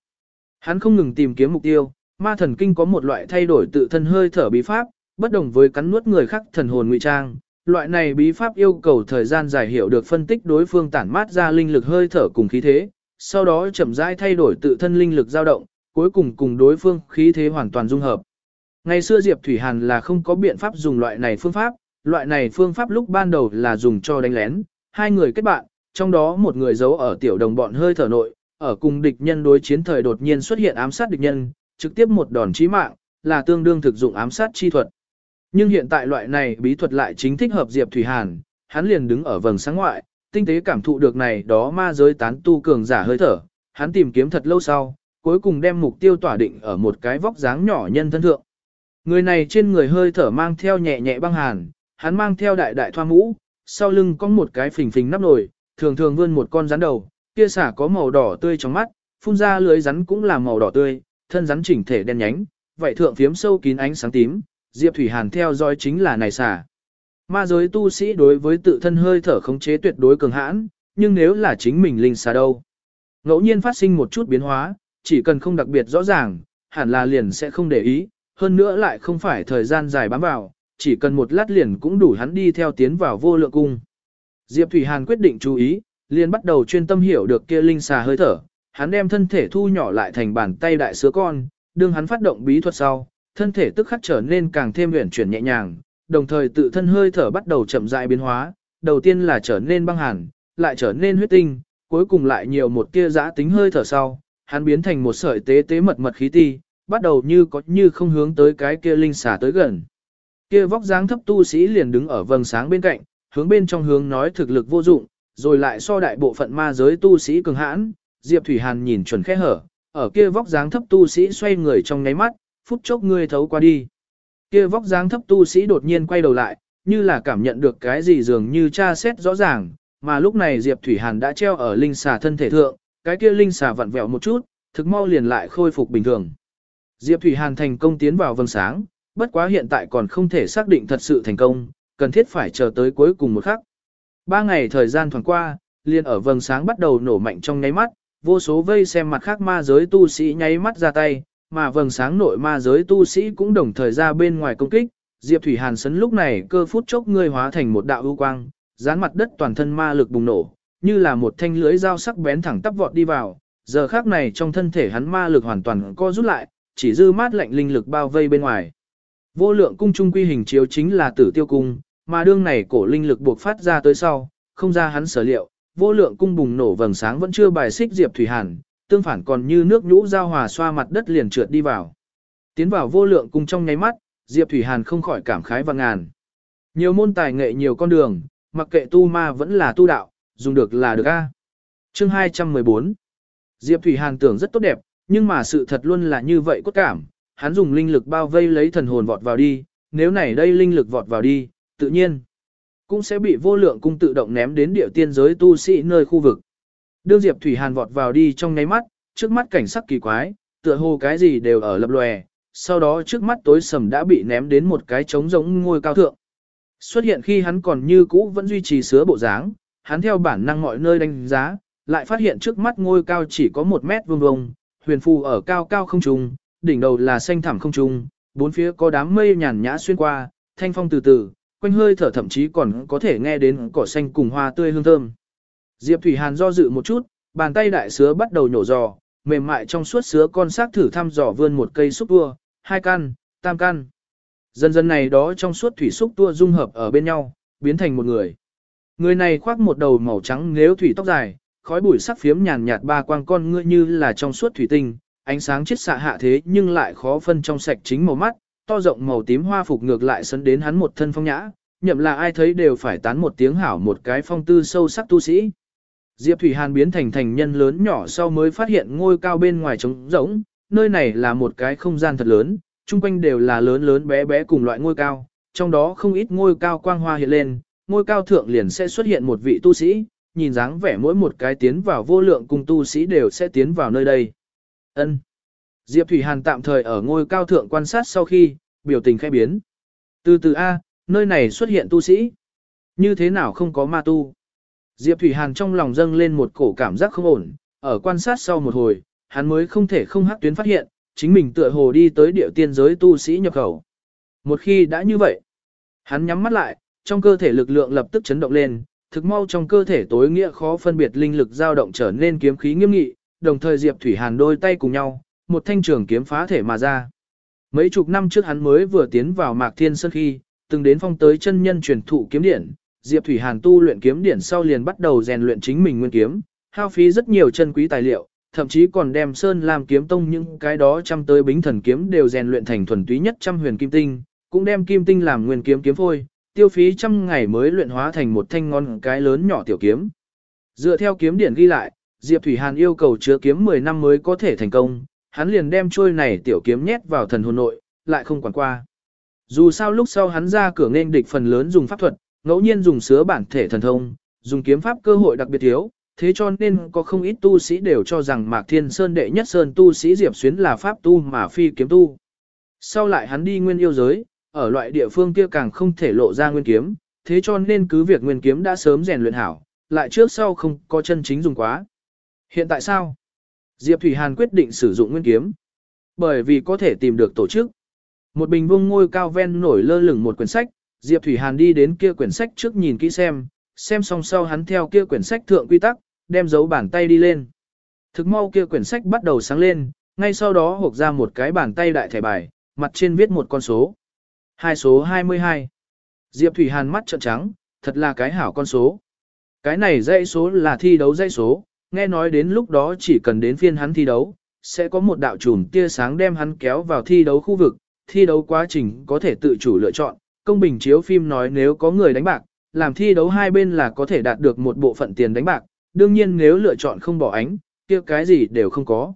Hắn không ngừng tìm kiếm mục tiêu, ma thần kinh có một loại thay đổi tự thân hơi thở bí pháp, bất đồng với cắn nuốt người khác thần hồn ngụy trang. Loại này bí pháp yêu cầu thời gian dài hiểu được phân tích đối phương tản mát ra linh lực hơi thở cùng khí thế, sau đó chậm rãi thay đổi tự thân linh lực dao động, cuối cùng cùng đối phương khí thế hoàn toàn dung hợp. Ngày xưa Diệp Thủy Hàn là không có biện pháp dùng loại này phương pháp, loại này phương pháp lúc ban đầu là dùng cho đánh lén, hai người kết bạn, trong đó một người giấu ở tiểu đồng bọn hơi thở nội, ở cùng địch nhân đối chiến thời đột nhiên xuất hiện ám sát địch nhân, trực tiếp một đòn chí mạng, là tương đương thực dụng ám sát chi thuật. Nhưng hiện tại loại này bí thuật lại chính thích hợp Diệp Thủy Hàn, hắn liền đứng ở vầng sáng ngoại, tinh tế cảm thụ được này đó ma giới tán tu cường giả hơi thở, hắn tìm kiếm thật lâu sau, cuối cùng đem mục tiêu tỏa định ở một cái vóc dáng nhỏ nhân thân thượng. Người này trên người hơi thở mang theo nhẹ nhẹ băng hàn, hắn mang theo đại đại thoa mũ, sau lưng có một cái phình phình nắp nồi, thường thường vươn một con rắn đầu, kia xả có màu đỏ tươi trong mắt, phun ra lưới rắn cũng là màu đỏ tươi, thân rắn chỉnh thể đen nhánh, vậy thượng phiếm sâu kín ánh sáng tím, Diệp Thủy Hàn theo dõi chính là này xả. Ma giới tu sĩ đối với tự thân hơi thở khống chế tuyệt đối cường hãn, nhưng nếu là chính mình linh xà đâu. Ngẫu nhiên phát sinh một chút biến hóa, chỉ cần không đặc biệt rõ ràng, hẳn là liền sẽ không để ý, hơn nữa lại không phải thời gian dài bám vào, chỉ cần một lát liền cũng đủ hắn đi theo tiến vào vô lượng cung. Diệp Thủy Hàn quyết định chú ý, liền bắt đầu chuyên tâm hiểu được kia linh xà hơi thở, hắn đem thân thể thu nhỏ lại thành bàn tay đại sứa con, đương hắn phát động bí thuật sau, thân thể tức khắc trở nên càng thêm huyền chuyển nhẹ nhàng, đồng thời tự thân hơi thở bắt đầu chậm rãi biến hóa, đầu tiên là trở nên băng hàn, lại trở nên huyết tinh, cuối cùng lại nhiều một tia giã tính hơi thở sau, hắn biến thành một sợi tế tế mật mật khí ti, bắt đầu như có như không hướng tới cái kia linh xà tới gần. Kia vóc dáng thấp tu sĩ liền đứng ở vầng sáng bên cạnh, hướng bên trong hướng nói thực lực vô dụng, rồi lại so đại bộ phận ma giới tu sĩ cường hãn, Diệp Thủy Hàn nhìn chuẩn khẽ hở, ở kia vóc dáng thấp tu sĩ xoay người trong nháy mắt, phút chốc ngươi thấu qua đi. Kia vóc dáng thấp tu sĩ đột nhiên quay đầu lại, như là cảm nhận được cái gì dường như tra xét rõ ràng, mà lúc này Diệp Thủy Hàn đã treo ở linh xà thân thể thượng, cái kia linh xà vặn vẹo một chút, thực mau liền lại khôi phục bình thường. Diệp Thủy Hàn thành công tiến vào vầng sáng, bất quá hiện tại còn không thể xác định thật sự thành công, cần thiết phải chờ tới cuối cùng một khắc. Ba ngày thời gian thoảng qua, liền ở vầng sáng bắt đầu nổ mạnh trong nháy mắt, vô số vây xem mặt khác ma giới tu sĩ nháy mắt ra tay, mà vầng sáng nội ma giới tu sĩ cũng đồng thời ra bên ngoài công kích, Diệp Thủy Hàn sấn lúc này cơ phút chốc ngươi hóa thành một đạo ưu quang, dán mặt đất toàn thân ma lực bùng nổ, như là một thanh lưới dao sắc bén thẳng tắp vọt đi vào, giờ khác này trong thân thể hắn ma lực hoàn toàn co rút lại, chỉ dư mát lạnh linh lực bao vây bên ngoài. Vô lượng cung trung quy hình chiếu chính là tử tiêu cung, mà đương này cổ linh lực buộc phát ra tới sau, không ra hắn sở liệu, vô lượng cung bùng nổ vầng sáng vẫn chưa bài xích Diệp Thủy Hàn, tương phản còn như nước nhũ giao hòa xoa mặt đất liền trượt đi vào. Tiến vào vô lượng cung trong nháy mắt, Diệp Thủy Hàn không khỏi cảm khái và ngàn. Nhiều môn tài nghệ nhiều con đường, mặc kệ tu ma vẫn là tu đạo, dùng được là được a. Chương 214 Diệp Thủy Hàn tưởng rất tốt đẹp, nhưng mà sự thật luôn là như vậy cốt cảm, hắn dùng linh lực bao vây lấy thần hồn vọt vào đi, nếu này đây linh lực vọt vào đi, tự nhiên cũng sẽ bị vô lượng cung tự động ném đến địa tiên giới tu sĩ nơi khu vực. Đương Diệp Thủy Hàn vọt vào đi trong nháy mắt, trước mắt cảnh sắc kỳ quái, tựa hồ cái gì đều ở lập lòe, sau đó trước mắt tối sầm đã bị ném đến một cái trống giống ngôi cao thượng. Xuất hiện khi hắn còn như cũ vẫn duy trì sứa bộ dáng, hắn theo bản năng mọi nơi đánh giá, lại phát hiện trước mắt ngôi cao chỉ có một mét vuông vuông, huyền phù ở cao cao không trung, đỉnh đầu là xanh thẳm không trung, bốn phía có đám mây nhàn nhã xuyên qua, thanh phong từ từ, quanh hơi thở thậm chí còn có thể nghe đến cỏ xanh cùng hoa tươi hương thơm. Diệp Thủy Hàn do dự một chút, bàn tay đại sứa bắt đầu nhổ giò, mềm mại trong suốt sứa con xác thử thăm dò vươn một cây xúc tua, hai căn, tam căn. Dần dần này đó trong suốt thủy xúc tua dung hợp ở bên nhau, biến thành một người. Người này khoác một đầu màu trắng nếu thủy tóc dài, khói bụi sắc phiếm nhàn nhạt ba quang con ngươi như là trong suốt thủy tinh, ánh sáng chết xạ hạ thế nhưng lại khó phân trong sạch chính màu mắt, to rộng màu tím hoa phục ngược lại sấn đến hắn một thân phong nhã, nhậm là ai thấy đều phải tán một tiếng hảo một cái phong tư sâu sắc tu sĩ. Diệp Thủy Hàn biến thành thành nhân lớn nhỏ sau mới phát hiện ngôi cao bên ngoài trống rỗng, nơi này là một cái không gian thật lớn, chung quanh đều là lớn lớn bé bé cùng loại ngôi cao, trong đó không ít ngôi cao quang hoa hiện lên, ngôi cao thượng liền sẽ xuất hiện một vị tu sĩ, nhìn dáng vẻ mỗi một cái tiến vào vô lượng cùng tu sĩ đều sẽ tiến vào nơi đây. Ân. Diệp Thủy Hàn tạm thời ở ngôi cao thượng quan sát sau khi, biểu tình khẽ biến. Từ từ A, nơi này xuất hiện tu sĩ. Như thế nào không có ma tu? Diệp Thủy Hàn trong lòng dâng lên một cổ cảm giác không ổn, ở quan sát sau một hồi, hắn mới không thể không hắc tuyến phát hiện, chính mình tựa hồ đi tới địa tiên giới tu sĩ nhập khẩu. Một khi đã như vậy, hắn nhắm mắt lại, trong cơ thể lực lượng lập tức chấn động lên, thực mau trong cơ thể tối nghĩa khó phân biệt linh lực dao động trở nên kiếm khí nghiêm nghị, đồng thời Diệp Thủy Hàn đôi tay cùng nhau, một thanh trường kiếm phá thể mà ra. Mấy chục năm trước hắn mới vừa tiến vào Mạc Thiên Sơn khi, từng đến phong tới chân nhân truyền thụ kiếm điển, Diệp Thủy Hàn tu luyện kiếm điển sau liền bắt đầu rèn luyện chính mình nguyên kiếm, hao phí rất nhiều chân quý tài liệu, thậm chí còn đem Sơn làm kiếm tông những cái đó trăm tới bính thần kiếm đều rèn luyện thành thuần túy nhất trăm huyền kim tinh, cũng đem kim tinh làm nguyên kiếm kiếm phôi, tiêu phí trăm ngày mới luyện hóa thành một thanh ngon cái lớn nhỏ tiểu kiếm. Dựa theo kiếm điển ghi lại, Diệp Thủy Hàn yêu cầu chứa kiếm 10 năm mới có thể thành công, hắn liền đem trôi này tiểu kiếm nhét vào thần hồn nội, lại không quản qua. Dù sao lúc sau hắn ra cửa nên địch phần lớn dùng pháp thuật, ngẫu nhiên dùng sứa bản thể thần thông, dùng kiếm pháp cơ hội đặc biệt thiếu, thế cho nên có không ít tu sĩ đều cho rằng Mạc Thiên Sơn đệ nhất sơn tu sĩ Diệp Xuyến là pháp tu mà phi kiếm tu. Sau lại hắn đi nguyên yêu giới, ở loại địa phương kia càng không thể lộ ra nguyên kiếm, thế cho nên cứ việc nguyên kiếm đã sớm rèn luyện hảo, lại trước sau không có chân chính dùng quá. Hiện tại sao? Diệp Thủy Hàn quyết định sử dụng nguyên kiếm. Bởi vì có thể tìm được tổ chức. Một bình vuông ngôi cao ven nổi lơ lửng một quyển sách, Diệp Thủy Hàn đi đến kia quyển sách trước nhìn kỹ xem, xem xong sau hắn theo kia quyển sách thượng quy tắc, đem dấu bàn tay đi lên. Thực mau kia quyển sách bắt đầu sáng lên, ngay sau đó hộp ra một cái bàn tay đại thẻ bài, mặt trên viết một con số. Hai số 22. Diệp Thủy Hàn mắt trợn trắng, thật là cái hảo con số. Cái này dãy số là thi đấu dãy số, nghe nói đến lúc đó chỉ cần đến phiên hắn thi đấu, sẽ có một đạo trùm tia sáng đem hắn kéo vào thi đấu khu vực, thi đấu quá trình có thể tự chủ lựa chọn, công bình chiếu phim nói nếu có người đánh bạc, làm thi đấu hai bên là có thể đạt được một bộ phận tiền đánh bạc, đương nhiên nếu lựa chọn không bỏ ánh, kia cái gì đều không có.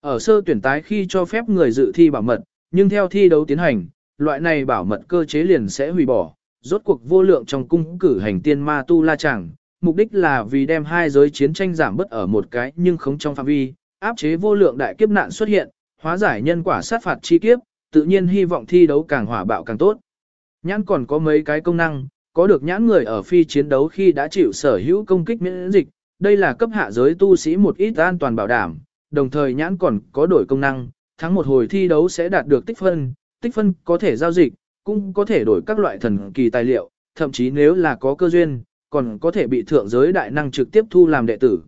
Ở sơ tuyển tái khi cho phép người dự thi bảo mật, nhưng theo thi đấu tiến hành, loại này bảo mật cơ chế liền sẽ hủy bỏ, rốt cuộc vô lượng trong cung cử hành tiên ma tu la chẳng, mục đích là vì đem hai giới chiến tranh giảm bớt ở một cái nhưng không trong phạm vi, áp chế vô lượng đại kiếp nạn xuất hiện, hóa giải nhân quả sát phạt chi kiếp, tự nhiên hy vọng thi đấu càng hỏa bạo càng tốt. Nhãn còn có mấy cái công năng, có được nhãn người ở phi chiến đấu khi đã chịu sở hữu công kích miễn dịch, đây là cấp hạ giới tu sĩ một ít an toàn bảo đảm, đồng thời nhãn còn có đổi công năng, thắng một hồi thi đấu sẽ đạt được tích phân, tích phân có thể giao dịch, cũng có thể đổi các loại thần kỳ tài liệu, thậm chí nếu là có cơ duyên, còn có thể bị thượng giới đại năng trực tiếp thu làm đệ tử.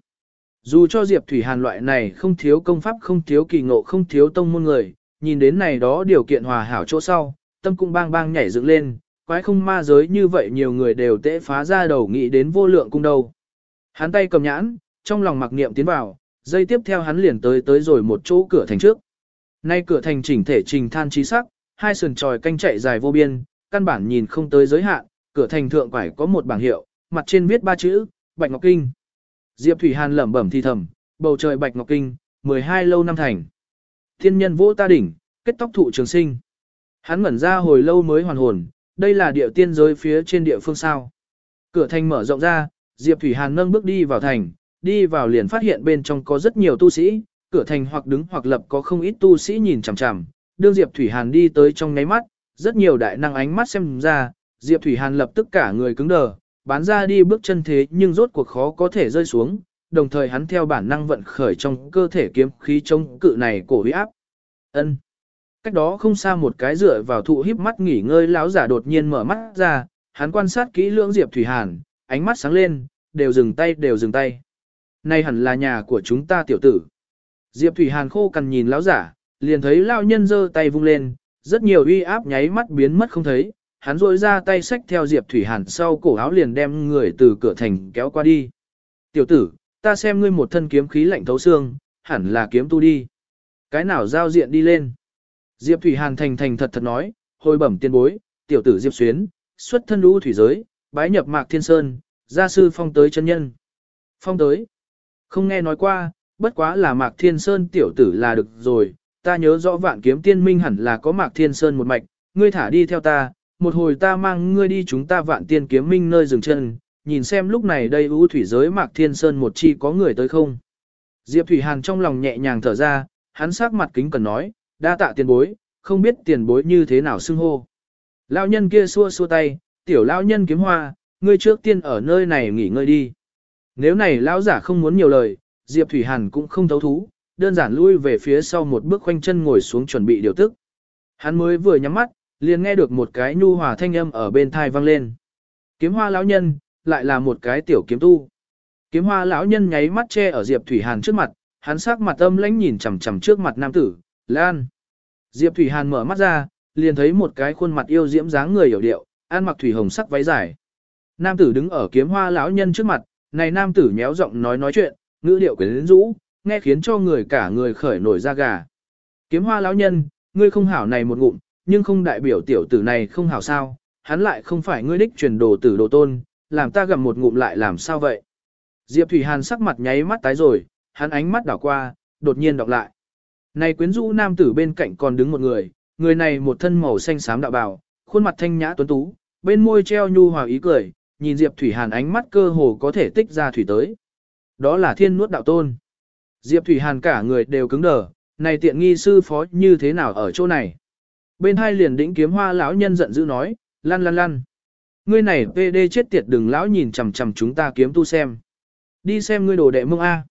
Dù cho Diệp Thủy Hàn loại này không thiếu công pháp không thiếu kỳ ngộ không thiếu tông môn người, nhìn đến này đó điều kiện hòa hảo chỗ sau, tâm cũng bang bang nhảy dựng lên, quái không ma giới như vậy nhiều người đều tễ phá ra đầu nghĩ đến vô lượng cung đâu. Hắn tay cầm nhãn, trong lòng mặc niệm tiến vào, dây tiếp theo hắn liền tới tới rồi một chỗ cửa thành trước. Nay cửa thành chỉnh thể trình than trí sắc, hai sườn tròi canh chạy dài vô biên, căn bản nhìn không tới giới hạn, cửa thành thượng quải có một bảng hiệu, mặt trên viết ba chữ, Bạch Ngọc Kinh. Diệp Thủy Hàn lẩm bẩm thì thầm, bầu trời Bạch Ngọc Kinh, 12 lâu năm thành. Thiên nhân vỗ ta đỉnh, kết tóc thụ trường sinh. Hắn ngẩn ra hồi lâu mới hoàn hồn, đây là địa tiên giới phía trên địa phương sao. Cửa thành mở rộng ra, Diệp Thủy Hàn nâng bước đi vào thành, đi vào liền phát hiện bên trong có rất nhiều tu sĩ, cửa thành hoặc đứng hoặc lập có không ít tu sĩ nhìn chằm chằm. Đương Diệp Thủy Hàn đi tới trong ngáy mắt, rất nhiều đại năng ánh mắt xem ra, Diệp Thủy Hàn lập tức cả người cứng đờ, bán ra đi bước chân thế nhưng rốt cuộc khó có thể rơi xuống, đồng thời hắn theo bản năng vận khởi trong cơ thể kiếm khí chống cự này cổ huy áp. Ân. Cách đó không xa một cái dựa vào thụ híp mắt nghỉ ngơi lão giả đột nhiên mở mắt ra, hắn quan sát kỹ lưỡng Diệp Thủy Hàn, ánh mắt sáng lên, đều dừng tay đều dừng tay. Này hẳn là nhà của chúng ta tiểu tử. Diệp Thủy Hàn khô cằn nhìn lão giả, liền thấy lão nhân giơ tay vung lên, rất nhiều uy áp nháy mắt biến mất không thấy, hắn rôi ra tay xách theo Diệp Thủy Hàn sau cổ áo liền đem người từ cửa thành kéo qua đi. Tiểu tử, ta xem ngươi một thân kiếm khí lạnh thấu xương, hẳn là kiếm tu đi. Cái nào giao diện đi lên? Diệp Thủy Hàn thành thành thật thật nói, hồi bẩm tiên bối, tiểu tử Diệp Xuyến, xuất thân lũ thủy giới, bái nhập Mạc Thiên Sơn, gia sư phong tới chân nhân. Phong tới. Không nghe nói qua, bất quá là Mạc Thiên Sơn tiểu tử là được rồi, ta nhớ rõ vạn kiếm tiên minh hẳn là có Mạc Thiên Sơn một mạch, ngươi thả đi theo ta, một hồi ta mang ngươi đi chúng ta vạn tiên kiếm minh nơi dừng chân, nhìn xem lúc này đây ưu thủy giới Mạc Thiên Sơn một chi có người tới không. Diệp Thủy Hàn trong lòng nhẹ nhàng thở ra, hắn sắc mặt kính cần nói, đa tạ tiền bối, không biết tiền bối như thế nào xưng hô. Lão nhân kia xua xua tay, tiểu lão nhân kiếm hoa, ngươi trước tiên ở nơi này nghỉ ngơi đi. Nếu này lão giả không muốn nhiều lời, Diệp Thủy Hàn cũng không thấu thú, đơn giản lui về phía sau một bước khoanh chân ngồi xuống chuẩn bị điều tức. Hắn mới vừa nhắm mắt, liền nghe được một cái nhu hòa thanh âm ở bên thai vang lên. Kiếm hoa lão nhân, lại là một cái tiểu kiếm tu. Kiếm hoa lão nhân nháy mắt che ở Diệp Thủy Hàn trước mặt, hắn sắc mặt âm lãnh nhìn chằm chằm trước mặt nam tử, Lan. Diệp Thủy Hàn mở mắt ra, liền thấy một cái khuôn mặt yêu diễm dáng người hiểu điệu, ăn mặc thủy hồng sắc váy dài. Nam tử đứng ở kiếm hoa lão nhân trước mặt, này nam tử nhéo giọng nói nói chuyện, ngữ điệu quyến rũ, nghe khiến cho người cả người khởi nổi da gà. Kiếm hoa lão nhân, ngươi không hảo này một ngụm, nhưng không đại biểu tiểu tử này không hảo sao, hắn lại không phải ngươi đích truyền đồ tử đồ tôn, làm ta gặm một ngụm lại làm sao vậy. Diệp Thủy Hàn sắc mặt nháy mắt tái rồi, hắn ánh mắt đảo qua, đột nhiên đọc lại. Này quyến rũ nam tử bên cạnh còn đứng một người, người này một thân màu xanh xám đạo bào, khuôn mặt thanh nhã tuấn tú, bên môi treo nhu hòa ý cười, nhìn Diệp Thủy Hàn ánh mắt cơ hồ có thể tích ra thủy tới. Đó là thiên nuốt đạo tôn. Diệp Thủy Hàn cả người đều cứng đờ, này tiện nghi sư phó như thế nào ở chỗ này. Bên hai liền đĩnh kiếm hoa lão nhân giận dữ nói, lăn lăn lăn. Ngươi này PD chết tiệt đừng lão nhìn chằm chằm chúng ta kiếm tu xem. Đi xem ngươi đồ đệ mông A.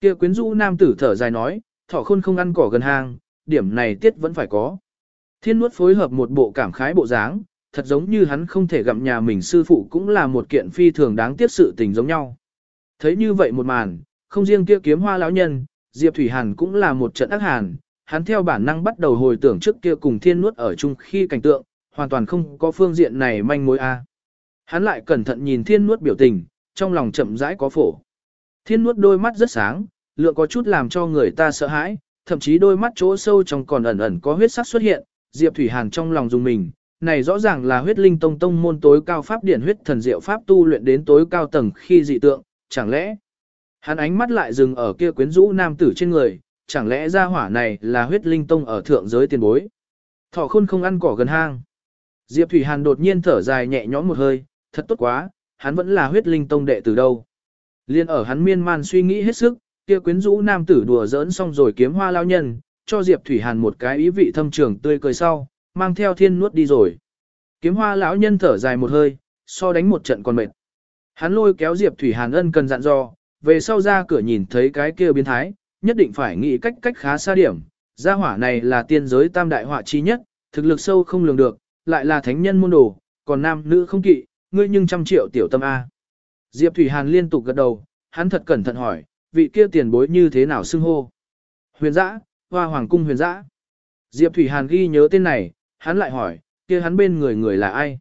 Kia quyến rũ nam tử thở dài nói, thỏ khôn không ăn cỏ gần hang, điểm này tiết vẫn phải có. Thiên nuốt phối hợp một bộ cảm khái bộ dáng, thật giống như hắn không thể gặm nhà mình sư phụ cũng là một kiện phi thường đáng tiếc sự tình giống nhau. Thấy như vậy một màn, không riêng kia kiếm hoa lão nhân, Diệp Thủy Hàn cũng là một trận ác hàn, hắn theo bản năng bắt đầu hồi tưởng trước kia cùng thiên nuốt ở chung khi cảnh tượng, hoàn toàn không có phương diện này manh mối a. À. Hắn lại cẩn thận nhìn thiên nuốt biểu tình, trong lòng chậm rãi có phổ. Thiên nuốt đôi mắt rất sáng, lượng có chút làm cho người ta sợ hãi, thậm chí đôi mắt chỗ sâu trong còn ẩn ẩn có huyết sắc xuất hiện, Diệp Thủy Hàn trong lòng dùng mình, này rõ ràng là huyết linh tông tông môn tối cao pháp điển huyết thần diệu pháp tu luyện đến tối cao tầng khi dị tượng, chẳng lẽ hắn ánh mắt lại dừng ở kia quyến rũ nam tử trên người, chẳng lẽ gia hỏa này là huyết linh tông ở thượng giới tiền bối. Thỏ khôn không ăn cỏ gần hang. Diệp Thủy Hàn đột nhiên thở dài nhẹ nhõm một hơi, thật tốt quá, hắn vẫn là huyết linh tông đệ từ đâu. Liên ở hắn miên man suy nghĩ hết sức, kia quyến rũ nam tử đùa giỡn xong rồi kiếm hoa lao nhân, cho Diệp Thủy Hàn một cái ý vị thâm trường tươi cười sau, mang theo thiên nuốt đi rồi. Kiếm hoa lão nhân thở dài một hơi, so đánh một trận còn mệt. Hắn lôi kéo Diệp Thủy Hàn ân cần dặn dò, về sau ra cửa nhìn thấy cái kia biến thái, nhất định phải nghĩ cách cách khá xa điểm. Gia hỏa này là tiên giới tam đại họa chi nhất, thực lực sâu không lường được, lại là thánh nhân môn đồ, còn nam nữ không kỵ, ngươi nhưng trăm triệu tiểu tâm A. Diệp Thủy Hàn liên tục gật đầu, hắn thật cẩn thận hỏi, vị kia tiền bối như thế nào xưng hô. Huyền giã, hoa hoàng cung huyền giã. Diệp Thủy Hàn ghi nhớ tên này, hắn lại hỏi, kia hắn bên người người là ai?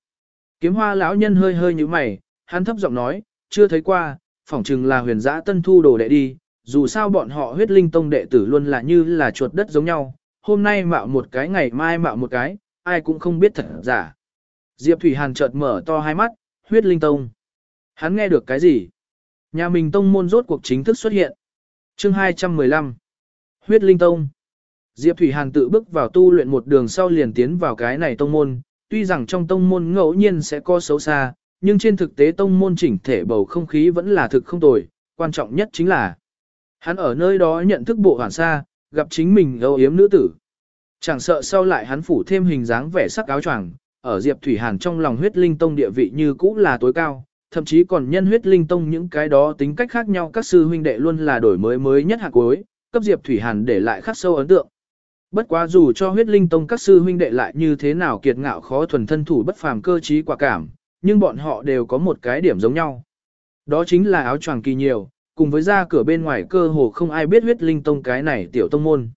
Kiếm hoa lão nhân hơi hơi như mày, hắn thấp giọng nói, chưa thấy qua, phỏng chừng là huyền giã tân thu đồ đệ đi, dù sao bọn họ huyết linh tông đệ tử luôn là như là chuột đất giống nhau, hôm nay mạo một cái ngày mai mạo một cái, ai cũng không biết thật giả. Diệp Thủy Hàn chợt mở to hai mắt, huyết linh tông. Hắn nghe được cái gì? Nhà mình tông môn rốt cuộc chính thức xuất hiện. Chương 215 Huyết linh tông Diệp Thủy Hàn tự bước vào tu luyện một đường sau liền tiến vào cái này tông môn, tuy rằng trong tông môn ngẫu nhiên sẽ có xấu xa, nhưng trên thực tế tông môn chỉnh thể bầu không khí vẫn là thực không tồi, quan trọng nhất chính là hắn ở nơi đó nhận thức bộ hoàn sa, gặp chính mình âu yếm nữ tử. Chẳng sợ sau lại hắn phủ thêm hình dáng vẻ sắc áo choàng, ở Diệp Thủy Hàn trong lòng huyết linh tông địa vị như cũ là tối cao, thậm chí còn nhân huyết linh tông những cái đó tính cách khác nhau các sư huynh đệ luôn là đổi mới mới nhất hạt cuối, cấp Diệp Thủy Hàn để lại khắc sâu ấn tượng. Bất quá dù cho huyết linh tông các sư huynh đệ lại như thế nào kiệt ngạo khó thuần thân thủ bất phàm cơ trí quả cảm, nhưng bọn họ đều có một cái điểm giống nhau. Đó chính là áo choàng kỳ nhiều, cùng với ra cửa bên ngoài cơ hồ không ai biết huyết linh tông cái này tiểu tông môn.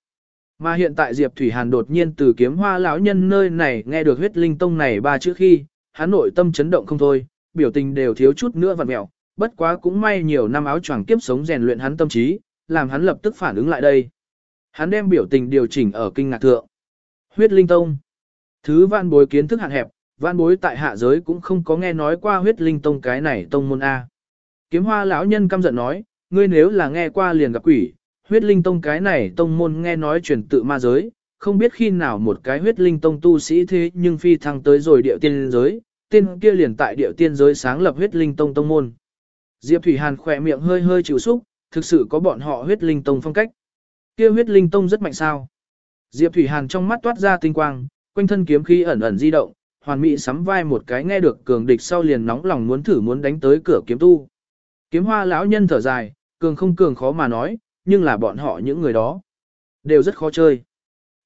Mà hiện tại Diệp Thủy Hàn đột nhiên từ kiếm hoa lão nhân nơi này nghe được huyết linh tông này ba chữ khi, hắn nội tâm chấn động không thôi, biểu tình đều thiếu chút nữa vặn mẹo, bất quá cũng may nhiều năm áo choàng kiếp sống rèn luyện hắn tâm trí, làm hắn lập tức phản ứng lại đây. Hắn đem biểu tình điều chỉnh ở kinh ngạc thượng. Huyết linh tông. Thứ vạn bối kiến thức hạn hẹp, vạn bối tại hạ giới cũng không có nghe nói qua huyết linh tông cái này tông môn A. Kiếm hoa lão nhân căm giận nói, ngươi nếu là nghe qua liền gặp quỷ, huyết linh tông cái này tông môn nghe nói truyền tự ma giới, không biết khi nào một cái huyết linh tông tu sĩ thế nhưng phi thăng tới rồi điệu tiên giới, tên kia liền tại điệu tiên giới sáng lập huyết linh tông tông môn. Diệp Thủy Hàn khỏe miệng hơi hơi chịu xúc, thực sự có bọn họ huyết linh tông phong cách. Kia huyết linh tông rất mạnh sao? Diệp Thủy Hàn trong mắt toát ra tinh quang, quanh thân kiếm khí ẩn ẩn di động, hoàn mỹ sắm vai một cái nghe được cường địch sau liền nóng lòng muốn thử muốn đánh tới cửa kiếm tu. Kiếm hoa lão nhân thở dài, cường không cường khó mà nói, nhưng là bọn họ những người đó đều rất khó chơi.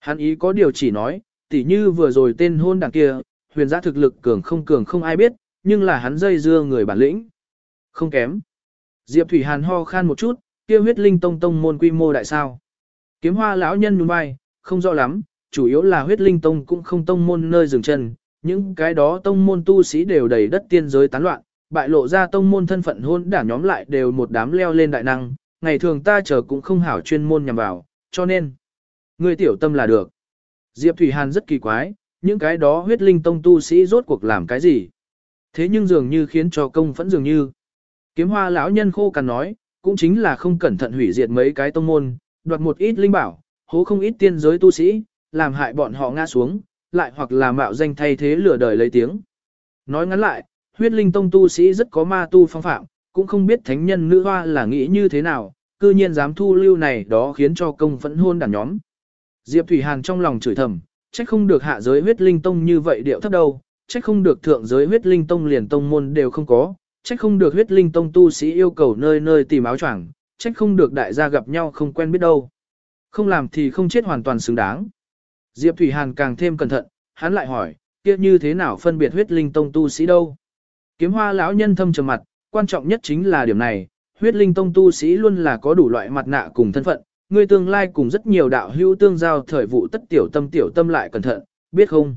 Hắn ý có điều chỉ nói, tỉ như vừa rồi tên hôn đằng kia, huyền giã thực lực cường không cường không ai biết, nhưng là hắn dây dưa người bản lĩnh. Không kém. Diệp Thủy Hàn ho khan một chút, kia huyết linh tông tông môn quy mô đại sao. Kiếm hoa lão nhân nhún vai, không rõ lắm, chủ yếu là huyết linh tông cũng không tông môn nơi dừng chân, những cái đó tông môn tu sĩ đều đầy đất tiên giới tán loạn, bại lộ ra tông môn thân phận hôn đảng nhóm lại đều một đám leo lên đại năng, ngày thường ta chờ cũng không hảo chuyên môn nhằm vào, cho nên, người tiểu tâm là được. Diệp Thủy Hàn rất kỳ quái, những cái đó huyết linh tông tu sĩ rốt cuộc làm cái gì? Thế nhưng dường như khiến cho công phẫn dường như. Kiếm hoa lão nhân khô cằn nói, cũng chính là không cẩn thận hủy diệt mấy cái tông môn, đoạt một ít linh bảo, hố không ít tiên giới tu sĩ, làm hại bọn họ ngã xuống, lại hoặc là mạo danh thay thế lửa đời lấy tiếng. Nói ngắn lại, huyết linh tông tu sĩ rất có ma tu phong phạm, cũng không biết thánh nhân nữ hoa là nghĩ như thế nào, cư nhiên dám thu lưu này đó khiến cho công phẫn hôn đàn nhóm. Diệp Thủy Hàn trong lòng chửi thầm, trách không được hạ giới huyết linh tông như vậy điệu thấp đâu, trách không được thượng giới huyết linh tông liền tông môn đều không có, trách không được huyết linh tông tu sĩ yêu cầu nơi nơi tìm áo choàng, trách không được đại gia gặp nhau không quen biết đâu. Không làm thì không chết hoàn toàn xứng đáng. Diệp Thủy Hàn càng thêm cẩn thận, hắn lại hỏi, kia như thế nào phân biệt huyết linh tông tu sĩ đâu? Kiếm hoa lão nhân thâm trầm mặt, quan trọng nhất chính là điểm này, huyết linh tông tu sĩ luôn là có đủ loại mặt nạ cùng thân phận, người tương lai cùng rất nhiều đạo hữu tương giao thời vụ tất tiểu tâm tiểu tâm lại cẩn thận, biết không?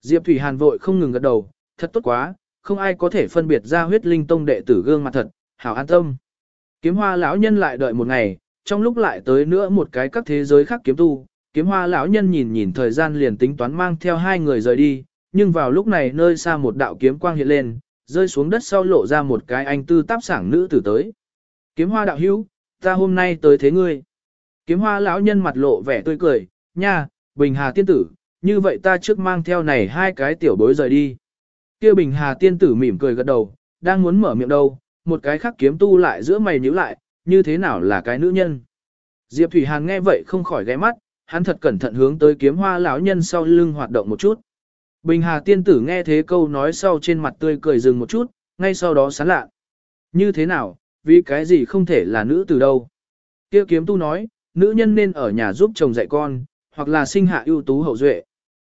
Diệp Thủy Hàn vội không ngừng gật đầu, thật tốt quá, không ai có thể phân biệt ra huyết linh tông đệ tử gương mặt thật, hảo an tâm. Kiếm hoa lão nhân lại đợi một ngày, trong lúc lại tới nữa một cái các thế giới khác kiếm tu, kiếm hoa lão nhân nhìn nhìn thời gian liền tính toán mang theo hai người rời đi, nhưng vào lúc này nơi xa một đạo kiếm quang hiện lên, rơi xuống đất sau lộ ra một cái anh tư táp sảng nữ tử tới. Kiếm hoa đạo hữu, ta hôm nay tới thế ngươi. Kiếm hoa lão nhân mặt lộ vẻ tươi cười, nha, Bình Hà tiên tử, như vậy ta trước mang theo này hai cái tiểu bối rời đi. kia Bình Hà tiên tử mỉm cười gật đầu, đang muốn mở miệng đâu, một cái khác kiếm tu lại giữa mày nhíu lại, như thế nào là cái nữ nhân. Diệp Thủy Hàn nghe vậy không khỏi ghé mắt, hắn thật cẩn thận hướng tới kiếm hoa lão nhân sau lưng hoạt động một chút. Bình Hà tiên tử nghe thế câu nói sau trên mặt tươi cười dừng một chút, ngay sau đó sán lạ. Như thế nào, vì cái gì không thể là nữ từ đâu. Kia kiếm tu nói, nữ nhân nên ở nhà giúp chồng dạy con, hoặc là sinh hạ ưu tú hậu duệ.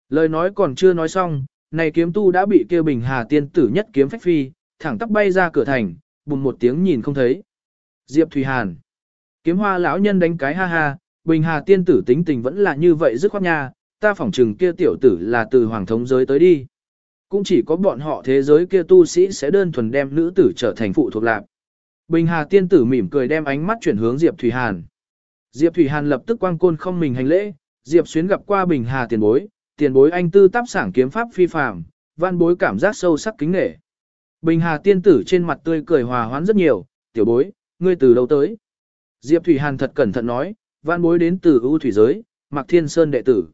Lời nói còn chưa nói xong, này kiếm tu đã bị kia Bình Hà tiên tử nhất kiếm phách phi, thẳng tắp bay ra cửa thành, bùng một tiếng nhìn không thấy. Diệp Thủy Hàn. Kiếm hoa lão nhân đánh cái ha ha, Bình Hà tiên tử tính tình vẫn là như vậy dứt khoát nha, ta phỏng chừng kia tiểu tử là từ hoàng thống giới tới đi. Cũng chỉ có bọn họ thế giới kia tu sĩ sẽ đơn thuần đem nữ tử trở thành phụ thuộc lạc. Bình Hà tiên tử mỉm cười đem ánh mắt chuyển hướng Diệp Thủy Hàn. Diệp Thủy Hàn lập tức quang côn không mình hành lễ, Diệp Xuyến gặp qua Bình Hà tiền bối, tiền bối anh tư táp sảng kiếm pháp phi phàm, văn bối cảm giác sâu sắc kính nể. Bình Hà tiên tử trên mặt tươi cười hòa hoãn rất nhiều, tiểu bối, ngươi từ đâu tới? Diệp Thủy Hàn thật cẩn thận nói, văn bối đến từ ưu thủy giới, Mạc Thiên Sơn đệ tử.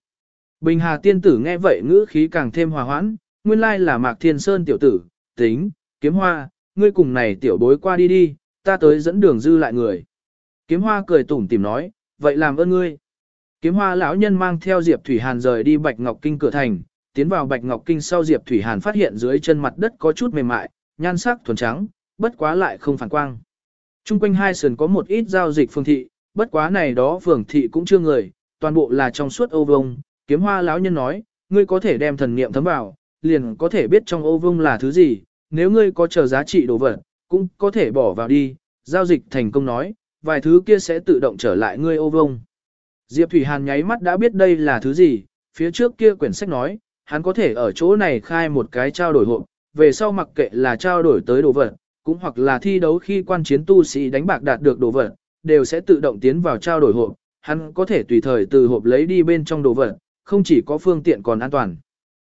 Bình Hà tiên tử nghe vậy ngữ khí càng thêm hòa hoãn, nguyên lai là Mạc Thiên Sơn tiểu tử, tính, kiếm hoa, ngươi cùng này tiểu bối qua đi đi, ta tới dẫn đường dư lại người. Kiếm hoa cười tủm tìm nói, vậy làm ơn ngươi. Kiếm hoa lão nhân mang theo Diệp Thủy Hàn rời đi Bạch Ngọc Kinh cửa thành, tiến vào Bạch Ngọc Kinh sau Diệp Thủy Hàn phát hiện dưới chân mặt đất có chút mềm mại, nhan sắc thuần trắng, bất quá lại không phản quang. Trung quanh hai sườn có một ít giao dịch phương thị, bất quá này đó phường thị cũng chưa người, toàn bộ là trong suốt ô vông. Kiếm hoa lão nhân nói, ngươi có thể đem thần niệm thấm vào, liền có thể biết trong ô vông là thứ gì, nếu ngươi có chờ giá trị đồ vật, cũng có thể bỏ vào đi, giao dịch thành công nói, vài thứ kia sẽ tự động trở lại ngươi ô vông. Diệp Thủy Hàn nháy mắt đã biết đây là thứ gì, phía trước kia quyển sách nói, hắn có thể ở chỗ này khai một cái trao đổi hộp, về sau mặc kệ là trao đổi tới đồ vật, cũng hoặc là thi đấu khi quan chiến tu sĩ đánh bạc đạt được đồ vật, đều sẽ tự động tiến vào trao đổi hộp, hắn có thể tùy thời từ hộp lấy đi bên trong đồ vật, không chỉ có phương tiện còn an toàn.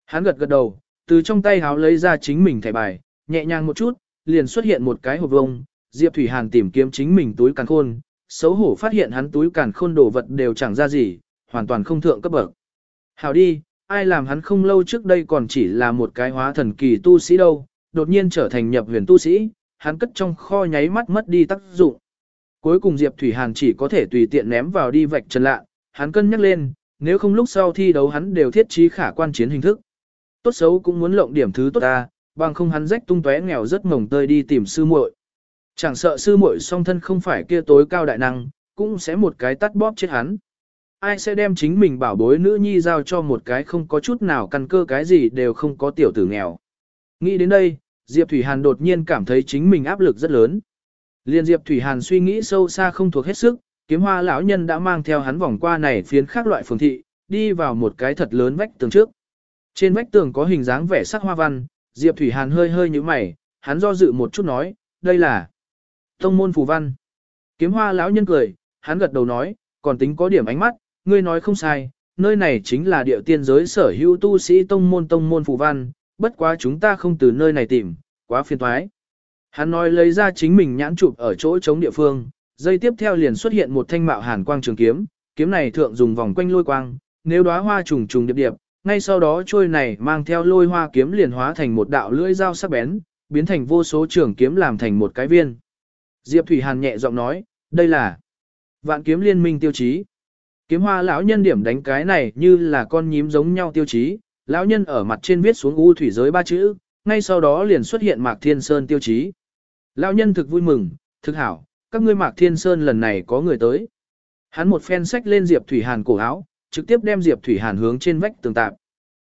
Hắn gật gật đầu, từ trong tay háo lấy ra chính mình thẻ bài, nhẹ nhàng một chút, liền xuất hiện một cái hộp vông, Diệp Thủy Hàn tìm kiếm chính mình túi càn khôn, xấu hổ phát hiện hắn túi càn khôn đồ vật đều chẳng ra gì, hoàn toàn không thượng cấp bậc. Hảo đi, ai làm hắn không lâu trước đây còn chỉ là một cái hóa thần kỳ tu sĩ đâu, đột nhiên trở thành nhập huyền tu sĩ, hắn cất trong kho nháy mắt mất đi tác dụng. Cuối cùng Diệp Thủy Hàn chỉ có thể tùy tiện ném vào đi vạch trần lạ, hắn cân nhắc lên, nếu không lúc sau thi đấu hắn đều thiết trí khả quan chiến hình thức. Tốt xấu cũng muốn lộng điểm thứ tốt ta, bằng không hắn rách tung tóe nghèo rất mỏng tơi đi tìm sư muội. Chẳng sợ sư muội song thân không phải kia tối cao đại năng, cũng sẽ một cái tắt bóp chết hắn. Ai sẽ đem chính mình bảo bối nữ nhi giao cho một cái không có chút nào căn cơ cái gì đều không có tiểu tử nghèo. Nghĩ đến đây, Diệp Thủy Hàn đột nhiên cảm thấy chính mình áp lực rất lớn. Liên Diệp Thủy Hàn suy nghĩ sâu xa không thuộc hết sức, kiếm hoa lão nhân đã mang theo hắn vòng qua này phiến khác loại phường thị, đi vào một cái thật lớn vách tường trước. Trên vách tường có hình dáng vẻ sắc hoa văn, Diệp Thủy Hàn hơi hơi như mày, hắn do dự một chút nói, đây là tông môn phù văn. Kiếm hoa lão nhân cười, hắn gật đầu nói, còn tính có điểm ánh mắt, ngươi nói không sai, nơi này chính là địa tiên giới sở hữu tu sĩ tông môn tông môn phù văn, bất quá chúng ta không từ nơi này tìm, quá phiền toái. Hắn nói lấy ra chính mình nhãn chụp ở chỗ chống địa phương, dây tiếp theo liền xuất hiện một thanh mạo hàn quang trường kiếm, kiếm này thượng dùng vòng quanh lôi quang, nếu đóa hoa trùng trùng điệp điệp, ngay sau đó trôi này mang theo lôi hoa kiếm liền hóa thành một đạo lưỡi dao sắc bén, biến thành vô số trường kiếm làm thành một cái viên. Diệp Thủy Hàn nhẹ giọng nói, đây là vạn kiếm liên minh tiêu chí. Kiếm hoa lão nhân điểm đánh cái này như là con nhím giống nhau tiêu chí, lão nhân ở mặt trên viết xuống u thủy giới ba chữ, ngay sau đó liền xuất hiện Mạc Thiên Sơn tiêu chí. Lão nhân thực vui mừng, thực hảo, các ngươi Mạc Thiên Sơn lần này có người tới. Hắn một phen sách lên Diệp Thủy Hàn cổ áo, trực tiếp đem Diệp Thủy Hàn hướng trên vách tường tạp.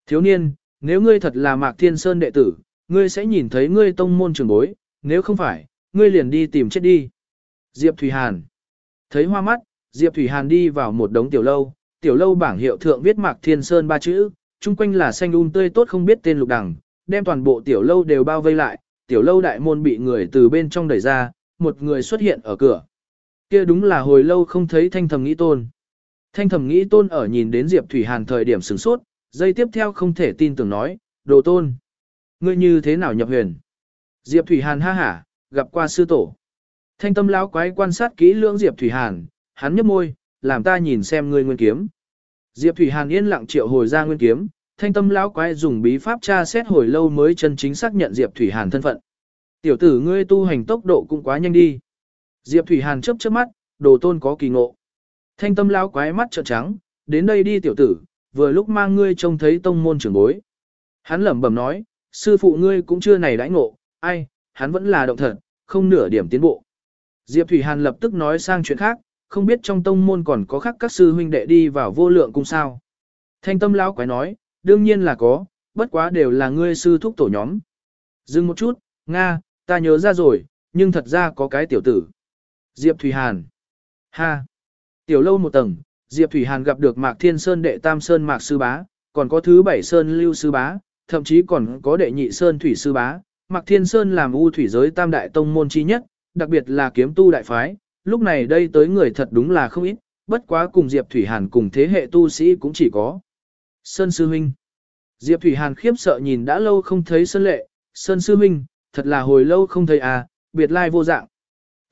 Thiếu niên, nếu ngươi thật là Mạc Thiên Sơn đệ tử, ngươi sẽ nhìn thấy ngươi tông môn trường bối, nếu không phải, ngươi liền đi tìm chết đi. Diệp Thủy Hàn. Thấy hoa mắt, Diệp Thủy Hàn đi vào một đống tiểu lâu, tiểu lâu bảng hiệu thượng viết Mạc Thiên Sơn ba chữ, chung quanh là xanh um tươi tốt không biết tên lục đằng, đem toàn bộ tiểu lâu đều bao vây lại, tiểu lâu đại môn bị người từ bên trong đẩy ra, một người xuất hiện ở cửa. Kia đúng là hồi lâu không thấy thanh thầm nghĩ tôn. Thanh thầm nghĩ tôn ở nhìn đến Diệp Thủy Hàn thời điểm sửng sốt, dây tiếp theo không thể tin tưởng nói, đồ tôn. Ngươi như thế nào nhập huyền? Diệp Thủy Hàn ha hả, gặp qua sư tổ. Thanh tâm lão quái quan sát kỹ lưỡng Diệp Thủy Hàn, hắn nhấp môi, làm ta nhìn xem ngươi nguyên kiếm. Diệp Thủy Hàn yên lặng triệu hồi ra nguyên kiếm, thanh tâm lão quái dùng bí pháp tra xét hồi lâu mới chân chính xác nhận Diệp Thủy Hàn thân phận. Tiểu tử ngươi tu hành tốc độ cũng quá nhanh đi. Diệp Thủy Hàn chớp chớp mắt, đồ tôn có kỳ ngộ. Thanh tâm lão quái mắt trợn trắng, đến đây đi tiểu tử, vừa lúc mang ngươi trông thấy tông môn trưởng bối. Hắn lẩm bẩm nói, sư phụ ngươi cũng chưa này đãi ngộ, ai, hắn vẫn là động thật, không nửa điểm tiến bộ. Diệp Thủy Hàn lập tức nói sang chuyện khác, không biết trong tông môn còn có khác các sư huynh đệ đi vào vô lượng cung sao. Thanh tâm lão quái nói, đương nhiên là có, bất quá đều là ngươi sư thúc tổ nhóm. Dừng một chút, Nga, ta nhớ ra rồi, nhưng thật ra có cái tiểu tử. Diệp Thủy Hàn. Ha. Tiểu lâu một tầng, Diệp Thủy Hàn gặp được Mạc Thiên Sơn đệ tam Sơn Mạc Sư Bá, còn có thứ bảy Sơn Lưu Sư Bá, thậm chí còn có đệ nhị Sơn Thủy Sư Bá. Mạc Thiên Sơn làm u thủy giới tam đại tông môn chi nhất, đặc biệt là kiếm tu đại phái, lúc này đây tới người thật đúng là không ít, bất quá cùng Diệp Thủy Hàn cùng thế hệ tu sĩ cũng chỉ có. Sơn Sư Minh Diệp Thủy Hàn khiếp sợ nhìn đã lâu không thấy Sơn Lệ, Sơn Sư Minh, thật là hồi lâu không thấy à, biệt lai vô dạng.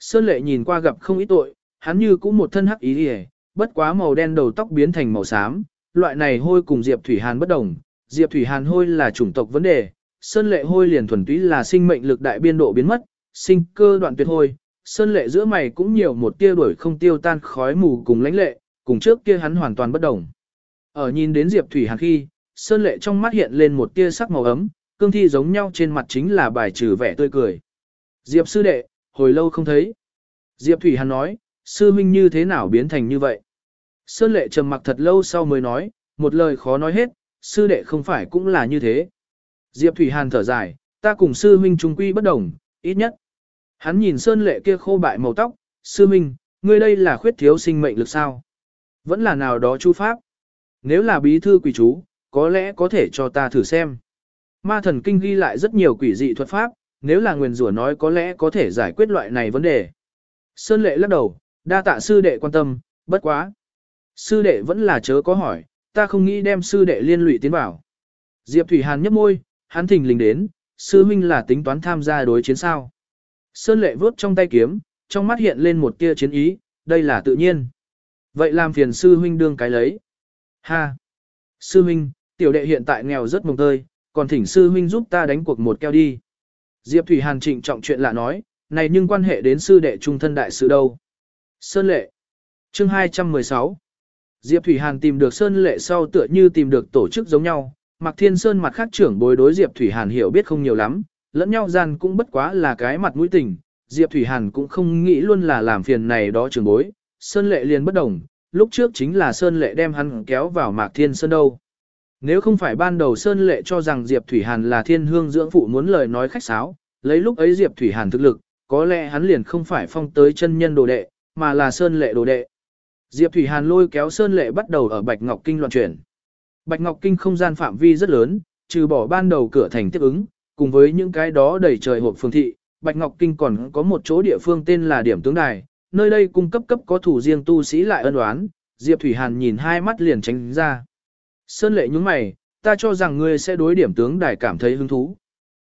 Sơn Lệ nhìn qua gặp không ít tội, hắn như cũng một thân hắc ý đi bất quá màu đen đầu tóc biến thành màu xám, loại này hôi cùng Diệp Thủy Hàn bất đồng, Diệp Thủy Hàn hôi là chủng tộc vấn đề, Sơn Lệ hôi liền thuần túy là sinh mệnh lực đại biên độ biến mất, sinh cơ đoạn tuyệt hôi, Sơn Lệ giữa mày cũng nhiều một tia đuổi không tiêu tan khói mù cùng lãnh lệ, cùng trước kia hắn hoàn toàn bất đồng. Ở nhìn đến Diệp Thủy Hàn khi, Sơn Lệ trong mắt hiện lên một tia sắc màu ấm, cương thi giống nhau trên mặt chính là bài trừ vẻ tươi cười. Diệp sư đệ, hồi lâu không thấy. Diệp Thủy Hàn nói, sư huynh như thế nào biến thành như vậy? Sơn Lệ trầm mặc thật lâu sau mới nói, một lời khó nói hết, sư đệ không phải cũng là như thế. Diệp Thủy Hàn thở dài, ta cùng sư huynh trung quy bất đồng, ít nhất. Hắn nhìn Sơn Lệ kia khô bại màu tóc, sư huynh, ngươi đây là khuyết thiếu sinh mệnh lực sao? Vẫn là nào đó chu pháp. Nếu là bí thư quỷ chú, có lẽ có thể cho ta thử xem. Ma thần kinh ghi lại rất nhiều quỷ dị thuật pháp, nếu là nguyền rủa nói có lẽ có thể giải quyết loại này vấn đề. Sơn lệ lắc đầu, đa tạ sư đệ quan tâm, bất quá. Sư đệ vẫn là chớ có hỏi, ta không nghĩ đem sư đệ liên lụy tiến vào. Diệp Thủy Hàn nhấp môi, hắn thình lình đến, sư huynh là tính toán tham gia đối chiến sao. Sơn lệ vớt trong tay kiếm, trong mắt hiện lên một tia chiến ý, đây là tự nhiên. Vậy làm phiền sư huynh đương cái lấy. Ha! Sư huynh, tiểu đệ hiện tại nghèo rất mồng tơi, còn thỉnh sư huynh giúp ta đánh cuộc một keo đi. Diệp Thủy Hàn trịnh trọng chuyện lạ nói, này nhưng quan hệ đến sư đệ trung thân đại sự đâu. Sơn lệ. Chương 216. Diệp Thủy Hàn tìm được Sơn lệ sau tựa như tìm được tổ chức giống nhau. Mạc Thiên Sơn mặt khác trưởng bối đối Diệp Thủy Hàn hiểu biết không nhiều lắm, lẫn nhau gian cũng bất quá là cái mặt mũi tình. Diệp Thủy Hàn cũng không nghĩ luôn là làm phiền này đó trưởng bối. Sơn lệ liền bất đồng, lúc trước chính là Sơn lệ đem hắn kéo vào Mạc Thiên Sơn đâu. Nếu không phải ban đầu Sơn Lệ cho rằng Diệp Thủy Hàn là thiên hương dưỡng phụ muốn lời nói khách sáo, lấy lúc ấy Diệp Thủy Hàn thực lực, có lẽ hắn liền không phải phong tới chân nhân đồ đệ, mà là Sơn Lệ đồ đệ. Diệp Thủy Hàn lôi kéo Sơn Lệ bắt đầu ở Bạch Ngọc Kinh loạn chuyển. Bạch Ngọc Kinh không gian phạm vi rất lớn, trừ bỏ ban đầu cửa thành tiếp ứng, cùng với những cái đó đầy trời hộp phương thị, Bạch Ngọc Kinh còn có một chỗ địa phương tên là Điểm Tướng Đài, nơi đây cung cấp cấp có thủ riêng tu sĩ lại ân oán, Diệp Thủy Hàn nhìn hai mắt liền tránh ra. Sơn lệ nhúng mày, ta cho rằng ngươi sẽ đối điểm tướng đài cảm thấy hứng thú.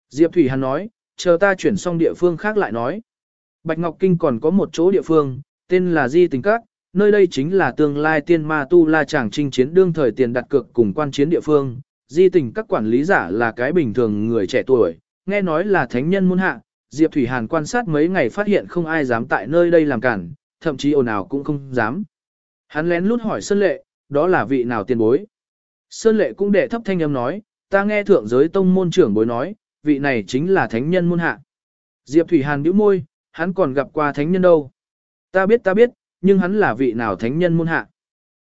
Diệp Thủy Hàn nói, chờ ta chuyển xong địa phương khác lại nói. Bạch Ngọc Kinh còn có một chỗ địa phương, tên là Di Tình Các, nơi đây chính là tương lai tiên ma tu la chàng trinh chiến đương thời tiền đặt cược cùng quan chiến địa phương. Di Tình Các quản lý giả là cái bình thường người trẻ tuổi, nghe nói là thánh nhân muôn hạ. Diệp Thủy Hàn quan sát mấy ngày phát hiện không ai dám tại nơi đây làm cản, thậm chí ồn ào cũng không dám. Hắn lén lút hỏi Sơn Lệ, đó là vị nào tiền bối? Sơn lệ cũng đệ thấp thanh âm nói, ta nghe thượng giới tông môn trưởng bối nói, vị này chính là thánh nhân môn hạ. Diệp Thủy Hàn bĩu môi, hắn còn gặp qua thánh nhân đâu. Ta biết ta biết, nhưng hắn là vị nào thánh nhân môn hạ.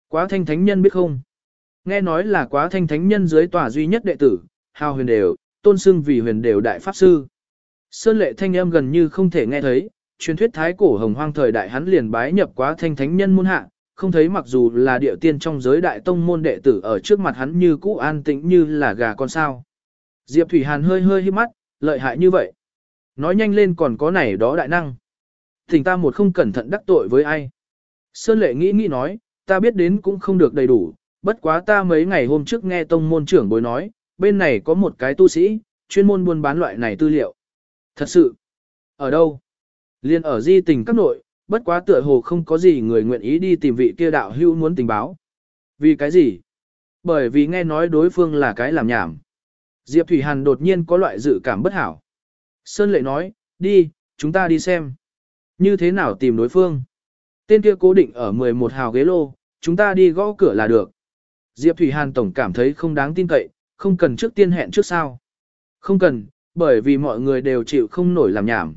Quá thanh thánh nhân biết không? Nghe nói là quá thanh thánh nhân dưới tòa duy nhất đệ tử, hào huyền đều, tôn xưng vì huyền đều đại pháp sư. Sơn lệ thanh âm gần như không thể nghe thấy, truyền thuyết thái cổ hồng hoang thời đại hắn liền bái nhập quá thanh thánh nhân môn hạ, không thấy mặc dù là địa tiên trong giới đại tông môn đệ tử ở trước mặt hắn như cũ an tĩnh như là gà con sao. Diệp Thủy Hàn hơi hơi hít mắt, lợi hại như vậy. Nói nhanh lên còn có này đó đại năng. Thỉnh ta một không cẩn thận đắc tội với ai. Sơn lệ nghĩ nghĩ nói, ta biết đến cũng không được đầy đủ, bất quá ta mấy ngày hôm trước nghe tông môn trưởng bối nói, bên này có một cái tu sĩ, chuyên môn buôn bán loại này tư liệu. Thật sự, ở đâu? Liên ở di tình các nội, bất quá tựa hồ không có gì người nguyện ý đi tìm vị kia đạo hữu muốn tình báo. Vì cái gì? Bởi vì nghe nói đối phương là cái làm nhảm. Diệp Thủy Hàn đột nhiên có loại dự cảm bất hảo. Sơn Lệ nói, đi, chúng ta đi xem. Như thế nào tìm đối phương? Tên kia cố định ở 11 hào ghế lô, chúng ta đi gõ cửa là được. Diệp Thủy Hàn tổng cảm thấy không đáng tin cậy, không cần trước tiên hẹn trước sao. Không cần, bởi vì mọi người đều chịu không nổi làm nhảm.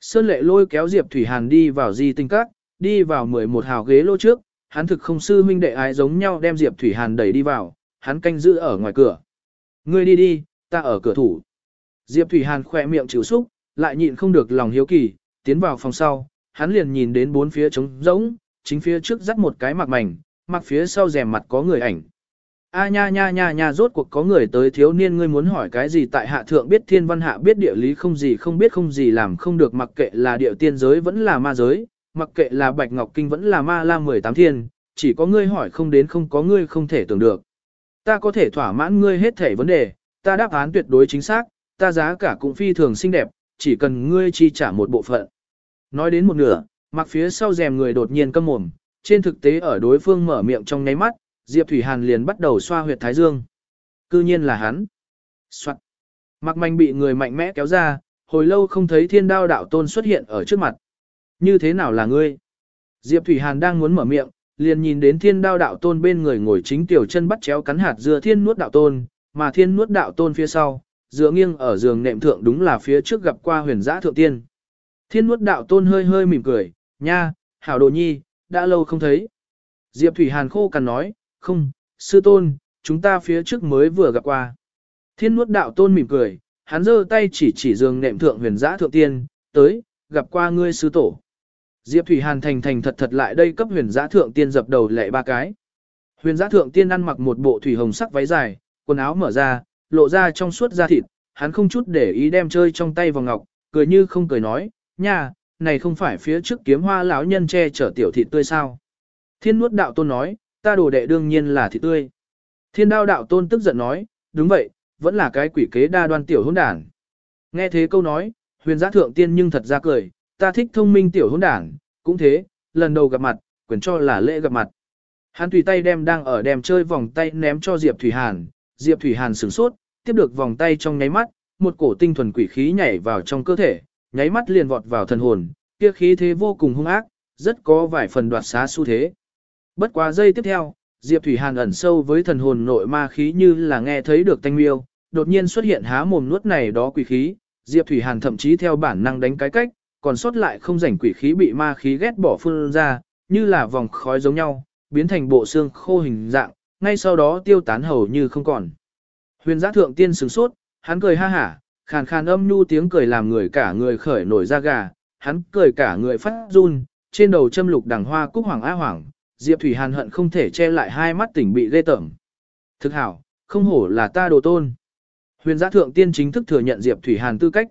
Sơn lệ lôi kéo Diệp Thủy Hàn đi vào di tinh các, đi vào 11 hào ghế lô trước, hắn thực không sư huynh đệ ái giống nhau đem Diệp Thủy Hàn đẩy đi vào, hắn canh giữ ở ngoài cửa. Ngươi đi đi, ta ở cửa thủ. Diệp Thủy Hàn khỏe miệng chịu xúc, lại nhịn không được lòng hiếu kỳ, tiến vào phòng sau, hắn liền nhìn đến bốn phía trống rỗng, chính phía trước dắt một cái mặc mảnh, mặc phía sau rèm mặt có người ảnh. A nha nha nha nha rốt cuộc có người tới thiếu niên ngươi muốn hỏi cái gì tại hạ thượng biết thiên văn hạ biết địa lý không gì không biết không gì làm không được mặc kệ là địa tiên giới vẫn là ma giới, mặc kệ là bạch ngọc kinh vẫn là ma la 18 thiên, chỉ có ngươi hỏi không đến không có ngươi không thể tưởng được. Ta có thể thỏa mãn ngươi hết thể vấn đề, ta đáp án tuyệt đối chính xác, ta giá cả cũng phi thường xinh đẹp, chỉ cần ngươi chi trả một bộ phận. Nói đến một nửa, mặc phía sau rèm người đột nhiên câm mồm, trên thực tế ở đối phương mở miệng trong nháy mắt, Diệp Thủy Hàn liền bắt đầu xoa huyệt thái dương. Cư nhiên là hắn. Soạn. Mặc manh bị người mạnh mẽ kéo ra, hồi lâu không thấy thiên đao đạo tôn xuất hiện ở trước mặt. Như thế nào là ngươi? Diệp Thủy Hàn đang muốn mở miệng, liền nhìn đến thiên đao đạo tôn bên người ngồi chính tiểu chân bắt chéo cắn hạt dưa thiên nuốt đạo tôn, mà thiên nuốt đạo tôn phía sau, dựa nghiêng ở giường nệm thượng đúng là phía trước gặp qua huyền giã thượng tiên. Thiên nuốt đạo tôn hơi hơi mỉm cười, nha, hảo đồ nhi, đã lâu không thấy. Diệp Thủy Hàn khô cằn nói, không, sư tôn, chúng ta phía trước mới vừa gặp qua. Thiên nuốt đạo tôn mỉm cười, hắn giơ tay chỉ chỉ giường nệm thượng huyền giã thượng tiên, tới, gặp qua ngươi sư tổ. Diệp Thủy Hàn thành thành thật thật lại đây cấp huyền giã thượng tiên dập đầu lệ ba cái. Huyền giã thượng tiên ăn mặc một bộ thủy hồng sắc váy dài, quần áo mở ra, lộ ra trong suốt da thịt, hắn không chút để ý đem chơi trong tay vào ngọc, cười như không cười nói, nha, này không phải phía trước kiếm hoa lão nhân che chở tiểu thịt tươi sao. Thiên nuốt đạo tôn nói, ta đồ đệ đương nhiên là thịt tươi. Thiên đao đạo tôn tức giận nói, đúng vậy, vẫn là cái quỷ kế đa đoan tiểu hỗn đản. Nghe thế câu nói, huyền giã thượng tiên nhưng thật ra cười, ta thích thông minh tiểu hỗn đản, cũng thế, lần đầu gặp mặt, quyền cho là lễ gặp mặt. Hắn tùy tay đem đang ở đem chơi vòng tay ném cho Diệp Thủy Hàn, Diệp Thủy Hàn sửng sốt, tiếp được vòng tay trong nháy mắt, một cổ tinh thuần quỷ khí nhảy vào trong cơ thể, nháy mắt liền vọt vào thần hồn, kia khí thế vô cùng hung ác, rất có vài phần đoạt xá xu thế. Bất quá giây tiếp theo, Diệp Thủy Hàn ẩn sâu với thần hồn nội ma khí như là nghe thấy được thanh miêu, đột nhiên xuất hiện há mồm nuốt này đó quỷ khí, Diệp Thủy Hàn thậm chí theo bản năng đánh cái cách, còn sót lại không rảnh quỷ khí bị ma khí ghét bỏ phun ra, như là vòng khói giống nhau, biến thành bộ xương khô hình dạng, ngay sau đó tiêu tán hầu như không còn. Huyền giá thượng tiên sửng sốt, hắn cười ha hả, khàn khàn âm nhu tiếng cười làm người cả người khởi nổi da gà, hắn cười cả người phát run, trên đầu châm lục đằng hoa cúc hoàng á hoàng, Diệp Thủy Hàn hận không thể che lại hai mắt tỉnh bị ghê tởm. Thực hảo, không hổ là ta đồ tôn. Huyền giã thượng tiên chính thức thừa nhận Diệp Thủy Hàn tư cách.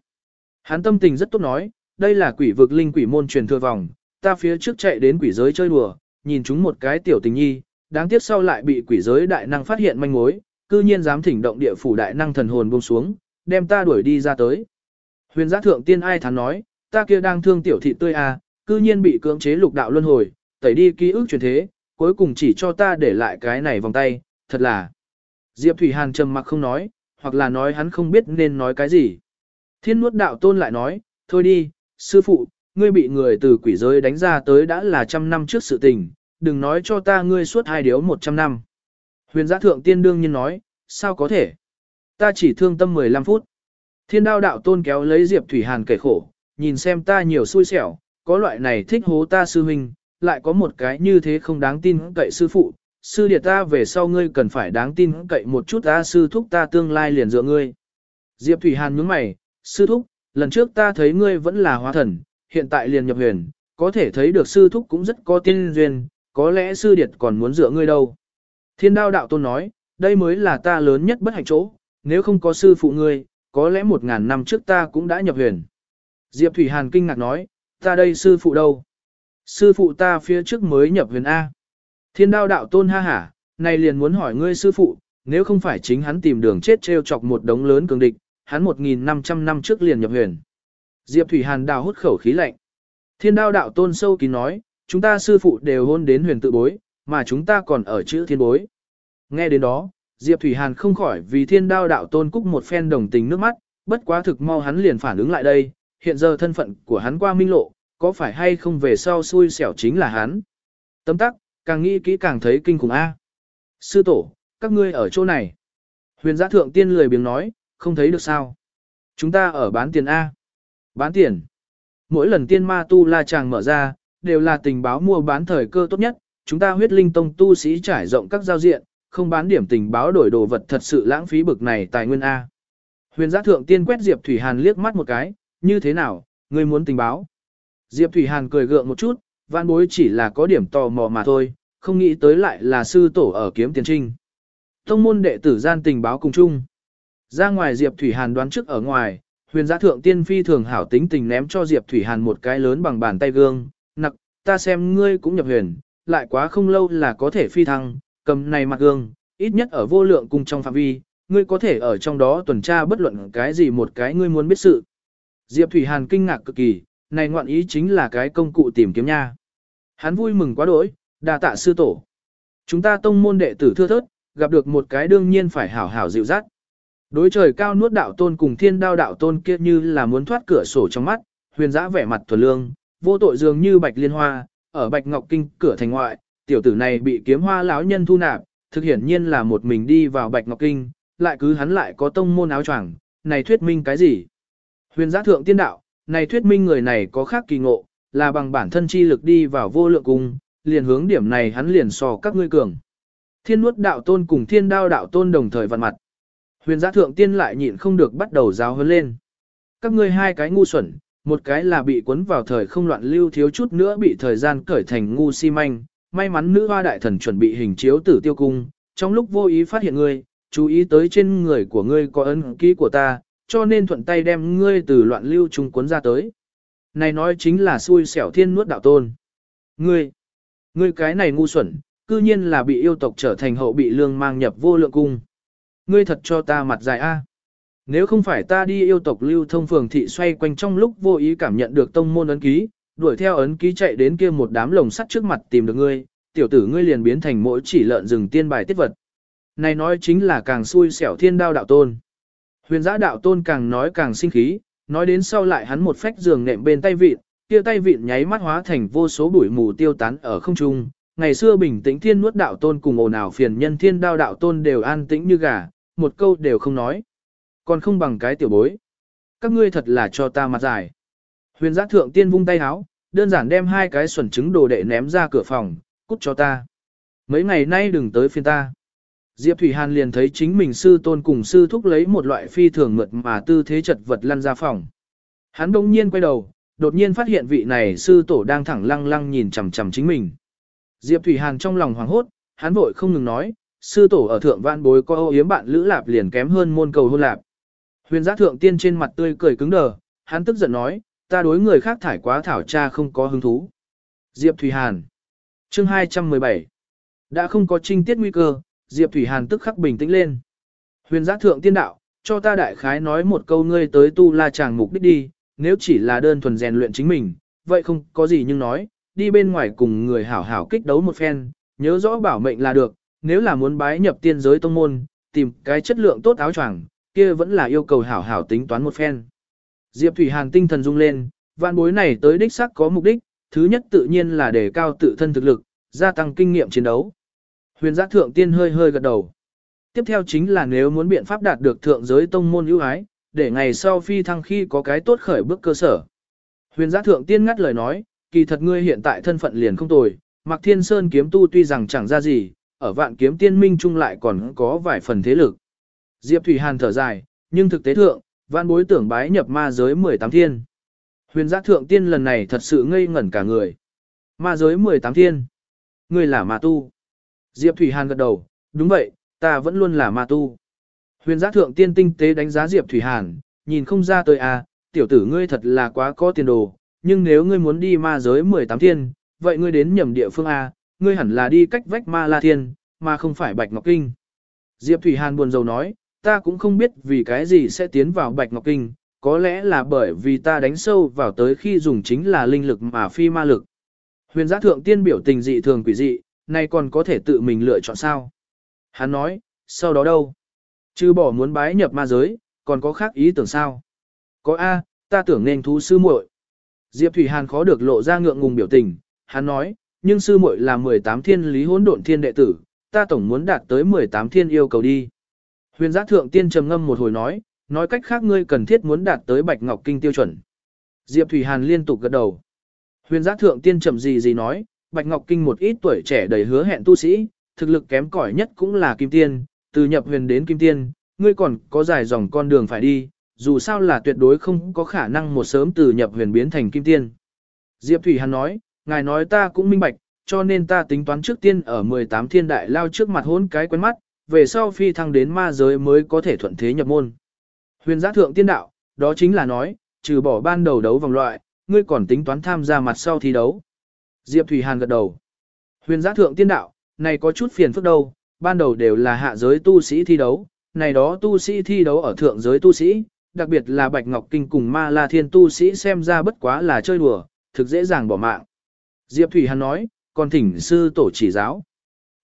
Hắn tâm tình rất tốt nói, đây là quỷ vực linh quỷ môn truyền thừa vòng, ta phía trước chạy đến quỷ giới chơi đùa, nhìn chúng một cái tiểu tình nhi, đáng tiếc sau lại bị quỷ giới đại năng phát hiện manh mối, cư nhiên dám thỉnh động địa phủ đại năng thần hồn buông xuống, đem ta đuổi đi ra tới. Huyền giã thượng tiên ai thắn nói, ta kia đang thương tiểu thị tươi à, cư nhiên bị cưỡng chế lục đạo luân hồi, tẩy đi ký ức truyền thế, cuối cùng chỉ cho ta để lại cái này vòng tay, thật là. Diệp Thủy Hàn trầm mặc không nói, hoặc là nói hắn không biết nên nói cái gì. Thiên nuốt đạo tôn lại nói, thôi đi, sư phụ, ngươi bị người từ quỷ giới đánh ra tới đã là trăm năm trước sự tình, đừng nói cho ta ngươi suốt hai điếu một trăm năm. Huyền giã thượng tiên đương nhiên nói, sao có thể? Ta chỉ thương tâm 15 phút. Thiên đao đạo tôn kéo lấy Diệp Thủy Hàn kể khổ, nhìn xem ta nhiều xui xẻo, có loại này thích hố ta sư huynh, lại có một cái như thế không đáng tin cậy sư phụ, sư điệt ta về sau ngươi cần phải đáng tin cậy một chút ta sư thúc ta tương lai liền dựa ngươi. Diệp Thủy Hàn nhướng mày, sư thúc, lần trước ta thấy ngươi vẫn là hóa thần, hiện tại liền nhập huyền, có thể thấy được sư thúc cũng rất có tiên duyên, có lẽ sư điệt còn muốn dựa ngươi đâu. Thiên đao đạo tôn nói, đây mới là ta lớn nhất bất hạnh chỗ, nếu không có sư phụ ngươi, có lẽ một ngàn năm trước ta cũng đã nhập huyền. Diệp Thủy Hàn kinh ngạc nói, ta đây sư phụ đâu? Sư phụ ta phía trước mới nhập huyền A. Thiên đao đạo tôn ha hả, này liền muốn hỏi ngươi sư phụ, nếu không phải chính hắn tìm đường chết treo chọc một đống lớn cường địch, hắn 1.500 năm trước liền nhập huyền. Diệp Thủy Hàn đào hút khẩu khí lạnh. Thiên đao đạo tôn sâu kín nói, chúng ta sư phụ đều hôn đến huyền tự bối, mà chúng ta còn ở chữ thiên bối. Nghe đến đó, Diệp Thủy Hàn không khỏi vì thiên đao đạo tôn cúc một phen đồng tình nước mắt, bất quá thực mau hắn liền phản ứng lại đây, hiện giờ thân phận của hắn qua minh lộ, có phải hay không về sau xui xẻo chính là hắn. Tấm tắc, càng nghĩ kỹ càng thấy kinh khủng A. Sư tổ, các ngươi ở chỗ này. Huyền giã thượng tiên lười biếng nói, không thấy được sao. Chúng ta ở bán tiền A. Bán tiền. Mỗi lần tiên ma tu la chàng mở ra, đều là tình báo mua bán thời cơ tốt nhất. Chúng ta huyết linh tông tu sĩ trải rộng các giao diện, không bán điểm tình báo đổi đồ vật thật sự lãng phí bực này tài nguyên A. Huyền giã thượng tiên quét Diệp Thủy Hàn liếc mắt một cái, như thế nào, ngươi muốn tình báo. Diệp Thủy Hàn cười gượng một chút, văn bối chỉ là có điểm tò mò mà thôi, không nghĩ tới lại là sư tổ ở kiếm tiền trinh. Tông môn đệ tử gian tình báo cùng chung. Ra ngoài Diệp Thủy Hàn đoán trước ở ngoài, huyền giã thượng tiên phi thường hảo tính tình ném cho Diệp Thủy Hàn một cái lớn bằng bàn tay gương, nặc, ta xem ngươi cũng nhập huyền, lại quá không lâu là có thể phi thăng, cầm này mặt gương, ít nhất ở vô lượng cùng trong phạm vi, ngươi có thể ở trong đó tuần tra bất luận cái gì một cái ngươi muốn biết sự. Diệp Thủy Hàn kinh ngạc cực kỳ, này ngoạn ý chính là cái công cụ tìm kiếm nha. Hắn vui mừng quá đỗi, đà tạ sư tổ. Chúng ta tông môn đệ tử thưa thớt, gặp được một cái đương nhiên phải hảo hảo dịu dắt. Đối trời cao nuốt đạo tôn cùng thiên đao đạo tôn kia như là muốn thoát cửa sổ trong mắt, huyền giã vẻ mặt thuần lương, vô tội dường như bạch liên hoa, ở bạch ngọc kinh cửa thành ngoại, tiểu tử này bị kiếm hoa lão nhân thu nạp, thực hiển nhiên là một mình đi vào bạch ngọc kinh, lại cứ hắn lại có tông môn áo choàng, này thuyết minh cái gì? Huyền giã thượng tiên đạo, này thuyết minh người này có khác kỳ ngộ, là bằng bản thân chi lực đi vào vô lượng cung, liền hướng điểm này hắn liền so các ngươi cường. Thiên nuốt đạo tôn cùng thiên đao đạo tôn đồng thời vặn mặt. Huyền giá thượng tiên lại nhịn không được bắt đầu giáo hơn lên. Các ngươi hai cái ngu xuẩn, một cái là bị cuốn vào thời không loạn lưu thiếu chút nữa bị thời gian cởi thành ngu si manh, may mắn nữ hoa đại thần chuẩn bị hình chiếu tử tiêu cung, trong lúc vô ý phát hiện ngươi, chú ý tới trên người của ngươi có ấn ký của ta, cho nên thuận tay đem ngươi từ loạn lưu trung cuốn ra tới. Này nói chính là xui xẻo thiên nuốt đạo tôn. Ngươi, ngươi cái này ngu xuẩn, cư nhiên là bị yêu tộc trở thành hậu bị lương mang nhập vô lượng cung. Ngươi thật cho ta mặt dài a. Nếu không phải ta đi yêu tộc lưu thông phường thị xoay quanh trong lúc vô ý cảm nhận được tông môn ấn ký, đuổi theo ấn ký chạy đến kia một đám lồng sắt trước mặt tìm được ngươi, tiểu tử ngươi liền biến thành mỗi chỉ lợn rừng tiên bài tiết vật. Này nói chính là càng xui xẻo thiên đao đạo tôn. Huyền giã đạo tôn càng nói càng sinh khí, nói đến sau lại hắn một phách giường nệm bên tay vịt, kia tay vịt nháy mắt hóa thành vô số bụi mù tiêu tán ở không trung. Ngày xưa bình tĩnh thiên nuốt đạo tôn cùng ồn ào phiền nhân thiên đao đạo tôn đều an tĩnh như gà, một câu đều không nói. Còn không bằng cái tiểu bối. Các ngươi thật là cho ta mặt dài. Huyền giác thượng tiên vung tay háo, đơn giản đem hai cái xuẩn trứng đồ đệ ném ra cửa phòng, cút cho ta. Mấy ngày nay đừng tới phiên ta. Diệp Thủy Hàn liền thấy chính mình sư tôn cùng sư thúc lấy một loại phi thường mượt mà tư thế chật vật lăn ra phòng. Hắn đông nhiên quay đầu, đột nhiên phát hiện vị này sư tổ đang thẳng lăng lăng nhìn chằm chằm chính mình. Diệp Thủy Hàn trong lòng hoảng hốt, hắn vội không ngừng nói, sư tổ ở thượng vạn bối có ô yếm bạn lữ lạp liền kém hơn môn cầu hôn lạp. Huyền giác thượng tiên trên mặt tươi cười cứng đờ, hắn tức giận nói, ta đối người khác thải quá thảo cha không có hứng thú. Diệp Thủy Hàn Chương 217 Đã không có trinh tiết nguy cơ, Diệp Thủy Hàn tức khắc bình tĩnh lên. Huyền giác thượng tiên đạo, cho ta đại khái nói một câu ngươi tới tu la chàng mục đích đi, nếu chỉ là đơn thuần rèn luyện chính mình, vậy không có gì nhưng nói, đi bên ngoài cùng người hảo hảo kích đấu một phen, nhớ rõ bảo mệnh là được, nếu là muốn bái nhập tiên giới tông môn, tìm cái chất lượng tốt áo choàng, kia vẫn là yêu cầu hảo hảo tính toán một phen. Diệp Thủy Hàn tinh thần rung lên, vạn bối này tới đích xác có mục đích, thứ nhất tự nhiên là để cao tự thân thực lực, gia tăng kinh nghiệm chiến đấu. Huyền giác thượng tiên hơi hơi gật đầu. Tiếp theo chính là nếu muốn biện pháp đạt được thượng giới tông môn ưu ái, để ngày sau phi thăng khi có cái tốt khởi bước cơ sở. Huyền giác thượng tiên ngắt lời nói, kỳ thật ngươi hiện tại thân phận liền không tồi, Mạc Thiên Sơn kiếm tu tuy rằng chẳng ra gì, ở vạn kiếm tiên minh chung lại còn có vài phần thế lực. Diệp Thủy Hàn thở dài, nhưng thực tế thượng, vạn bối tưởng bái nhập ma giới 18 thiên. Huyền giác thượng tiên lần này thật sự ngây ngẩn cả người. Ma giới 18 thiên. Ngươi là ma tu. Diệp Thủy Hàn gật đầu, đúng vậy, ta vẫn luôn là ma tu. Huyền giác thượng tiên tinh tế đánh giá Diệp Thủy Hàn, nhìn không ra tới à, tiểu tử ngươi thật là quá có tiền đồ, nhưng nếu ngươi muốn đi ma giới 18 thiên, vậy ngươi đến nhầm địa phương à, ngươi hẳn là đi cách vách ma la thiên, mà không phải Bạch Ngọc Kinh. Diệp Thủy Hàn buồn rầu nói, ta cũng không biết vì cái gì sẽ tiến vào Bạch Ngọc Kinh, có lẽ là bởi vì ta đánh sâu vào tới khi dùng chính là linh lực mà phi ma lực. Huyền giác thượng tiên biểu tình dị thường quỷ dị, này còn có thể tự mình lựa chọn sao? Hắn nói, sau đó đâu? Chứ bỏ muốn bái nhập ma giới, còn có khác ý tưởng sao? Có A, ta tưởng nên thú sư muội. Diệp Thủy Hàn khó được lộ ra ngượng ngùng biểu tình, hắn nói, nhưng sư muội là 18 thiên lý hỗn độn thiên đệ tử, ta tổng muốn đạt tới 18 thiên yêu cầu đi. Huyền giác thượng tiên trầm ngâm một hồi nói, nói cách khác ngươi cần thiết muốn đạt tới bạch ngọc kinh tiêu chuẩn. Diệp Thủy Hàn liên tục gật đầu. Huyền giác thượng tiên trầm gì gì nói, bạch ngọc kinh một ít tuổi trẻ đầy hứa hẹn tu sĩ, thực lực kém cỏi nhất cũng là kim tiên, từ nhập huyền đến kim tiên, ngươi còn có dài dòng con đường phải đi, dù sao là tuyệt đối không có khả năng một sớm từ nhập huyền biến thành kim tiên. Diệp Thủy Hàn nói, ngài nói ta cũng minh bạch, cho nên ta tính toán trước tiên ở 18 thiên đại lao trước mặt hôn cái quen mắt, về sau phi thăng đến ma giới mới có thể thuận thế nhập môn. Huyền giá thượng tiên đạo, đó chính là nói, trừ bỏ ban đầu đấu vòng loại, ngươi còn tính toán tham gia mặt sau thi đấu. Diệp Thủy Hàn gật đầu. Huyền giá thượng tiên đạo, này có chút phiền phức đâu, ban đầu đều là hạ giới tu sĩ thi đấu, này đó tu sĩ thi đấu ở thượng giới tu sĩ, đặc biệt là Bạch Ngọc Kinh cùng Ma La Thiên tu sĩ xem ra bất quá là chơi đùa, thực dễ dàng bỏ mạng. Diệp Thủy Hàn nói, còn thỉnh sư tổ chỉ giáo.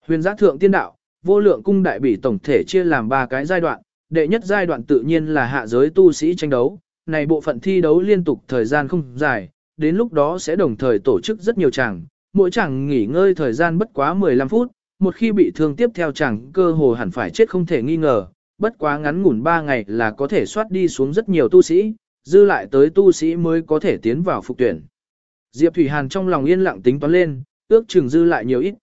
Huyền giá thượng tiên đạo, vô lượng cung đại bỉ tổng thể chia làm ba cái giai đoạn, đệ nhất giai đoạn tự nhiên là hạ giới tu sĩ tranh đấu, này bộ phận thi đấu liên tục thời gian không dài, đến lúc đó sẽ đồng thời tổ chức rất nhiều chàng, mỗi chàng nghỉ ngơi thời gian bất quá 15 phút, một khi bị thương tiếp theo chàng cơ hồ hẳn phải chết không thể nghi ngờ, bất quá ngắn ngủn 3 ngày là có thể soát đi xuống rất nhiều tu sĩ, dư lại tới tu sĩ mới có thể tiến vào phục tuyển. Diệp Thủy Hàn trong lòng yên lặng tính toán lên, ước chừng dư lại nhiều ít.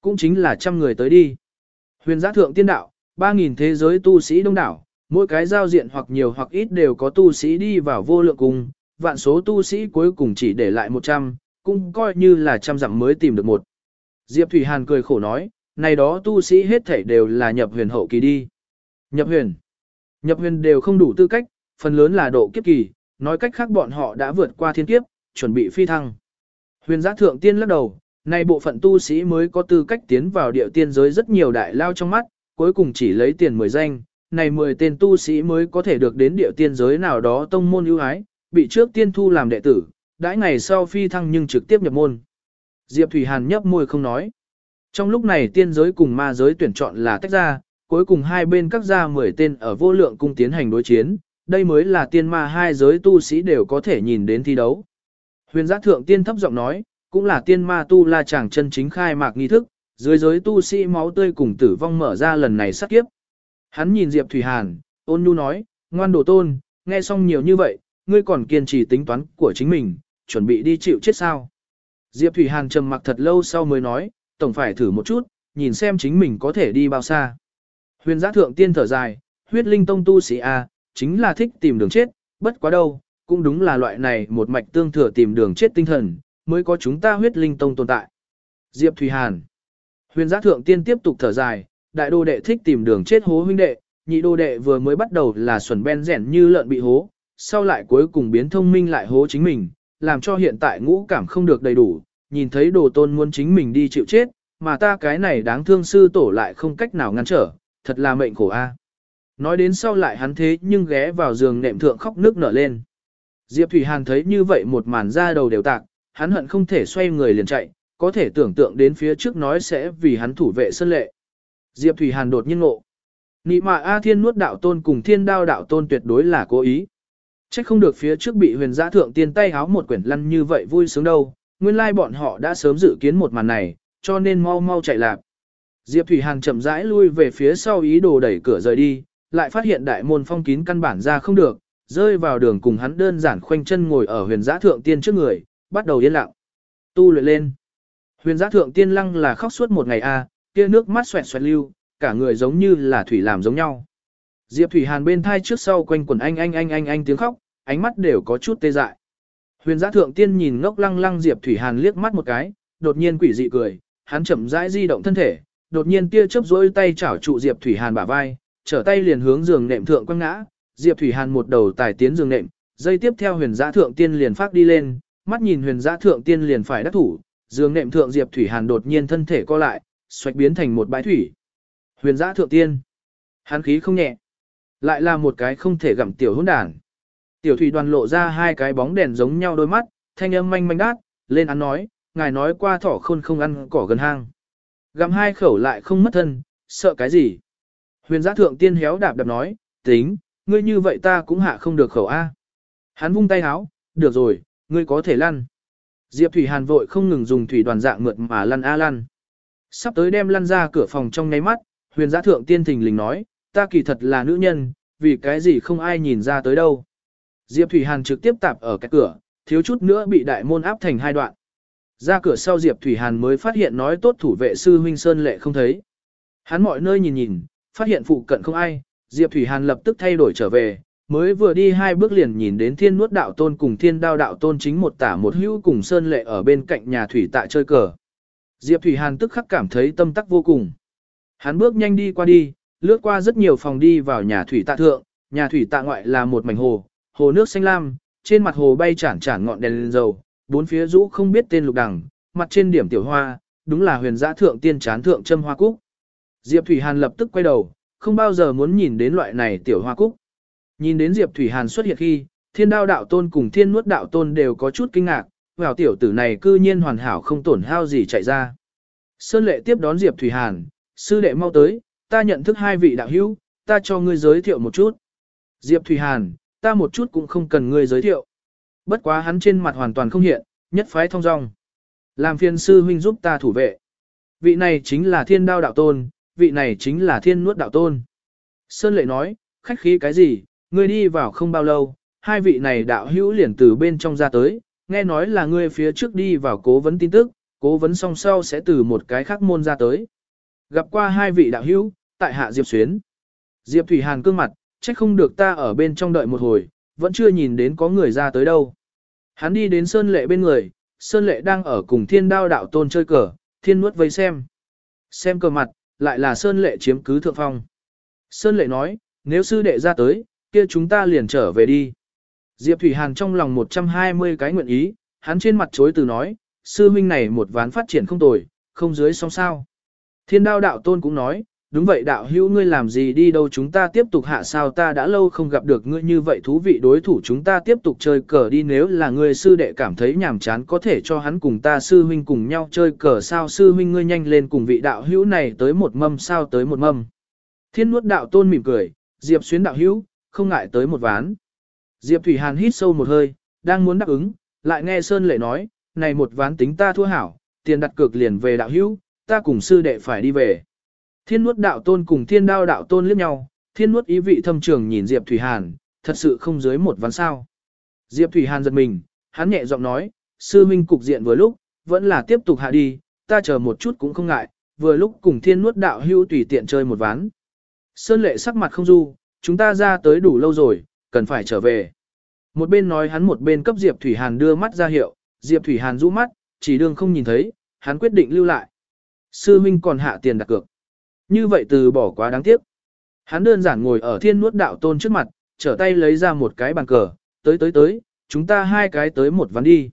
Cũng chính là trăm người tới đi. Huyền giá thượng tiên đạo, 3.000 thế giới tu sĩ đông đảo, mỗi cái giao diện hoặc nhiều hoặc ít đều có tu sĩ đi vào vô lượng cùng, vạn số tu sĩ cuối cùng chỉ để lại 100, cũng coi như là trăm dặm mới tìm được một. Diệp Thủy Hàn cười khổ nói, này đó tu sĩ hết thảy đều là nhập huyền hậu kỳ đi. Nhập huyền. Nhập huyền đều không đủ tư cách, phần lớn là độ kiếp kỳ, nói cách khác bọn họ đã vượt qua thiên kiếp, chuẩn bị phi thăng. Huyền giác thượng tiên lắc đầu, này bộ phận tu sĩ mới có tư cách tiến vào địa tiên giới rất nhiều đại lao trong mắt, cuối cùng chỉ lấy tiền 10 danh, này 10 tên tu sĩ mới có thể được đến địa tiên giới nào đó tông môn ưu ái, bị trước tiên thu làm đệ tử, đãi ngày sau phi thăng nhưng trực tiếp nhập môn. Diệp Thủy Hàn nhấp môi không nói. Trong lúc này tiên giới cùng ma giới tuyển chọn là tách ra, cuối cùng hai bên các gia 10 tên ở vô lượng cung tiến hành đối chiến, đây mới là tiên ma hai giới tu sĩ đều có thể nhìn đến thi đấu. Huyền giác thượng tiên thấp giọng nói, cũng là tiên ma tu la chàng chân chính khai mạc nghi thức, dưới giới tu sĩ máu tươi cùng tử vong mở ra lần này sát kiếp. Hắn nhìn Diệp Thủy Hàn, ôn nhu nói, ngoan đồ tôn, nghe xong nhiều như vậy, ngươi còn kiên trì tính toán của chính mình, chuẩn bị đi chịu chết sao. Diệp Thủy Hàn trầm mặc thật lâu sau mới nói, tổng phải thử một chút, nhìn xem chính mình có thể đi bao xa. Huyền giác thượng tiên thở dài, huyết linh tông tu sĩ A, chính là thích tìm đường chết, bất quá đâu, cũng đúng là loại này một mạch tương thừa tìm đường chết tinh thần, mới có chúng ta huyết linh tông tồn tại. Diệp Thủy Hàn Huyền giác thượng tiên tiếp tục thở dài, đại đô đệ thích tìm đường chết hố huynh đệ, nhị đô đệ vừa mới bắt đầu là xuẩn ben rẻn như lợn bị hố, sau lại cuối cùng biến thông minh lại hố chính mình, làm cho hiện tại ngũ cảm không được đầy đủ, nhìn thấy đồ tôn muốn chính mình đi chịu chết, mà ta cái này đáng thương sư tổ lại không cách nào ngăn trở, thật là mệnh khổ a. Nói đến sau lại hắn thế nhưng ghé vào giường nệm thượng khóc nước nở lên. Diệp Thủy Hàn thấy như vậy một màn ra đầu đều tạc, hắn hận không thể xoay người liền chạy, có thể tưởng tượng đến phía trước nói sẽ vì hắn thủ vệ sân lệ. Diệp Thủy Hàn đột nhiên ngộ. Nị mạ A Thiên nuốt đạo tôn cùng thiên đao đạo tôn tuyệt đối là cố ý. Chắc không được phía trước bị huyền giã thượng tiên tay háo một quyển lăn như vậy vui sướng đâu, nguyên lai bọn họ đã sớm dự kiến một màn này, cho nên mau mau chạy lạc. Diệp Thủy Hàn chậm rãi lui về phía sau ý đồ đẩy cửa rời đi, lại phát hiện đại môn phong kín căn bản ra không được, rơi vào đường cùng hắn đơn giản khoanh chân ngồi ở huyền giã thượng tiên trước người, bắt đầu yên lặng. Tu luyện lên. Huyền giã thượng tiên lăng là khóc suốt một ngày a, à, kia nước mắt xoẹt xoẹt lưu, cả người giống như là thủy làm giống nhau. Diệp Thủy Hàn bên thai trước sau quanh quần anh anh anh anh anh tiếng khóc, ánh mắt đều có chút tê dại. Huyền Giá thượng tiên nhìn ngốc lăng lăng Diệp Thủy Hàn liếc mắt một cái, đột nhiên quỷ dị cười, hắn chậm rãi di động thân thể, đột nhiên tia chớp rỗi tay chảo trụ Diệp Thủy Hàn bả vai, trở tay liền hướng giường nệm thượng quăng ngã, Diệp Thủy Hàn một đầu tài tiến giường nệm, dây tiếp theo huyền Giá thượng tiên liền phát đi lên, mắt nhìn huyền Giá thượng tiên liền phải đắc thủ, giường nệm thượng Diệp Thủy Hàn đột nhiên thân thể co lại, xoạch biến thành một bãi thủy. Huyền Giá thượng tiên, hắn khí không nhẹ, lại là một cái không thể gặm tiểu hỗn đản. Tiểu thủy đoàn lộ ra hai cái bóng đèn giống nhau đôi mắt, thanh âm manh manh đát, lên ăn nói, ngài nói qua thỏ khôn không ăn cỏ gần hang. Gặm hai khẩu lại không mất thân, sợ cái gì? Huyền giã thượng tiên héo đạp đạp nói, tính, ngươi như vậy ta cũng hạ không được khẩu A. Hắn vung tay háo, được rồi, ngươi có thể lăn. Diệp Thủy Hàn vội không ngừng dùng thủy đoàn dạng mượt mà lăn a lăn. Sắp tới đem lăn ra cửa phòng trong nháy mắt, huyền giã thượng tiên thình lình nói, ta kỳ thật là nữ nhân, vì cái gì không ai nhìn ra tới đâu. Diệp Thủy Hàn trực tiếp tạp ở cái cửa, thiếu chút nữa bị đại môn áp thành hai đoạn. Ra cửa sau Diệp Thủy Hàn mới phát hiện nói tốt thủ vệ sư huynh Sơn Lệ không thấy. Hắn mọi nơi nhìn nhìn, phát hiện phụ cận không ai, Diệp Thủy Hàn lập tức thay đổi trở về, mới vừa đi hai bước liền nhìn đến thiên nuốt đạo tôn cùng thiên đao đạo tôn chính một tả một hữu cùng Sơn Lệ ở bên cạnh nhà Thủy tạ chơi cờ. Diệp Thủy Hàn tức khắc cảm thấy tâm tắc vô cùng. Hắn bước nhanh đi qua đi, lướt qua rất nhiều phòng đi vào nhà Thủy tạ thượng, nhà Thủy tạ ngoại là một mảnh hồ, hồ nước xanh lam, trên mặt hồ bay chản chản ngọn đèn lên dầu, bốn phía rũ không biết tên lục đằng, mặt trên điểm tiểu hoa, đúng là huyền giã thượng tiên chán thượng châm hoa cúc. Diệp Thủy Hàn lập tức quay đầu, không bao giờ muốn nhìn đến loại này tiểu hoa cúc. Nhìn đến Diệp Thủy Hàn xuất hiện khi, thiên đao đạo tôn cùng thiên nuốt đạo tôn đều có chút kinh ngạc, vào tiểu tử này cư nhiên hoàn hảo không tổn hao gì chạy ra. Sơn lệ tiếp đón Diệp Thủy Hàn, sư đệ mau tới, ta nhận thức hai vị đạo hữu, ta cho ngươi giới thiệu một chút. Diệp Thủy Hàn, ta một chút cũng không cần ngươi giới thiệu. Bất quá hắn trên mặt hoàn toàn không hiện, nhất phái thông dong. Làm phiền sư huynh giúp ta thủ vệ. Vị này chính là thiên đao đạo tôn, vị này chính là thiên nuốt đạo tôn. Sơn lệ nói, khách khí cái gì, ngươi đi vào không bao lâu, hai vị này đạo hữu liền từ bên trong ra tới, nghe nói là ngươi phía trước đi vào cố vấn tin tức, cố vấn song sau sẽ từ một cái khác môn ra tới. Gặp qua hai vị đạo hữu, tại hạ Diệp Xuyến. Diệp Thủy Hàn cương mặt, trách không được ta ở bên trong đợi một hồi, vẫn chưa nhìn đến có người ra tới đâu. Hắn đi đến Sơn Lệ bên người, Sơn Lệ đang ở cùng thiên đao đạo tôn chơi cờ, thiên nuốt vây xem. Xem cờ mặt, lại là Sơn Lệ chiếm cứ thượng phong. Sơn Lệ nói, nếu sư đệ ra tới, kia chúng ta liền trở về đi. Diệp Thủy Hàn trong lòng 120 cái nguyện ý, hắn trên mặt chối từ nói, sư huynh này một ván phát triển không tồi, không dưới song sao. Thiên đao đạo tôn cũng nói, đúng vậy đạo hữu ngươi làm gì đi đâu chúng ta tiếp tục hạ sao ta đã lâu không gặp được ngươi như vậy thú vị đối thủ chúng ta tiếp tục chơi cờ đi nếu là ngươi sư đệ cảm thấy nhàm chán có thể cho hắn cùng ta sư huynh cùng nhau chơi cờ sao sư huynh ngươi nhanh lên cùng vị đạo hữu này tới một mâm sao tới một mâm. Thiên nuốt đạo tôn mỉm cười, Diệp xuyến đạo hữu, không ngại tới một ván. Diệp Thủy Hàn hít sâu một hơi, đang muốn đáp ứng, lại nghe Sơn Lệ nói, này một ván tính ta thua hảo, tiền đặt cược liền về đạo hữu, ta cùng sư đệ phải đi về. Thiên nuốt đạo tôn cùng thiên đao đạo tôn liếc nhau, thiên nuốt ý vị thâm trường nhìn Diệp Thủy Hàn, thật sự không dưới một ván sao. Diệp Thủy Hàn giật mình, hắn nhẹ giọng nói, sư minh cục diện vừa lúc, vẫn là tiếp tục hạ đi, ta chờ một chút cũng không ngại, vừa lúc cùng thiên nuốt đạo hưu tùy tiện chơi một ván. Sơn lệ sắc mặt không du, chúng ta ra tới đủ lâu rồi, cần phải trở về. Một bên nói hắn một bên cấp Diệp Thủy Hàn đưa mắt ra hiệu, Diệp Thủy Hàn rũ mắt, chỉ đương không nhìn thấy, hắn quyết định lưu lại. Sư minh còn hạ tiền đặt cược. Như vậy từ bỏ quá đáng tiếc. Hắn đơn giản ngồi ở thiên nuốt đạo tôn trước mặt, trở tay lấy ra một cái bàn cờ, tới tới tới, chúng ta hai cái tới một ván đi.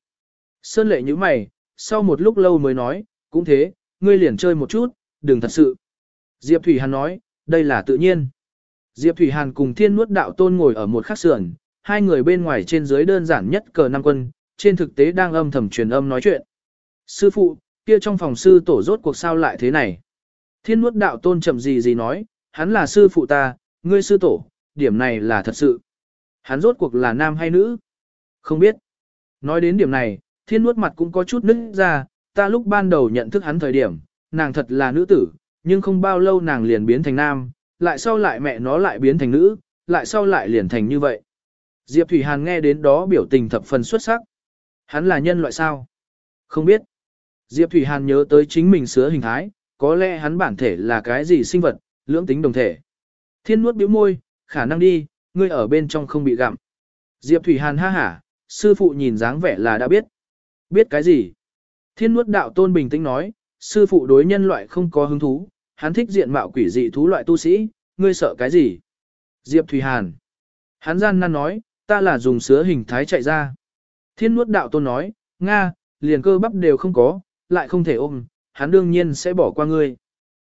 Sơn lệ như mày, sau một lúc lâu mới nói, cũng thế, ngươi liền chơi một chút, đừng thật sự. Diệp Thủy Hàn nói, đây là tự nhiên. Diệp Thủy Hàn cùng thiên nuốt đạo tôn ngồi ở một khắc sườn, hai người bên ngoài trên dưới đơn giản nhất cờ năm quân, trên thực tế đang âm thầm truyền âm nói chuyện. Sư phụ, kia trong phòng sư tổ rốt cuộc sao lại thế này? Thiên nuốt đạo tôn chậm gì gì nói, hắn là sư phụ ta, ngươi sư tổ, điểm này là thật sự. Hắn rốt cuộc là nam hay nữ? Không biết. Nói đến điểm này, thiên nuốt mặt cũng có chút nứt ra, ta lúc ban đầu nhận thức hắn thời điểm, nàng thật là nữ tử, nhưng không bao lâu nàng liền biến thành nam, lại sau lại mẹ nó lại biến thành nữ, lại sau lại liền thành như vậy. Diệp Thủy Hàn nghe đến đó biểu tình thập phần xuất sắc. Hắn là nhân loại sao? Không biết. Diệp Thủy Hàn nhớ tới chính mình sứa hình thái, có lẽ hắn bản thể là cái gì sinh vật, lưỡng tính đồng thể. Thiên nuốt bĩu môi, khả năng đi, ngươi ở bên trong không bị gặm. Diệp Thủy Hàn ha hả, sư phụ nhìn dáng vẻ là đã biết. Biết cái gì? Thiên nuốt đạo tôn bình tĩnh nói, sư phụ đối nhân loại không có hứng thú, hắn thích diện mạo quỷ dị thú loại tu sĩ, ngươi sợ cái gì? Diệp Thủy Hàn. Hắn gian nan nói, ta là dùng sứa hình thái chạy ra. Thiên nuốt đạo tôn nói, Nga, liền cơ bắp đều không có, lại không thể ôm, hắn đương nhiên sẽ bỏ qua ngươi.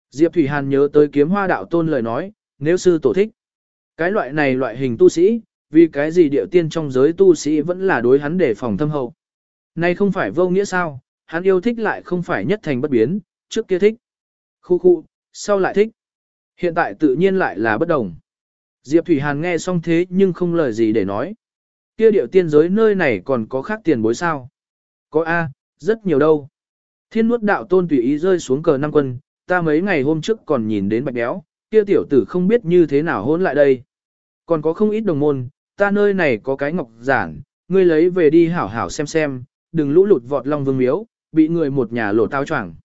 Diệp Thủy Hàn nhớ tới kiếm hoa đạo tôn lời nói, nếu sư tổ thích. Cái loại này loại hình tu sĩ, vì cái gì điệu tiên trong giới tu sĩ vẫn là đối hắn để phòng thâm hậu. Này không phải vô nghĩa sao, hắn yêu thích lại không phải nhất thành bất biến, trước kia thích. Khu khu, sau lại thích. Hiện tại tự nhiên lại là bất đồng. Diệp Thủy Hàn nghe xong thế nhưng không lời gì để nói. Kia điệu tiên giới nơi này còn có khác tiền bối sao? Có A, rất nhiều đâu. Thiên nuốt đạo tôn tùy ý rơi xuống cờ năm quân, ta mấy ngày hôm trước còn nhìn đến bạch béo, kia tiểu tử không biết như thế nào hôn lại đây. Còn có không ít đồng môn, ta nơi này có cái ngọc giản, ngươi lấy về đi hảo hảo xem xem, đừng lũ lụt vọt long vương miếu, bị người một nhà lộ tao choảng.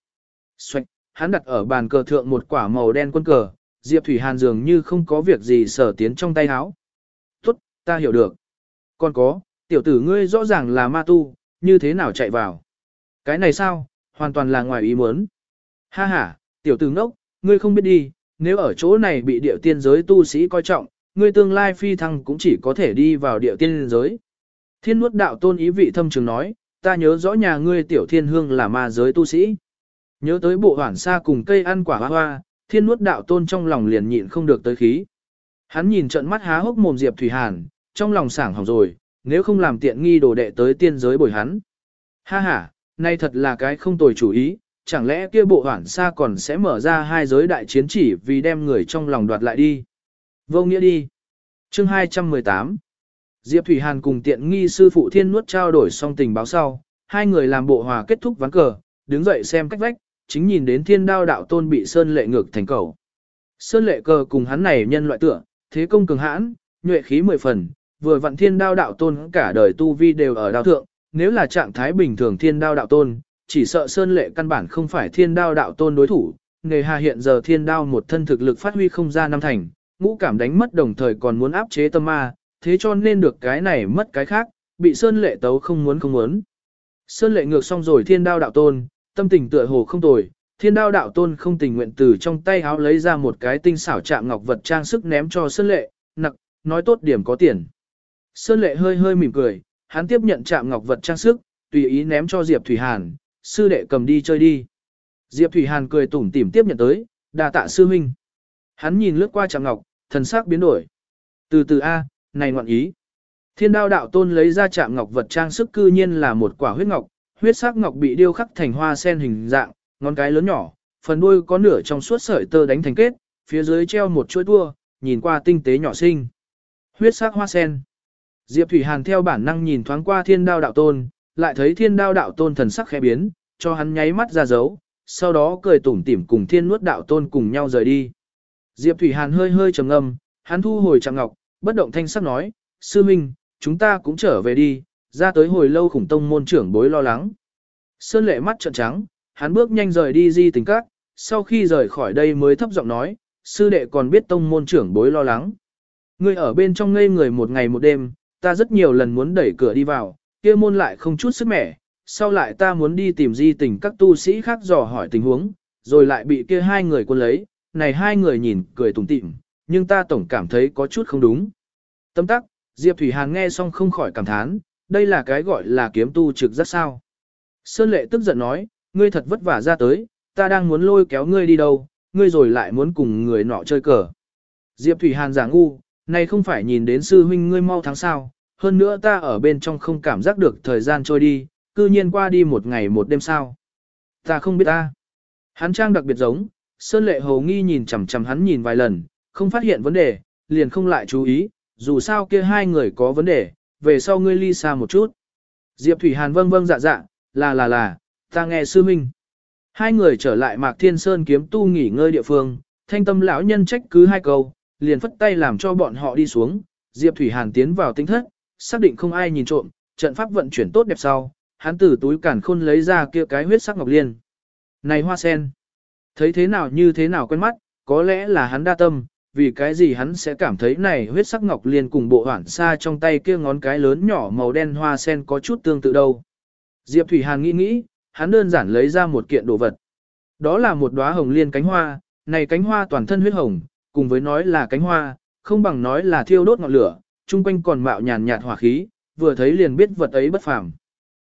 Xoạch, hắn đặt ở bàn cờ thượng một quả màu đen quân cờ, Diệp Thủy Hàn dường như không có việc gì sở tiến trong tay áo. Tốt, ta hiểu được. Còn có, tiểu tử ngươi rõ ràng là ma tu, như thế nào chạy vào? Cái này sao, hoàn toàn là ngoài ý muốn. Ha ha, tiểu tử ngốc, ngươi không biết đi, nếu ở chỗ này bị điệu tiên giới tu sĩ coi trọng, ngươi tương lai phi thăng cũng chỉ có thể đi vào điệu tiên giới. Thiên nuốt đạo tôn ý vị thâm trường nói, ta nhớ rõ nhà ngươi tiểu thiên hương là ma giới tu sĩ. Nhớ tới bộ hoảng xa cùng cây ăn quả hoa hoa, thiên nuốt đạo tôn trong lòng liền nhịn không được tới khí. Hắn nhìn trận mắt há hốc mồm Diệp Thủy Hàn, trong lòng sảng hỏng rồi, nếu không làm tiện nghi đồ đệ tới tiên giới bồi hắn. Ha ha, nay thật là cái không tồi chủ ý, chẳng lẽ kia bộ hoảng xa còn sẽ mở ra hai giới đại chiến chỉ vì đem người trong lòng đoạt lại đi. Vô nghĩa đi. Chương 218 Diệp Thủy Hàn cùng tiện nghi sư phụ thiên nuốt trao đổi xong tình báo sau, hai người làm bộ hòa kết thúc ván cờ, đứng dậy xem cách vách, chính nhìn đến thiên đao đạo tôn bị sơn lệ ngược thành cầu. Sơn lệ cờ cùng hắn này nhân loại tựa, thế công cường hãn, nhuệ khí mười phần, vừa vặn thiên đao đạo tôn cả đời tu vi đều ở đao thượng, nếu là trạng thái bình thường thiên đao đạo tôn, chỉ sợ sơn lệ căn bản không phải thiên đao đạo tôn đối thủ, nghề hà hiện giờ thiên đao một thân thực lực phát huy không ra năm thành, ngũ cảm đánh mất đồng thời còn muốn áp chế tâm ma, thế cho nên được cái này mất cái khác, bị sơn lệ tấu không muốn không muốn. Sơn lệ ngược xong rồi thiên đao đạo tôn, tâm tình tựa hồ không tồi, thiên đao đạo tôn không tình nguyện từ trong tay háo lấy ra một cái tinh xảo chạm ngọc vật trang sức ném cho sơn lệ, nặc, nói tốt điểm có tiền. Sơn lệ hơi hơi mỉm cười, hắn tiếp nhận chạm ngọc vật trang sức, tùy ý ném cho Diệp Thủy Hàn, sư đệ cầm đi chơi đi. Diệp Thủy Hàn cười tủm tỉm tiếp nhận tới, đà tạ sư huynh. Hắn nhìn lướt qua chạm ngọc, thần sắc biến đổi. Từ từ A, này ngoạn ý. Thiên đao đạo tôn lấy ra chạm ngọc vật trang sức cư nhiên là một quả huyết ngọc, huyết sắc ngọc bị điêu khắc thành hoa sen hình dạng, ngón cái lớn nhỏ, phần đuôi có nửa trong suốt sợi tơ đánh thành kết, phía dưới treo một chuỗi tua, nhìn qua tinh tế nhỏ xinh. Huyết sắc hoa sen. Diệp Thủy Hàn theo bản năng nhìn thoáng qua thiên đao đạo tôn, lại thấy thiên đao đạo tôn thần sắc khẽ biến, cho hắn nháy mắt ra dấu, sau đó cười tủm tỉm cùng thiên nuốt đạo tôn cùng nhau rời đi. Diệp Thủy Hàn hơi hơi trầm ngâm, hắn thu hồi trạng ngọc, bất động thanh sắc nói, sư minh, chúng ta cũng trở về đi, ra tới hồi lâu khủng tông môn trưởng bối lo lắng. Sơn lệ mắt trợn trắng, hắn bước nhanh rời đi di tình các, sau khi rời khỏi đây mới thấp giọng nói, sư đệ còn biết tông môn trưởng bối lo lắng. Ngươi ở bên trong ngây người một ngày một đêm, ta rất nhiều lần muốn đẩy cửa đi vào, kia môn lại không chút sức mẻ, sau lại ta muốn đi tìm di tình các tu sĩ khác dò hỏi tình huống, rồi lại bị kia hai người quân lấy, này hai người nhìn cười tủm tỉm, nhưng ta tổng cảm thấy có chút không đúng. Tâm tắc, Diệp Thủy Hàn nghe xong không khỏi cảm thán, đây là cái gọi là kiếm tu trực rất sao. Sơn Lệ tức giận nói, ngươi thật vất vả ra tới, ta đang muốn lôi kéo ngươi đi đâu, ngươi rồi lại muốn cùng người nọ chơi cờ. Diệp Thủy Hàn giả ngu, này không phải nhìn đến sư huynh ngươi mau tháng sao, hơn nữa ta ở bên trong không cảm giác được thời gian trôi đi, cư nhiên qua đi một ngày một đêm sao. Ta không biết ta. Hắn trang đặc biệt giống, Sơn Lệ hầu nghi nhìn chằm chằm hắn nhìn vài lần, không phát hiện vấn đề, liền không lại chú ý, dù sao kia hai người có vấn đề, về sau ngươi ly xa một chút. Diệp Thủy Hàn vâng vâng dạ dạ, là là là, ta nghe sư minh. Hai người trở lại Mạc Thiên Sơn kiếm tu nghỉ ngơi địa phương, thanh tâm lão nhân trách cứ hai câu, liền phất tay làm cho bọn họ đi xuống, Diệp Thủy Hàn tiến vào tinh thất, xác định không ai nhìn trộm, trận pháp vận chuyển tốt đẹp sau, hắn từ túi cản khôn lấy ra kia cái huyết sắc ngọc liên. Này hoa sen, thấy thế nào như thế nào quen mắt, có lẽ là hắn đa tâm, vì cái gì hắn sẽ cảm thấy này huyết sắc ngọc liên cùng bộ hoảng xa trong tay kia ngón cái lớn nhỏ màu đen hoa sen có chút tương tự đâu. Diệp Thủy Hàn nghĩ nghĩ, hắn đơn giản lấy ra một kiện đồ vật. Đó là một đóa hồng liên cánh hoa, này cánh hoa toàn thân huyết hồng, cùng với nói là cánh hoa, không bằng nói là thiêu đốt ngọn lửa, chung quanh còn mạo nhàn nhạt hỏa khí, vừa thấy liền biết vật ấy bất phàm.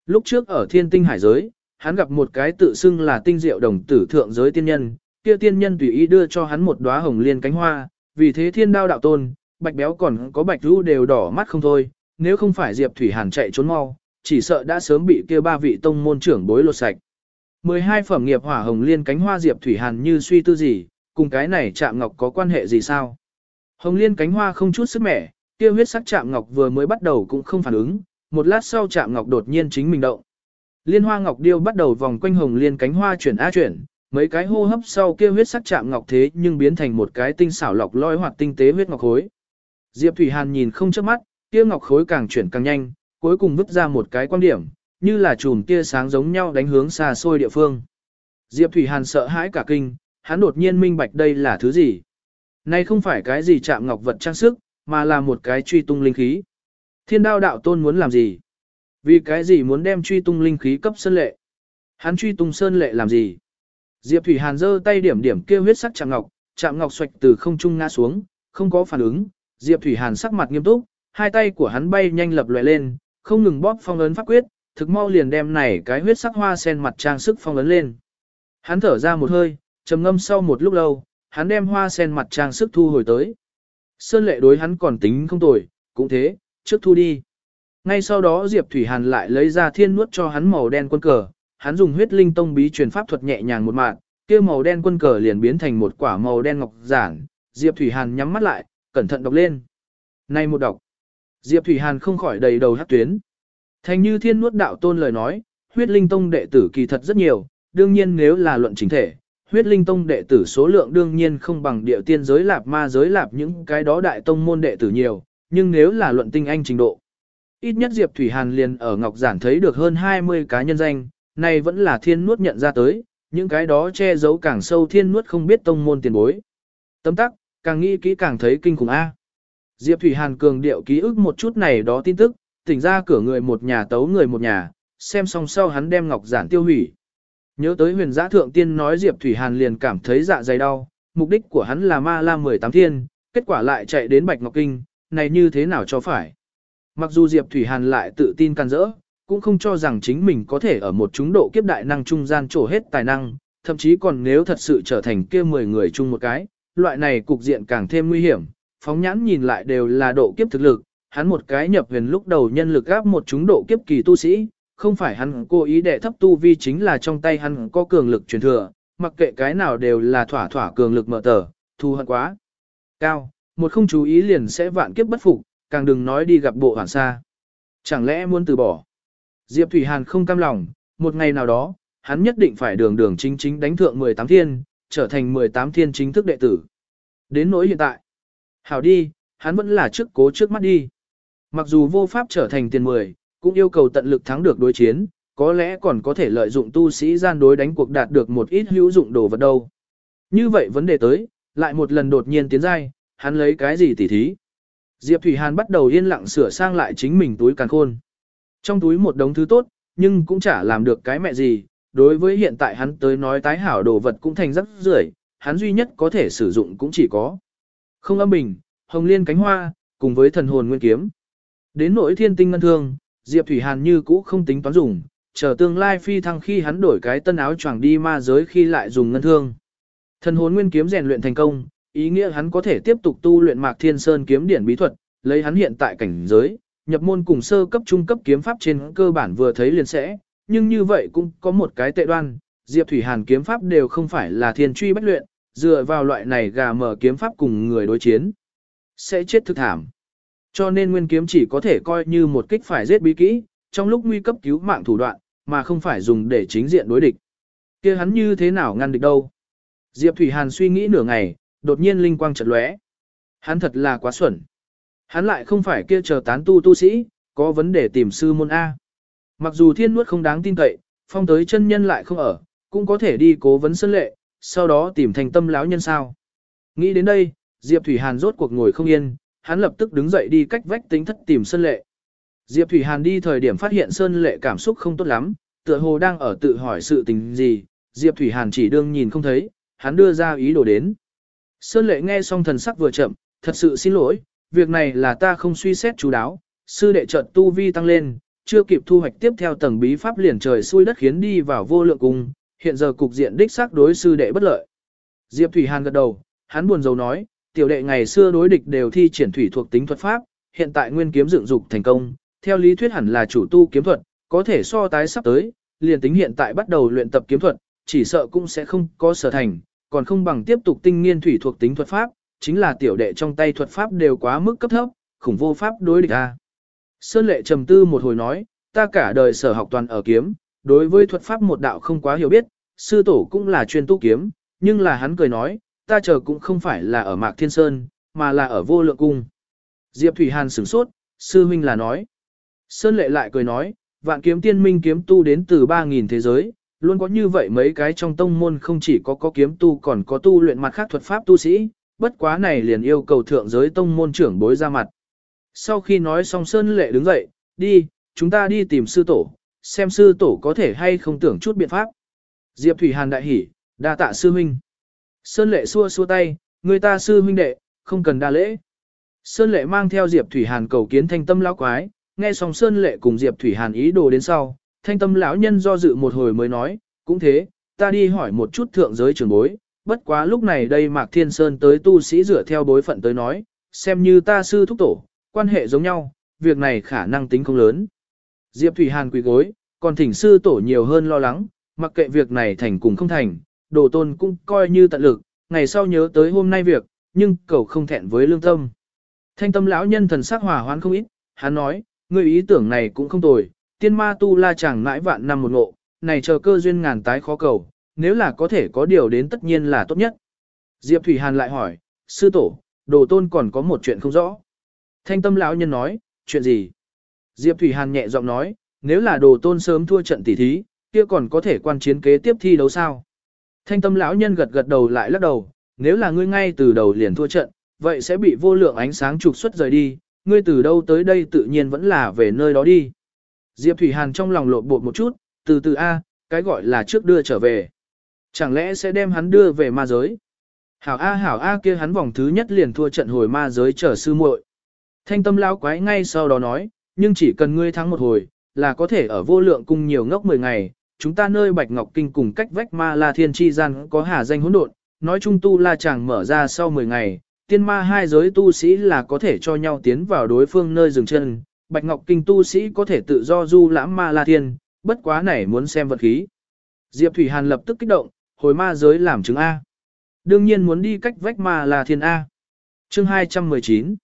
Lúc trước ở thiên tinh hải giới, hắn gặp một cái tự xưng là tinh diệu đồng tử thượng giới tiên nhân, kia tiên nhân tùy ý đưa cho hắn một đóa hồng liên cánh hoa, vì thế thiên đao đạo tôn, bạch béo còn có bạch rũ đều đỏ mắt không thôi, nếu không phải Diệp Thủy Hàn chạy trốn mau, chỉ sợ đã sớm bị kia ba vị tông môn trưởng bối lột sạch. 12 phẩm nghiệp hỏa hồng liên cánh hoa Diệp Thủy Hàn như suy tư gì, cùng cái này chạm ngọc có quan hệ gì sao? Hồng liên cánh hoa không chút sức mẻ, kia huyết sắc chạm ngọc vừa mới bắt đầu cũng không phản ứng, một lát sau chạm ngọc đột nhiên chính mình động. Liên hoa ngọc điêu bắt đầu vòng quanh hồng liên cánh hoa chuyển a chuyển, mấy cái hô hấp sau kia huyết sắc chạm ngọc thế nhưng biến thành một cái tinh xảo lọc loi hoặc tinh tế huyết ngọc khối. Diệp Thủy Hàn nhìn không chớp mắt, kia ngọc khối càng chuyển càng nhanh, cuối cùng vứt ra một cái quan điểm, như là chùm tia sáng giống nhau đánh hướng xa xôi địa phương. Diệp Thủy Hàn sợ hãi cả kinh, hắn đột nhiên minh bạch đây là thứ gì. nay không phải cái gì chạm ngọc vật trang sức, mà là một cái truy tung linh khí. Thiên đao đạo tôn muốn làm gì? Vì cái gì muốn đem truy tung linh khí cấp sơn lệ? Hắn truy tung sơn lệ làm gì? Diệp Thủy Hàn giơ tay điểm điểm kia huyết sắc chạm ngọc, chạm ngọc xoạch từ không trung ngã xuống, không có phản ứng. Diệp Thủy Hàn sắc mặt nghiêm túc, hai tay của hắn bay nhanh lập lòe lên, không ngừng bóp phong ấn pháp quyết, thực mau liền đem này cái huyết sắc hoa sen mặt trang sức phong ấn lên. Hắn thở ra một hơi, trầm ngâm sau một lúc lâu, hắn đem hoa sen mặt trang sức thu hồi tới. Sơn lệ đối hắn còn tính không tồi, cũng thế, trước thu đi. Ngay sau đó Diệp Thủy Hàn lại lấy ra thiên nuốt cho hắn màu đen quân cờ, hắn dùng huyết linh tông bí truyền pháp thuật nhẹ nhàng một mạng, kia màu đen quân cờ liền biến thành một quả màu đen ngọc giản. Diệp Thủy Hàn nhắm mắt lại, cẩn thận đọc lên. Này một đọc. Diệp Thủy Hàn không khỏi đầy đầu hát tuyến. Thành như thiên nuốt đạo tôn lời nói, huyết linh tông đệ tử kỳ thật rất nhiều, đương nhiên nếu là luận chính thể, huyết linh tông đệ tử số lượng đương nhiên không bằng địa tiên giới lạp ma giới lạp những cái đó đại tông môn đệ tử nhiều, nhưng nếu là luận tinh anh trình độ. Ít nhất Diệp Thủy Hàn liền ở Ngọc Giản thấy được hơn 20 cá nhân danh, này vẫn là thiên nuốt nhận ra tới, những cái đó che giấu càng sâu thiên nuốt không biết tông môn tiền bối. Tấm tắc, càng nghĩ kỹ càng thấy kinh khủng A. Diệp Thủy Hàn cường điệu ký ức một chút này đó tin tức, tỉnh ra cửa người một nhà tấu người một nhà, xem xong sau hắn đem Ngọc Giản tiêu hủy. Nhớ tới huyền giã thượng tiên nói Diệp Thủy Hàn liền cảm thấy dạ dày đau, mục đích của hắn là ma la 18 thiên, kết quả lại chạy đến Bạch Ngọc Kinh, này như thế nào cho phải. Mặc dù Diệp Thủy Hàn lại tự tin can rỡ, cũng không cho rằng chính mình có thể ở một chúng độ kiếp đại năng trung gian trổ hết tài năng, thậm chí còn nếu thật sự trở thành kia 10 người chung một cái, loại này cục diện càng thêm nguy hiểm, phóng nhãn nhìn lại đều là độ kiếp thực lực, hắn một cái nhập huyền lúc đầu nhân lực gáp một chúng độ kiếp kỳ tu sĩ, không phải hắn cố ý đệ thấp tu vi chính là trong tay hắn có cường lực truyền thừa, mặc kệ cái nào đều là thỏa thỏa cường lực mở tờ, thu hận quá. Cao, một không chú ý liền sẽ vạn kiếp bất phục, càng đừng nói đi gặp bộ hoàn xa. Chẳng lẽ muốn từ bỏ? Diệp Thủy Hàn không cam lòng, một ngày nào đó, hắn nhất định phải đường đường chính chính đánh thượng 18 thiên, trở thành 18 thiên chính thức đệ tử. Đến nỗi hiện tại, hảo đi, hắn vẫn là trước cố trước mắt đi. Mặc dù vô pháp trở thành tiền 10, cũng yêu cầu tận lực thắng được đối chiến, có lẽ còn có thể lợi dụng tu sĩ gian đối đánh cuộc đạt được một ít hữu dụng đồ vật đâu. Như vậy vấn đề tới, lại một lần đột nhiên tiến giai, hắn lấy cái gì tỉ thí? Diệp Thủy Hàn bắt đầu yên lặng sửa sang lại chính mình túi càn khôn. Trong túi một đống thứ tốt, nhưng cũng chả làm được cái mẹ gì, đối với hiện tại hắn tới nói tái hảo đồ vật cũng thành rất rưởi, hắn duy nhất có thể sử dụng cũng chỉ có. Không âm bình, hồng liên cánh hoa, cùng với thần hồn nguyên kiếm. Đến nỗi thiên tinh ngân thương, Diệp Thủy Hàn như cũ không tính toán dùng, chờ tương lai phi thăng khi hắn đổi cái tân áo choàng đi ma giới khi lại dùng ngân thương. Thần hồn nguyên kiếm rèn luyện thành công, ý nghĩa hắn có thể tiếp tục tu luyện Mạc Thiên Sơn kiếm điển bí thuật, lấy hắn hiện tại cảnh giới, nhập môn cùng sơ cấp trung cấp kiếm pháp trên cơ bản vừa thấy liền sẽ, nhưng như vậy cũng có một cái tệ đoan, Diệp Thủy Hàn kiếm pháp đều không phải là thiên truy bách luyện, dựa vào loại này gà mở kiếm pháp cùng người đối chiến. Sẽ chết thực thảm. Cho nên nguyên kiếm chỉ có thể coi như một kích phải giết bí kỹ, trong lúc nguy cấp cứu mạng thủ đoạn, mà không phải dùng để chính diện đối địch. kia hắn như thế nào ngăn địch đâu? Diệp Thủy Hàn suy nghĩ nửa ngày, đột nhiên linh quang chợt lóe. Hắn thật là quá xuẩn. Hắn lại không phải kia chờ tán tu tu sĩ, có vấn đề tìm sư môn A. Mặc dù thiên nuốt không đáng tin cậy, phong tới chân nhân lại không ở, cũng có thể đi cố vấn sân lệ, sau đó tìm thành tâm lão nhân sao. Nghĩ đến đây, Diệp Thủy Hàn rốt cuộc ngồi không yên, hắn lập tức đứng dậy đi cách vách tính thất tìm Sơn Lệ. Diệp Thủy Hàn đi thời điểm phát hiện Sơn Lệ cảm xúc không tốt lắm, tựa hồ đang ở tự hỏi sự tình gì, Diệp Thủy Hàn chỉ đương nhìn không thấy, hắn đưa ra ý đồ đến. Sơn Lệ nghe xong thần sắc vừa chậm, thật sự xin lỗi, việc này là ta không suy xét chú đáo, sư đệ chợt tu vi tăng lên, chưa kịp thu hoạch tiếp theo tầng bí pháp liền trời xui đất khiến đi vào vô lượng cung, hiện giờ cục diện đích xác đối sư đệ bất lợi. Diệp Thủy Hàn gật đầu, hắn buồn rầu nói, tiểu đệ ngày xưa đối địch đều thi triển thủy thuộc tính thuật pháp, hiện tại nguyên kiếm dựng dục thành công, theo lý thuyết hẳn là chủ tu kiếm thuật, có thể so tái sắp tới, liền tính hiện tại bắt đầu luyện tập kiếm thuật, chỉ sợ cũng sẽ không có sở thành, còn không bằng tiếp tục tinh nghiên thủy thuộc tính thuật pháp, chính là tiểu đệ trong tay thuật pháp đều quá mức cấp thấp, khủng vô pháp đối địch a. Sơn lệ trầm tư một hồi nói, ta cả đời sở học toàn ở kiếm, đối với thuật pháp một đạo không quá hiểu biết, sư tổ cũng là chuyên tu kiếm, nhưng là hắn cười nói, ta chờ cũng không phải là ở Mạc Thiên Sơn, mà là ở vô lượng cung. Diệp Thủy Hàn sửng sốt, sư huynh là nói. Sơn lệ lại cười nói, vạn kiếm tiên minh kiếm tu đến từ 3.000 thế giới, luôn có như vậy mấy cái trong tông môn không chỉ có có kiếm tu còn có tu luyện mặt khác thuật pháp tu sĩ, bất quá này liền yêu cầu thượng giới tông môn trưởng bối ra mặt. Sau khi nói xong Sơn Lệ đứng dậy, đi, chúng ta đi tìm sư tổ, xem sư tổ có thể hay không tưởng chút biện pháp. Diệp Thủy Hàn đại hỉ, đa tạ sư huynh. Sơn Lệ xua xua tay, người ta sư huynh đệ, không cần đa lễ. Sơn Lệ mang theo Diệp Thủy Hàn cầu kiến thanh tâm lão quái, nghe xong Sơn Lệ cùng Diệp Thủy Hàn ý đồ đến sau, thanh tâm lão nhân do dự một hồi mới nói, cũng thế, ta đi hỏi một chút thượng giới trưởng bối, bất quá lúc này đây Mạc Thiên Sơn tới tu sĩ rửa theo bối phận tới nói, xem như ta sư thúc tổ, quan hệ giống nhau, việc này khả năng tính không lớn. Diệp Thủy Hàn quỳ gối, còn thỉnh sư tổ nhiều hơn lo lắng, mặc kệ việc này thành cùng không thành, đồ tôn cũng coi như tận lực, ngày sau nhớ tới hôm nay việc, nhưng cầu không thẹn với lương tâm. Thanh tâm lão nhân thần sắc hòa hoãn không ít, hắn nói, người ý tưởng này cũng không tồi, tiên ma tu la chẳng mãi vạn năm một ngộ, này chờ cơ duyên ngàn tái khó cầu, nếu là có thể có điều đến tất nhiên là tốt nhất. Diệp Thủy Hàn lại hỏi, sư tổ, đồ tôn còn có một chuyện không rõ. Thanh tâm lão nhân nói, chuyện gì? Diệp Thủy Hàn nhẹ giọng nói, nếu là đồ tôn sớm thua trận tỷ thí, kia còn có thể quan chiến kế tiếp thi đấu sao? Thanh tâm lão nhân gật gật đầu lại lắc đầu, nếu là ngươi ngay từ đầu liền thua trận, vậy sẽ bị vô lượng ánh sáng trục xuất rời đi, ngươi từ đâu tới đây tự nhiên vẫn là về nơi đó đi. Diệp Thủy Hàn trong lòng lộn bột một chút, từ từ A, cái gọi là trước đưa trở về. Chẳng lẽ sẽ đem hắn đưa về ma giới? Hảo A hảo A kia hắn vòng thứ nhất liền thua trận hồi ma giới trở sư muội. Thanh tâm lão quái ngay sau đó nói, nhưng chỉ cần ngươi thắng một hồi, là có thể ở vô lượng cung nhiều ngốc 10 ngày, chúng ta nơi Bạch Ngọc Kinh cùng cách vách ma la thiên chi gian có hà danh hỗn độn, nói chung tu la chàng mở ra sau 10 ngày, tiên ma hai giới tu sĩ là có thể cho nhau tiến vào đối phương nơi dừng chân, Bạch Ngọc Kinh tu sĩ có thể tự do du lãm ma la thiên, bất quá này muốn xem vật khí. Diệp Thủy Hàn lập tức kích động, hồi ma giới làm chứng A. Đương nhiên muốn đi cách vách ma la thiên A. Chương 219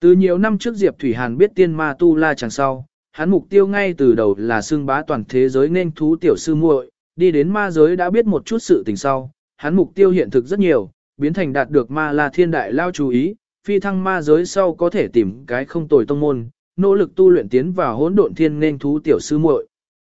Từ nhiều năm trước Diệp Thủy Hàn biết tiên ma tu la chẳng sau, hắn mục tiêu ngay từ đầu là xương bá toàn thế giới nên thú tiểu sư muội, đi đến ma giới đã biết một chút sự tình sau, hắn mục tiêu hiện thực rất nhiều, biến thành đạt được ma la thiên đại lao chú ý, phi thăng ma giới sau có thể tìm cái không tồi tông môn, nỗ lực tu luyện tiến vào hỗn độn thiên nên thú tiểu sư muội.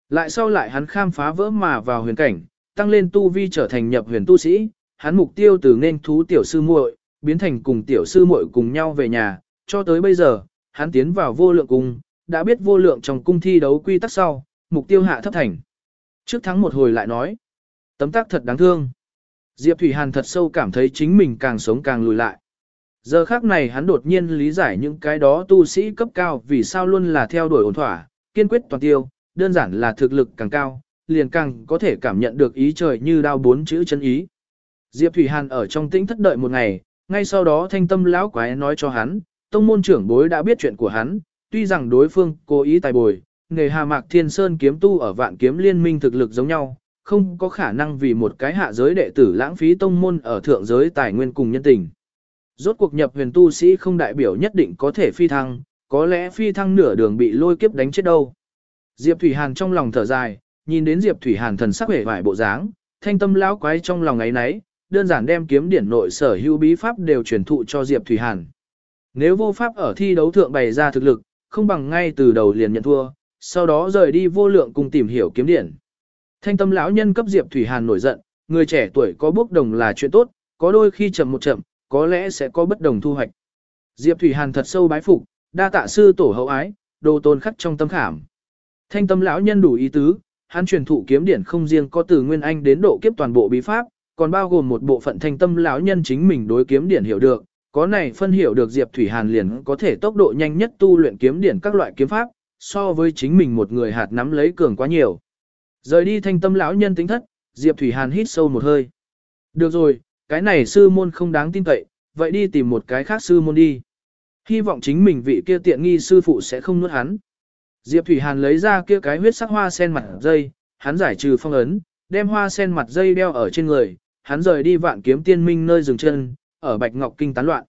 Lại sau lại hắn khám phá vỡ mà vào huyền cảnh, tăng lên tu vi trở thành nhập huyền tu sĩ, hắn mục tiêu từ nên thú tiểu sư muội, biến thành cùng tiểu sư muội cùng nhau về nhà, cho tới bây giờ, hắn tiến vào vô lượng cung, đã biết vô lượng trong cung thi đấu quy tắc sau, mục tiêu hạ thấp thành. Trước thắng một hồi lại nói, tấm tác thật đáng thương. Diệp Thủy Hàn thật sâu cảm thấy chính mình càng sống càng lùi lại. Giờ khác này hắn đột nhiên lý giải những cái đó tu sĩ cấp cao vì sao luôn là theo đuổi ổn thỏa, kiên quyết toàn tiêu, đơn giản là thực lực càng cao, liền càng có thể cảm nhận được ý trời như đao bốn chữ chân ý. Diệp Thủy Hàn ở trong tĩnh thất đợi một ngày, ngay sau đó thanh tâm lão quái nói cho hắn, tông môn trưởng bối đã biết chuyện của hắn, tuy rằng đối phương cố ý tài bồi, nghề Hà Mạc Thiên Sơn kiếm tu ở vạn kiếm liên minh thực lực giống nhau, không có khả năng vì một cái hạ giới đệ tử lãng phí tông môn ở thượng giới tài nguyên cùng nhân tình. Rốt cuộc nhập huyền tu sĩ không đại biểu nhất định có thể phi thăng, có lẽ phi thăng nửa đường bị lôi kiếp đánh chết đâu. Diệp Thủy Hàn trong lòng thở dài, nhìn đến Diệp Thủy Hàn thần sắc vẻ vải bộ dáng, thanh tâm lão quái trong lòng ấy nấy, đơn giản đem kiếm điển nội sở hữu bí pháp đều truyền thụ cho Diệp Thủy Hàn. Nếu vô pháp ở thi đấu thượng bày ra thực lực, không bằng ngay từ đầu liền nhận thua, sau đó rời đi vô lượng cùng tìm hiểu kiếm điển. Thanh tâm lão nhân cấp Diệp Thủy Hàn nổi giận, người trẻ tuổi có bước đồng là chuyện tốt, có đôi khi chậm một chậm, có lẽ sẽ có bất đồng thu hoạch. Diệp Thủy Hàn thật sâu bái phục, đa tạ sư tổ hậu ái, đồ tôn khắc trong tâm khảm. Thanh tâm lão nhân đủ ý tứ, hắn truyền thụ kiếm điển không riêng có từ nguyên anh đến độ kiếp toàn bộ bí pháp, còn bao gồm một bộ phận thanh tâm lão nhân chính mình đối kiếm điển hiểu được, có này phân hiểu được Diệp Thủy Hàn liền có thể tốc độ nhanh nhất tu luyện kiếm điển các loại kiếm pháp, so với chính mình một người hạt nắm lấy cường quá nhiều. Rời đi thanh tâm lão nhân tính thất, Diệp Thủy Hàn hít sâu một hơi. Được rồi, cái này sư môn không đáng tin cậy, vậy đi tìm một cái khác sư môn đi. Hy vọng chính mình vị kia tiện nghi sư phụ sẽ không nuốt hắn. Diệp Thủy Hàn lấy ra kia cái huyết sắc hoa sen mặt dây, hắn giải trừ phong ấn, đem hoa sen mặt dây đeo ở trên người, hắn rời đi vạn kiếm tiên minh nơi dừng chân, ở Bạch Ngọc Kinh tán loạn.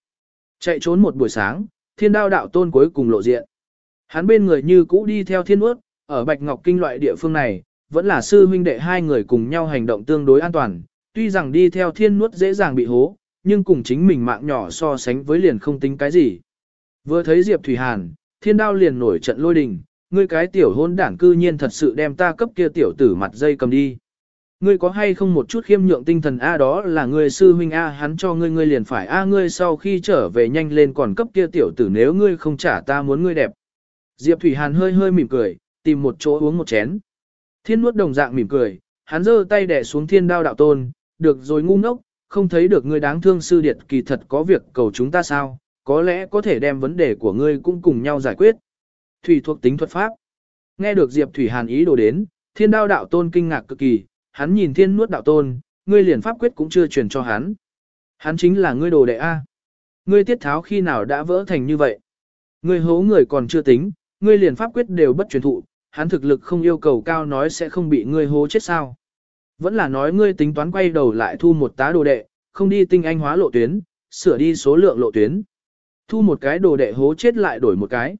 Chạy trốn một buổi sáng, thiên đao đạo tôn cuối cùng lộ diện. Hắn bên người như cũ đi theo thiên ước, ở Bạch Ngọc Kinh loại địa phương này, vẫn là sư huynh đệ hai người cùng nhau hành động tương đối an toàn, tuy rằng đi theo thiên nuốt dễ dàng bị hố, nhưng cùng chính mình mạng nhỏ so sánh với liền không tính cái gì. Vừa thấy Diệp Thủy Hàn, thiên đao liền nổi trận lôi đình, ngươi cái tiểu hôn đảng cư nhiên thật sự đem ta cấp kia tiểu tử mặt dây cầm đi. Ngươi có hay không một chút khiêm nhượng tinh thần A đó là ngươi sư huynh A hắn cho ngươi ngươi liền phải A ngươi sau khi trở về nhanh lên còn cấp kia tiểu tử nếu ngươi không trả ta muốn ngươi đẹp. Diệp Thủy Hàn hơi hơi mỉm cười, tìm một chỗ uống một chén. Thiên nuốt đồng dạng mỉm cười, hắn giơ tay đè xuống thiên đao đạo tôn, được rồi ngu ngốc, không thấy được ngươi đáng thương sư điệt kỳ thật có việc cầu chúng ta sao, có lẽ có thể đem vấn đề của ngươi cũng cùng nhau giải quyết. Thủy thuộc tính thuật pháp. Nghe được Diệp Thủy Hàn ý đồ đến, thiên đao đạo tôn kinh ngạc cực kỳ, hắn nhìn thiên nuốt đạo tôn, ngươi liền pháp quyết cũng chưa truyền cho hắn. Hắn chính là ngươi đồ đệ A. Ngươi tiết tháo khi nào đã vỡ thành như vậy? Ngươi hố người còn chưa tính, ngươi liền pháp quyết đều bất truyền thụ, hắn thực lực không yêu cầu cao nói sẽ không bị ngươi hố chết sao. Vẫn là nói ngươi tính toán quay đầu lại thu một tá đồ đệ, không đi tinh anh hóa lộ tuyến, sửa đi số lượng lộ tuyến. Thu một cái đồ đệ hố chết lại đổi một cái.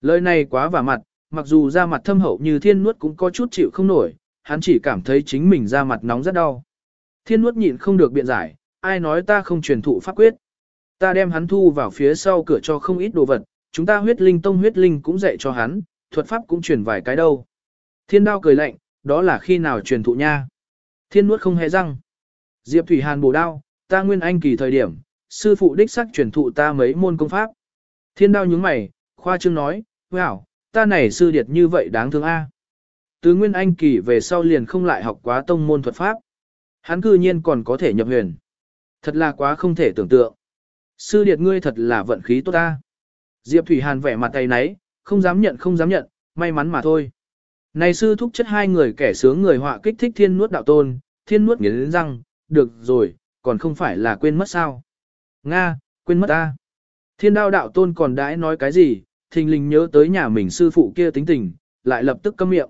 Lời này quá vả mặt, mặc dù ra mặt thâm hậu như thiên nuốt cũng có chút chịu không nổi, hắn chỉ cảm thấy chính mình ra mặt nóng rất đau. Thiên nuốt nhịn không được biện giải, ai nói ta không truyền thụ pháp quyết. Ta đem hắn thu vào phía sau cửa cho không ít đồ vật, chúng ta huyết linh tông huyết linh cũng dạy cho hắn, thuật pháp cũng truyền vài cái đâu. Thiên đao cười lạnh, đó là khi nào truyền thụ nha. Thiên nuốt không hề răng. Diệp Thủy Hàn bổ đao, ta nguyên anh kỳ thời điểm, sư phụ đích sắc truyền thụ ta mấy môn công pháp. Thiên đao nhướng mày, khoa trương nói, wow, ta này sư điệt như vậy đáng thương a. Từ nguyên anh kỳ về sau liền không lại học quá tông môn thuật pháp. Hắn cư nhiên còn có thể nhập huyền. Thật là quá không thể tưởng tượng. Sư điệt ngươi thật là vận khí tốt ta. Diệp Thủy Hàn vẻ mặt tay nấy, không dám nhận không dám nhận, may mắn mà thôi. Này sư thúc chất hai người kẻ sướng người họa kích thích thiên nuốt đạo tôn, thiên nuốt nghiến răng, được rồi, còn không phải là quên mất sao. Nga, quên mất ta. Thiên đao đạo tôn còn đãi nói cái gì, thình lình nhớ tới nhà mình sư phụ kia tính tình, lại lập tức câm miệng.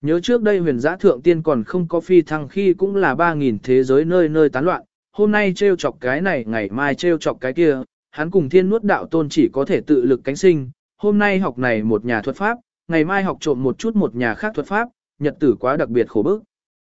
Nhớ trước đây huyền giã thượng tiên còn không có phi thăng khi cũng là 3.000 thế giới nơi nơi tán loạn, hôm nay trêu chọc cái này ngày mai trêu chọc cái kia, hắn cùng thiên nuốt đạo tôn chỉ có thể tự lực cánh sinh, hôm nay học này một nhà thuật pháp, ngày mai học trộm một chút một nhà khác thuật pháp, nhật tử quá đặc biệt khổ bức.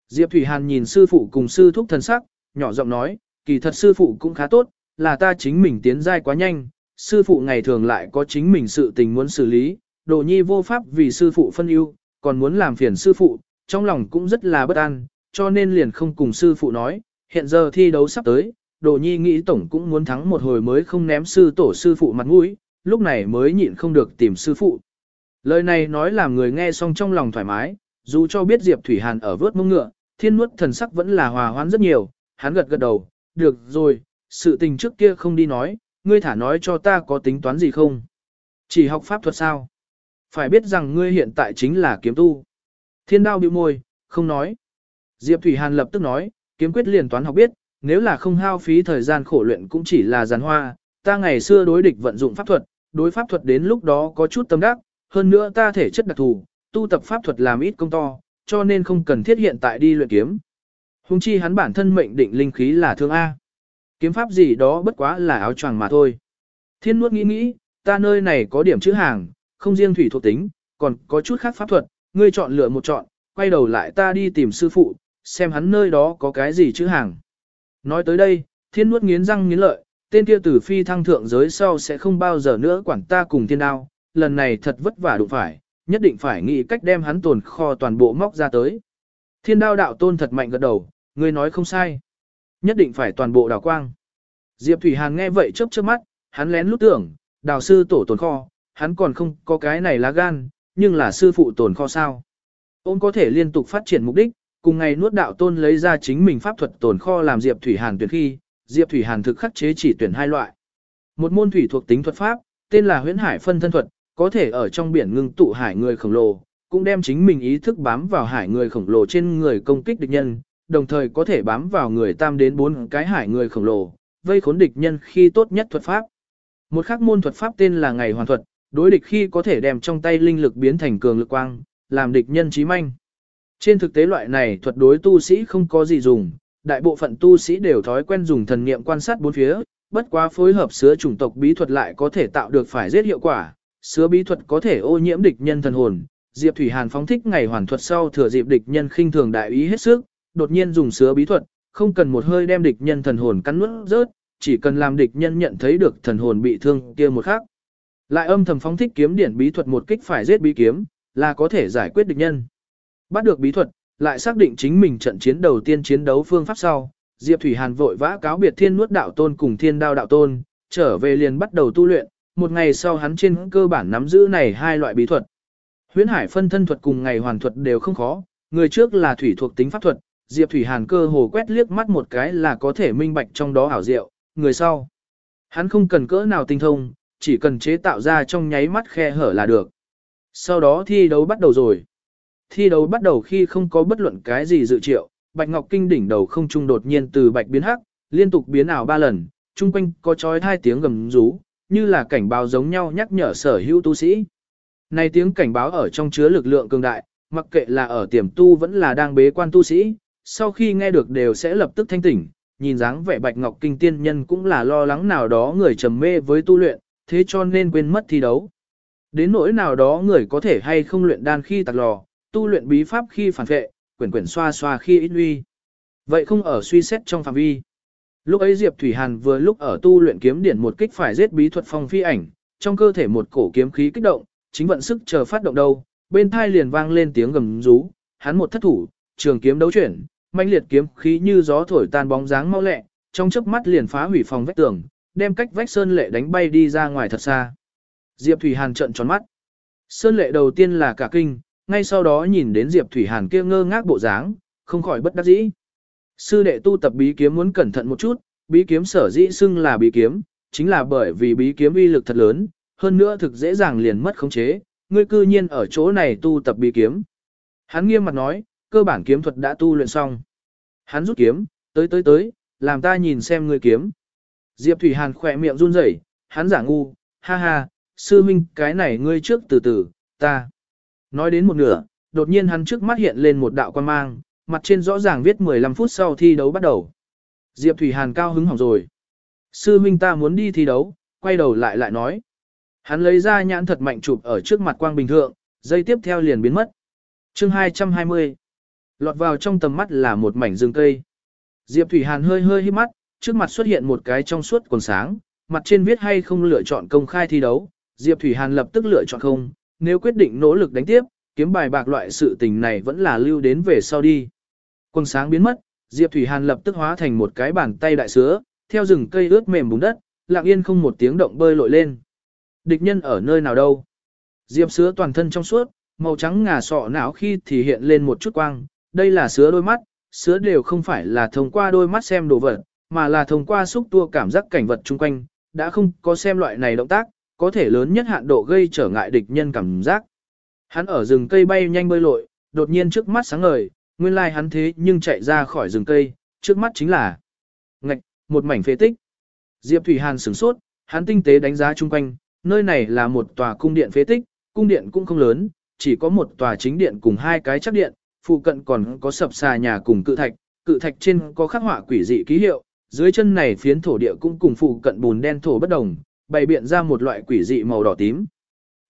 Diệp Thủy Hàn nhìn sư phụ cùng sư thúc thần sắc, nhỏ giọng nói, kỳ thật sư phụ cũng khá tốt, là ta chính mình tiến giai quá nhanh, sư phụ ngày thường lại có chính mình sự tình muốn xử lý, đồ nhi vô pháp vì sư phụ phân ưu, còn muốn làm phiền sư phụ, trong lòng cũng rất là bất an, cho nên liền không cùng sư phụ nói, hiện giờ thi đấu sắp tới, đồ nhi nghĩ tổng cũng muốn thắng một hồi mới không ném sư tổ sư phụ mặt mũi, lúc này mới nhịn không được tìm sư phụ. Lời này nói làm người nghe xong trong lòng thoải mái, dù cho biết Diệp Thủy Hàn ở vớt mông ngựa, thiên nuốt thần sắc vẫn là hòa hoãn rất nhiều, hắn gật gật đầu, được rồi, sự tình trước kia không đi nói, ngươi thả nói cho ta có tính toán gì không? Chỉ học pháp thuật sao? Phải biết rằng ngươi hiện tại chính là kiếm tu. Thiên đao bĩu môi, không nói. Diệp Thủy Hàn lập tức nói, kiếm quyết liền toán học biết, nếu là không hao phí thời gian khổ luyện cũng chỉ là giàn hoa, ta ngày xưa đối địch vận dụng pháp thuật, đối pháp thuật đến lúc đó có chút tâm đắc, hơn nữa ta thể chất đặc thù, tu tập pháp thuật làm ít công to, cho nên không cần thiết hiện tại đi luyện kiếm. Hùng chi hắn bản thân mệnh định linh khí là thương A. Kiếm pháp gì đó bất quá là áo choàng mà thôi. Thiên nuốt nghĩ nghĩ, ta nơi này có điểm chữ hàng, không riêng thủy thuộc tính, còn có chút khác pháp thuật, ngươi chọn lựa một chọn, quay đầu lại ta đi tìm sư phụ, xem hắn nơi đó có cái gì chữ hàng. Nói tới đây, thiên nuốt nghiến răng nghiến lợi, tên kia tử phi thăng thượng giới sau sẽ không bao giờ nữa quản ta cùng thiên đao, lần này thật vất vả đụng phải, nhất định phải nghĩ cách đem hắn tồn kho toàn bộ móc ra tới. Thiên đao đạo tôn thật mạnh gật đầu, ngươi nói không sai. Nhất định phải toàn bộ đào quang. Diệp Thủy Hàn nghe vậy chớp chớp mắt, hắn lén lút tưởng, đào sư tổ tồn kho, hắn còn không có cái này lá gan, nhưng là sư phụ tồn kho sao. Ôn có thể liên tục phát triển mục đích, cùng ngày nuốt đạo tôn lấy ra chính mình pháp thuật tồn kho làm Diệp Thủy Hàn tuyển khi, Diệp Thủy Hàn thực khắc chế chỉ tuyển hai loại. Một môn thủy thuộc tính thuật pháp, tên là huyễn hải phân thân thuật, có thể ở trong biển ngưng tụ hải người khổng lồ, cũng đem chính mình ý thức bám vào hải người khổng lồ trên người công kích địch nhân, đồng thời có thể bám vào người tam đến bốn cái hải người khổng lồ, vây khốn địch nhân khi tốt nhất thuật pháp. Một khác môn thuật pháp tên là ngày hoàn thuật, đối địch khi có thể đem trong tay linh lực biến thành cường lực quang, làm địch nhân chí manh. Trên thực tế loại này thuật đối tu sĩ không có gì dùng, đại bộ phận tu sĩ đều thói quen dùng thần niệm quan sát bốn phía, bất quá phối hợp sứa chủng tộc bí thuật lại có thể tạo được phải giết hiệu quả, sứa bí thuật có thể ô nhiễm địch nhân thần hồn. Diệp Thủy Hàn phóng thích ngày hoàn thuật sau thừa dịp địch nhân khinh thường đại ý hết sức, đột nhiên dùng sứa bí thuật, không cần một hơi đem địch nhân thần hồn cắn nuốt rớt, chỉ cần làm địch nhân nhận thấy được thần hồn bị thương kia một khắc. Lại âm thầm phóng thích kiếm điển bí thuật một kích phải giết bí kiếm, là có thể giải quyết địch nhân. Bắt được bí thuật, lại xác định chính mình trận chiến đầu tiên chiến đấu phương pháp sau, Diệp Thủy Hàn vội vã cáo biệt Thiên Nuốt Đạo Tôn cùng Thiên Đao Đạo Tôn, trở về liền bắt đầu tu luyện, một ngày sau hắn trên cơ bản nắm giữ này hai loại bí thuật. Huyễn Hải phân thân thuật cùng ngày hoàn thuật đều không khó, người trước là thủy thuộc tính pháp thuật, Diệp Thủy Hàn cơ hồ quét liếc mắt một cái là có thể minh bạch trong đó ảo diệu, người sau. Hắn không cần cỡ nào tinh thông, chỉ cần chế tạo ra trong nháy mắt khe hở là được. Sau đó thi đấu bắt đầu rồi. Thi đấu bắt đầu khi không có bất luận cái gì dự triệu, Bạch Ngọc Kinh đỉnh đầu không trung đột nhiên từ bạch biến hắc, liên tục biến ảo ba lần, trung quanh có chói hai tiếng gầm rú, như là cảnh báo giống nhau nhắc nhở sở hữu tu sĩ. Này tiếng cảnh báo ở trong chứa lực lượng cường đại, mặc kệ là ở tiềm tu vẫn là đang bế quan tu sĩ, sau khi nghe được đều sẽ lập tức thanh tỉnh, nhìn dáng vẻ Bạch Ngọc Kinh tiên nhân cũng là lo lắng nào đó người trầm mê với tu luyện, thế cho nên quên mất thi đấu. Đến nỗi nào đó người có thể hay không luyện đan khi tạc lò, tu luyện bí pháp khi phản vệ, quyển quyển xoa xoa khi ít uy. Vậy không ở suy xét trong phạm vi. Lúc ấy Diệp Thủy Hàn vừa lúc ở tu luyện kiếm điển một kích phải giết bí thuật phong phi ảnh, trong cơ thể một cổ kiếm khí kích động, chính vận sức chờ phát động đâu, bên thai liền vang lên tiếng gầm rú, hắn một thất thủ, trường kiếm đấu chuyển, mãnh liệt kiếm khí như gió thổi tan bóng dáng mau lẹ, trong chớp mắt liền phá hủy phòng vách tường, đem cách vách sơn lệ đánh bay đi ra ngoài thật xa. Diệp Thủy Hàn trợn tròn mắt. Sơn lệ đầu tiên là cả kinh, ngay sau đó nhìn đến Diệp Thủy Hàn kia ngơ ngác bộ dáng, không khỏi bất đắc dĩ. Sư đệ tu tập bí kiếm muốn cẩn thận một chút, bí kiếm sở dĩ xưng là bí kiếm, chính là bởi vì bí kiếm uy lực thật lớn, hơn nữa thực dễ dàng liền mất khống chế, ngươi cư nhiên ở chỗ này tu tập bí kiếm. Hắn nghiêm mặt nói, cơ bản kiếm thuật đã tu luyện xong. Hắn rút kiếm, tới tới tới, làm ta nhìn xem ngươi kiếm. Diệp Thủy Hàn khỏe miệng run rẩy, hắn giả ngu, ha ha, sư minh cái này ngươi trước từ từ, ta. Nói đến một nửa, đột nhiên hắn trước mắt hiện lên một đạo quan mang, mặt trên rõ ràng viết 15 phút sau thi đấu bắt đầu. Diệp Thủy Hàn cao hứng hỏng rồi. Sư minh ta muốn đi thi đấu, quay đầu lại lại nói. Hắn lấy ra nhãn thật mạnh chụp ở trước mặt quang bình thượng, dây tiếp theo liền biến mất. chương 220. Lọt vào trong tầm mắt là một mảnh rừng cây. Diệp Thủy Hàn hơi hơi hít mắt, trước mặt xuất hiện một cái trong suốt quần sáng, mặt trên viết hay không lựa chọn công khai thi đấu. Diệp Thủy Hàn lập tức lựa chọn không, nếu quyết định nỗ lực đánh tiếp, kiếm bài bạc loại sự tình này vẫn là lưu đến về sau đi. Quần sáng biến mất, Diệp Thủy Hàn lập tức hóa thành một cái bàn tay đại sứa, theo rừng cây ướt mềm bùn đất, lặng yên không một tiếng động bơi lội lên. Địch nhân ở nơi nào đâu? Diệp sứa toàn thân trong suốt, màu trắng ngà sọ não khi thì hiện lên một chút quang, đây là sứa đôi mắt, sứa đều không phải là thông qua đôi mắt xem đồ vật, mà là thông qua xúc tua cảm giác cảnh vật chung quanh, đã không có xem loại này động tác, có thể lớn nhất hạn độ gây trở ngại địch nhân cảm giác. Hắn ở rừng cây bay nhanh bơi lội, đột nhiên trước mắt sáng ngời, nguyên lai like hắn thế nhưng chạy ra khỏi rừng cây, trước mắt chính là ngạch, một mảnh phế tích. Diệp Thủy Hàn sửng sốt, hắn tinh tế đánh giá chung quanh, nơi này là một tòa cung điện phế tích, cung điện cũng không lớn, chỉ có một tòa chính điện cùng hai cái chắc điện, phụ cận còn có sập xà nhà cùng cự thạch, cự thạch trên có khắc họa quỷ dị ký hiệu, dưới chân này phiến thổ địa cũng cùng phụ cận bùn đen thổ bất đồng, bày biện ra một loại quỷ dị màu đỏ tím.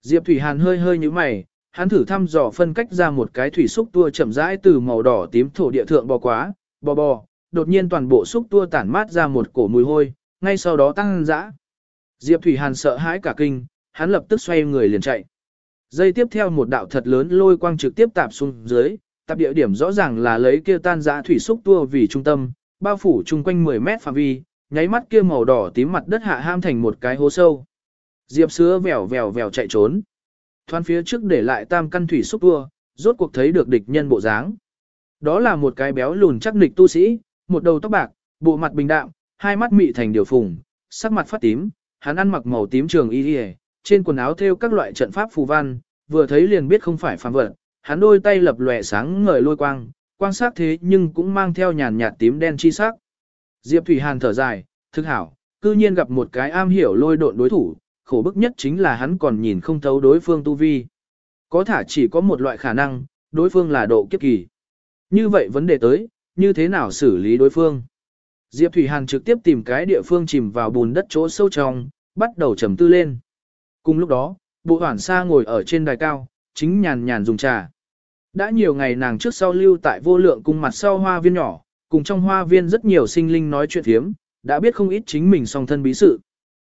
Diệp Thủy Hàn hơi hơi như mày, hắn thử thăm dò phân cách ra một cái thủy xúc tua chậm rãi từ màu đỏ tím thổ địa thượng bò quá, bò bò, đột nhiên toàn bộ xúc tua tản mát ra một cổ mùi hôi, ngay sau đó tăng dã. Diệp Thủy Hàn sợ hãi cả kinh, hắn lập tức xoay người liền chạy. Dây tiếp theo một đạo thật lớn lôi quang trực tiếp tạp xuống dưới, tạp địa điểm rõ ràng là lấy kia tan dã thủy xúc tua vì trung tâm, bao phủ chung quanh 10 mét phạm vi, nháy mắt kia màu đỏ tím mặt đất hạ ham thành một cái hố sâu. Diệp sứa vèo vèo vèo chạy trốn. Thoan phía trước để lại tam căn thủy xúc vua, rốt cuộc thấy được địch nhân bộ dáng. Đó là một cái béo lùn chắc nịch tu sĩ, một đầu tóc bạc, bộ mặt bình đạm, hai mắt mị thành điều phùng, sắc mặt phát tím, hắn ăn mặc màu tím trường y y, trên quần áo thêu các loại trận pháp phù văn, vừa thấy liền biết không phải phàm vật, hắn đôi tay lập lòe sáng ngời lôi quang, quan sát thế nhưng cũng mang theo nhàn nhạt tím đen chi sắc. Diệp Thủy Hàn thở dài, thức hảo, cư nhiên gặp một cái am hiểu lôi độn đối thủ, khổ bức nhất chính là hắn còn nhìn không thấu đối phương tu vi. Có thả chỉ có một loại khả năng, đối phương là độ kiếp kỳ. Như vậy vấn đề tới, như thế nào xử lý đối phương? Diệp Thủy Hàn trực tiếp tìm cái địa phương chìm vào bùn đất chỗ sâu trong, bắt đầu trầm tư lên. Cùng lúc đó, bộ hoảng sa ngồi ở trên đài cao, chính nhàn nhàn dùng trà. Đã nhiều ngày nàng trước sau lưu tại vô lượng cung mặt sau hoa viên nhỏ, cùng trong hoa viên rất nhiều sinh linh nói chuyện thiếm, đã biết không ít chính mình song thân bí sự.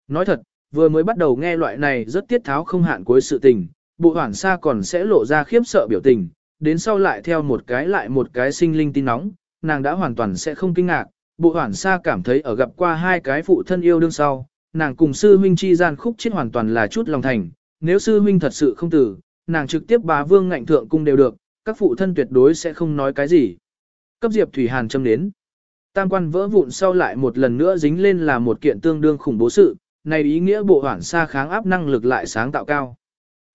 Nói thật, vừa mới bắt đầu nghe loại này rất tiết tháo không hạn cuối sự tình, bộ hoảng xa còn sẽ lộ ra khiếp sợ biểu tình, đến sau lại theo một cái lại một cái sinh linh tin nóng, nàng đã hoàn toàn sẽ không kinh ngạc, bộ hoảng xa cảm thấy ở gặp qua hai cái phụ thân yêu đương sau, nàng cùng sư huynh chi gian khúc chết hoàn toàn là chút lòng thành, nếu sư huynh thật sự không tử, nàng trực tiếp bá vương ngạnh thượng cung đều được, các phụ thân tuyệt đối sẽ không nói cái gì. Cấp Diệp Thủy Hàn châm đến. Tam quan vỡ vụn sau lại một lần nữa dính lên là một kiện tương đương khủng bố sự, này ý nghĩa bộ hoảng xa kháng áp năng lực lại sáng tạo cao.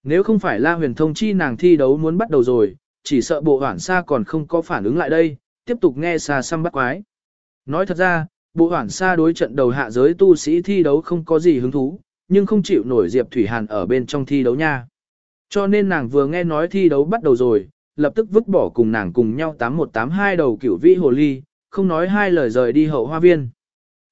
Nếu không phải La Huyền thông chi nàng thi đấu muốn bắt đầu rồi, chỉ sợ bộ hoảng xa còn không có phản ứng lại đây, tiếp tục nghe xa xăm bắt quái. Nói thật ra, bộ hoảng xa đối trận đầu hạ giới tu sĩ thi đấu không có gì hứng thú, nhưng không chịu nổi Diệp Thủy Hàn ở bên trong thi đấu nha. Cho nên nàng vừa nghe nói thi đấu bắt đầu rồi, lập tức vứt bỏ cùng nàng cùng nhau 8182 đầu cửu vĩ hồ ly, không nói hai lời rời đi hậu hoa viên.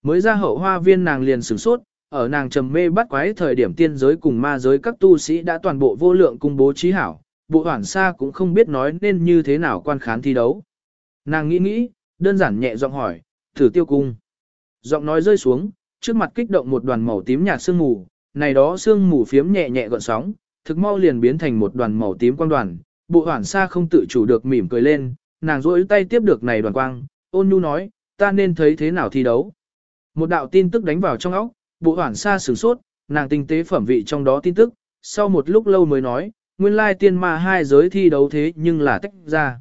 Mới ra hậu hoa viên nàng liền sửng sốt, ở nàng trầm mê bắt quái thời điểm tiên giới cùng ma giới các tu sĩ đã toàn bộ vô lượng cung bố trí hảo, bộ hoảng xa cũng không biết nói nên như thế nào quan khán thi đấu. Nàng nghĩ nghĩ, đơn giản nhẹ giọng hỏi, thử tiêu cung. Giọng nói rơi xuống, trước mặt kích động một đoàn màu tím nhạt sương mù, này đó sương mù phiếm nhẹ nhẹ gọn sóng, thực mau liền biến thành một đoàn màu tím quang đoàn. Bộ hoảng xa không tự chủ được mỉm cười lên, nàng rỗi tay tiếp được này đoàn quang, ôn nhu nói, ta nên thấy thế nào thi đấu. Một đạo tin tức đánh vào trong óc, bộ hoảng xa sửng sốt, nàng tinh tế phẩm vị trong đó tin tức, sau một lúc lâu mới nói, nguyên lai tiên ma hai giới thi đấu thế nhưng là tách ra.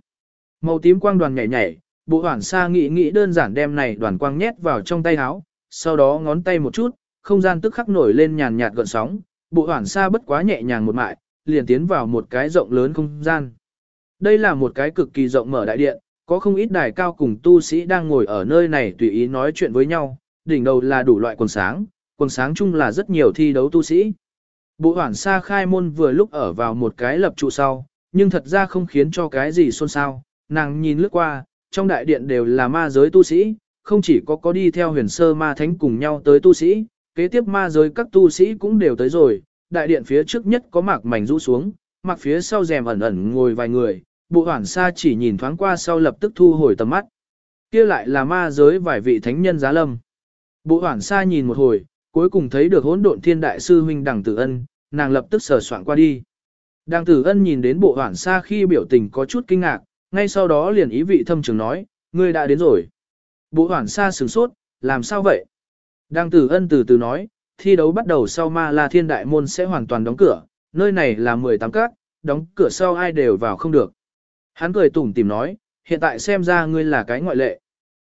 Màu tím quang đoàn nhảy nhảy, bộ hoảng xa nghĩ nghĩ đơn giản đem này đoàn quang nhét vào trong tay áo, sau đó ngón tay một chút, không gian tức khắc nổi lên nhàn nhạt gợn sóng, bộ hoảng xa bất quá nhẹ nhàng một mại, liền tiến vào một cái rộng lớn không gian. Đây là một cái cực kỳ rộng mở đại điện, có không ít đài cao cùng tu sĩ đang ngồi ở nơi này tùy ý nói chuyện với nhau, đỉnh đầu là đủ loại quần sáng, quần sáng chung là rất nhiều thi đấu tu sĩ. Bộ hoảng xa khai môn vừa lúc ở vào một cái lập trụ sau, nhưng thật ra không khiến cho cái gì xôn xao, nàng nhìn lướt qua, trong đại điện đều là ma giới tu sĩ, không chỉ có có đi theo huyền sơ ma thánh cùng nhau tới tu sĩ, kế tiếp ma giới các tu sĩ cũng đều tới rồi, đại điện phía trước nhất có mạc mảnh rũ xuống, mặc phía sau rèm ẩn ẩn ngồi vài người, bộ hoảng xa chỉ nhìn thoáng qua sau lập tức thu hồi tầm mắt. kia lại là ma giới vài vị thánh nhân giá lâm. Bộ hoảng xa nhìn một hồi, cuối cùng thấy được hỗn độn thiên đại sư huynh đằng tử ân, nàng lập tức sờ soạn qua đi. Đằng tử ân nhìn đến bộ hoảng xa khi biểu tình có chút kinh ngạc, ngay sau đó liền ý vị thâm trường nói, ngươi đã đến rồi. Bộ hoảng xa sửng sốt, làm sao vậy? Đằng tử ân từ từ nói, thi đấu bắt đầu sau ma la thiên đại môn sẽ hoàn toàn đóng cửa, nơi này là 18 cát, đóng cửa sau ai đều vào không được. Hắn cười tủm tìm nói, hiện tại xem ra ngươi là cái ngoại lệ.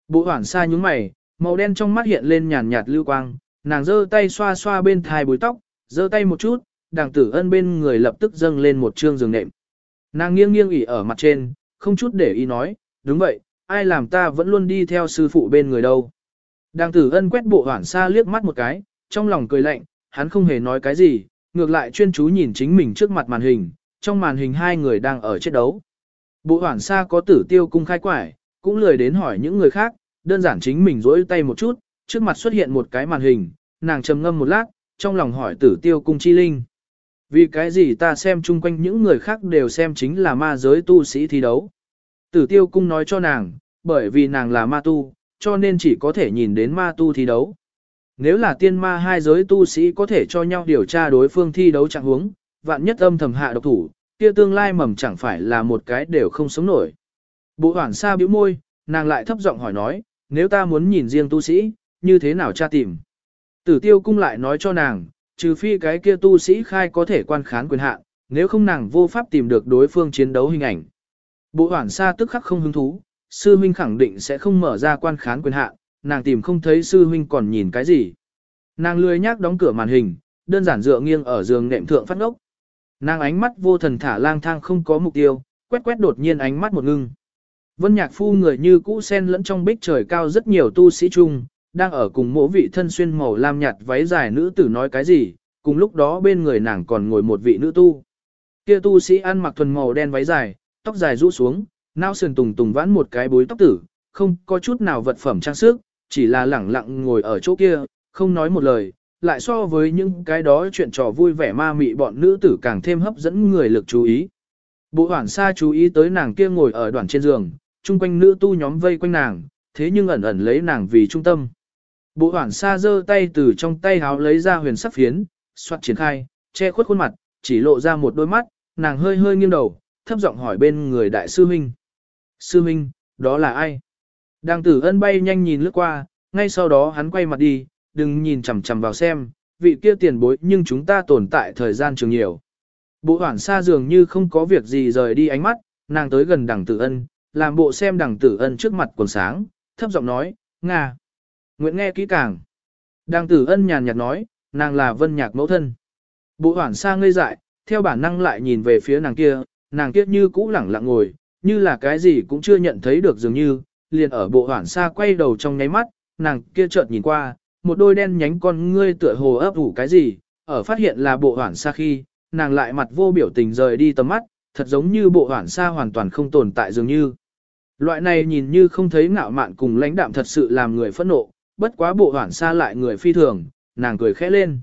Bộ hoảng xa nhúng mày, màu đen trong mắt hiện lên nhàn nhạt lưu quang, nàng giơ tay xoa xoa bên thai búi tóc, giơ tay một chút, đàng tử ân bên người lập tức dâng lên một trương giường nệm. Nàng nghiêng nghiêng ỉ ở mặt trên, không chút để ý nói, đúng vậy, ai làm ta vẫn luôn đi theo sư phụ bên người đâu. Đàng tử ân quét bộ hoảng xa liếc mắt một cái, trong lòng cười lạnh, hắn không hề nói cái gì, ngược lại chuyên chú nhìn chính mình trước mặt màn hình, trong màn hình hai người đang ở chiến đấu. Bộ hoảng xa có tử tiêu cung khai quải, cũng lười đến hỏi những người khác, đơn giản chính mình rỗi tay một chút, trước mặt xuất hiện một cái màn hình, nàng trầm ngâm một lát, trong lòng hỏi tử tiêu cung chi linh. Vì cái gì ta xem chung quanh những người khác đều xem chính là ma giới tu sĩ thi đấu. Tử tiêu cung nói cho nàng, bởi vì nàng là ma tu, cho nên chỉ có thể nhìn đến ma tu thi đấu. Nếu là tiên ma hai giới tu sĩ có thể cho nhau điều tra đối phương thi đấu trạng huống, vạn nhất âm thầm hạ độc thủ, kia tương lai mầm chẳng phải là một cái đều không sống nổi. Bộ hoảng xa bĩu môi, nàng lại thấp giọng hỏi nói, nếu ta muốn nhìn riêng tu sĩ, như thế nào tra tìm? Tử tiêu cung lại nói cho nàng, trừ phi cái kia tu sĩ khai có thể quan khán quyền hạn, nếu không nàng vô pháp tìm được đối phương chiến đấu hình ảnh. Bộ hoảng xa tức khắc không hứng thú, sư huynh khẳng định sẽ không mở ra quan khán quyền hạn, nàng tìm không thấy sư huynh còn nhìn cái gì. Nàng lười nhác đóng cửa màn hình, đơn giản dựa nghiêng ở giường nệm thượng phát ngốc. Nàng ánh mắt vô thần thả lang thang không có mục tiêu, quét quét đột nhiên ánh mắt một ngưng. Vân nhạc phu người như cũ sen lẫn trong bích trời cao rất nhiều tu sĩ chung, đang ở cùng mỗi vị thân xuyên màu lam nhạt váy dài nữ tử nói cái gì, cùng lúc đó bên người nàng còn ngồi một vị nữ tu. Kia tu sĩ ăn mặc thuần màu đen váy dài, tóc dài rũ xuống, nao sườn tùng tùng vãn một cái bối tóc tử, không có chút nào vật phẩm trang sức, chỉ là lẳng lặng ngồi ở chỗ kia, không nói một lời, lại so với những cái đó chuyện trò vui vẻ ma mị bọn nữ tử càng thêm hấp dẫn người lực chú ý. Bộ hoảng xa chú ý tới nàng kia ngồi ở đoạn trên giường, chung quanh nữ tu nhóm vây quanh nàng, thế nhưng ẩn ẩn lấy nàng vì trung tâm. Bộ hoảng xa giơ tay từ trong tay háo lấy ra huyền sắc phiến, soát triển khai, che khuất khuôn mặt, chỉ lộ ra một đôi mắt, nàng hơi hơi nghiêng đầu, thấp giọng hỏi bên người đại sư huynh. Sư huynh, đó là ai? Đang tử ân bay nhanh nhìn lướt qua, ngay sau đó hắn quay mặt đi, đừng nhìn chằm chằm vào xem, vị kia tiền bối nhưng chúng ta tồn tại thời gian trường nhiều. Bộ hoảng xa dường như không có việc gì rời đi ánh mắt, nàng tới gần đằng tử ân, làm bộ xem đằng tử ân trước mặt quần sáng, thấp giọng nói, Nga. Nguyện nghe kỹ càng. Đằng tử ân nhàn nhạt nói, nàng là vân nhạc mẫu thân. Bộ hoảng xa ngây dại, theo bản năng lại nhìn về phía nàng kia, nàng kia như cũ lẳng lặng ngồi, như là cái gì cũng chưa nhận thấy được dường như, liền ở bộ hoảng xa quay đầu trong nháy mắt, nàng kia chợt nhìn qua, một đôi đen nhánh con ngươi tựa hồ ấp ủ cái gì, ở phát hiện là bộ hoảng xa khi, nàng lại mặt vô biểu tình rời đi tầm mắt, thật giống như bộ hoảng xa hoàn toàn không tồn tại dường như. Loại này nhìn như không thấy ngạo mạn cùng lãnh đạm thật sự làm người phẫn nộ, bất quá bộ hoảng xa lại người phi thường, nàng cười khẽ lên.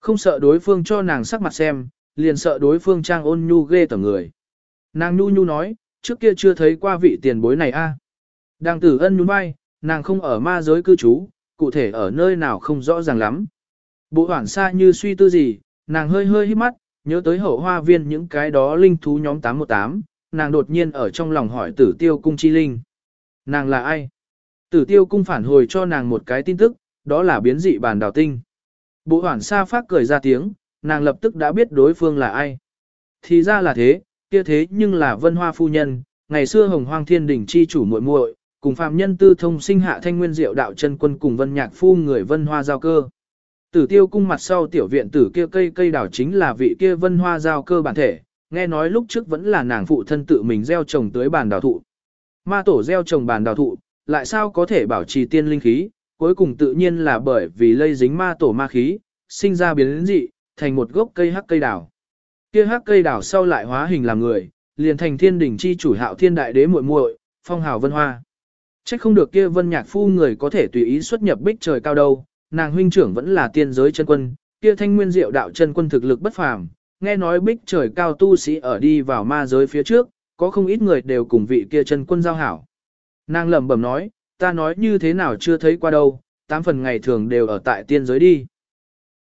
Không sợ đối phương cho nàng sắc mặt xem, liền sợ đối phương trang ôn nhu ghê tởm người. Nàng nhu nhu nói, trước kia chưa thấy qua vị tiền bối này a. Đang tử ân nhún vai, nàng không ở ma giới cư trú, cụ thể ở nơi nào không rõ ràng lắm. Bộ hoảng xa như suy tư gì, nàng hơi hơi hít mắt, nhớ tới hậu hoa viên những cái đó linh thú nhóm 818, nàng đột nhiên ở trong lòng hỏi tử tiêu cung chi linh. Nàng là ai? Tử tiêu cung phản hồi cho nàng một cái tin tức, đó là biến dị bàn đào tinh. Bộ hoảng xa phát cười ra tiếng, nàng lập tức đã biết đối phương là ai. Thì ra là thế, kia thế nhưng là vân hoa phu nhân, ngày xưa hồng hoang thiên đỉnh chi chủ muội muội cùng phạm nhân tư thông sinh hạ thanh nguyên diệu đạo chân quân cùng vân nhạc phu người vân hoa giao cơ. Tử tiêu cung mặt sau tiểu viện tử kia cây cây đảo chính là vị kia vân hoa giao cơ bản thể, nghe nói lúc trước vẫn là nàng phụ thân tự mình gieo trồng tới bàn đào thụ. Ma tổ gieo trồng bàn đào thụ, lại sao có thể bảo trì tiên linh khí, cuối cùng tự nhiên là bởi vì lây dính ma tổ ma khí, sinh ra biến dị, thành một gốc cây hắc cây đảo Kia hắc cây đảo sau lại hóa hình làm người, liền thành thiên đỉnh chi chủ hạo thiên đại đế muội muội, phong hào vân hoa. Chắc không được kia vân nhạc phu người có thể tùy ý xuất nhập bích trời cao đâu, nàng huynh trưởng vẫn là tiên giới chân quân, kia thanh nguyên diệu đạo chân quân thực lực bất phàm, nghe nói bích trời cao tu sĩ ở đi vào ma giới phía trước, có không ít người đều cùng vị kia chân quân giao hảo. Nàng lẩm bẩm nói, ta nói như thế nào chưa thấy qua đâu, tám phần ngày thường đều ở tại tiên giới đi.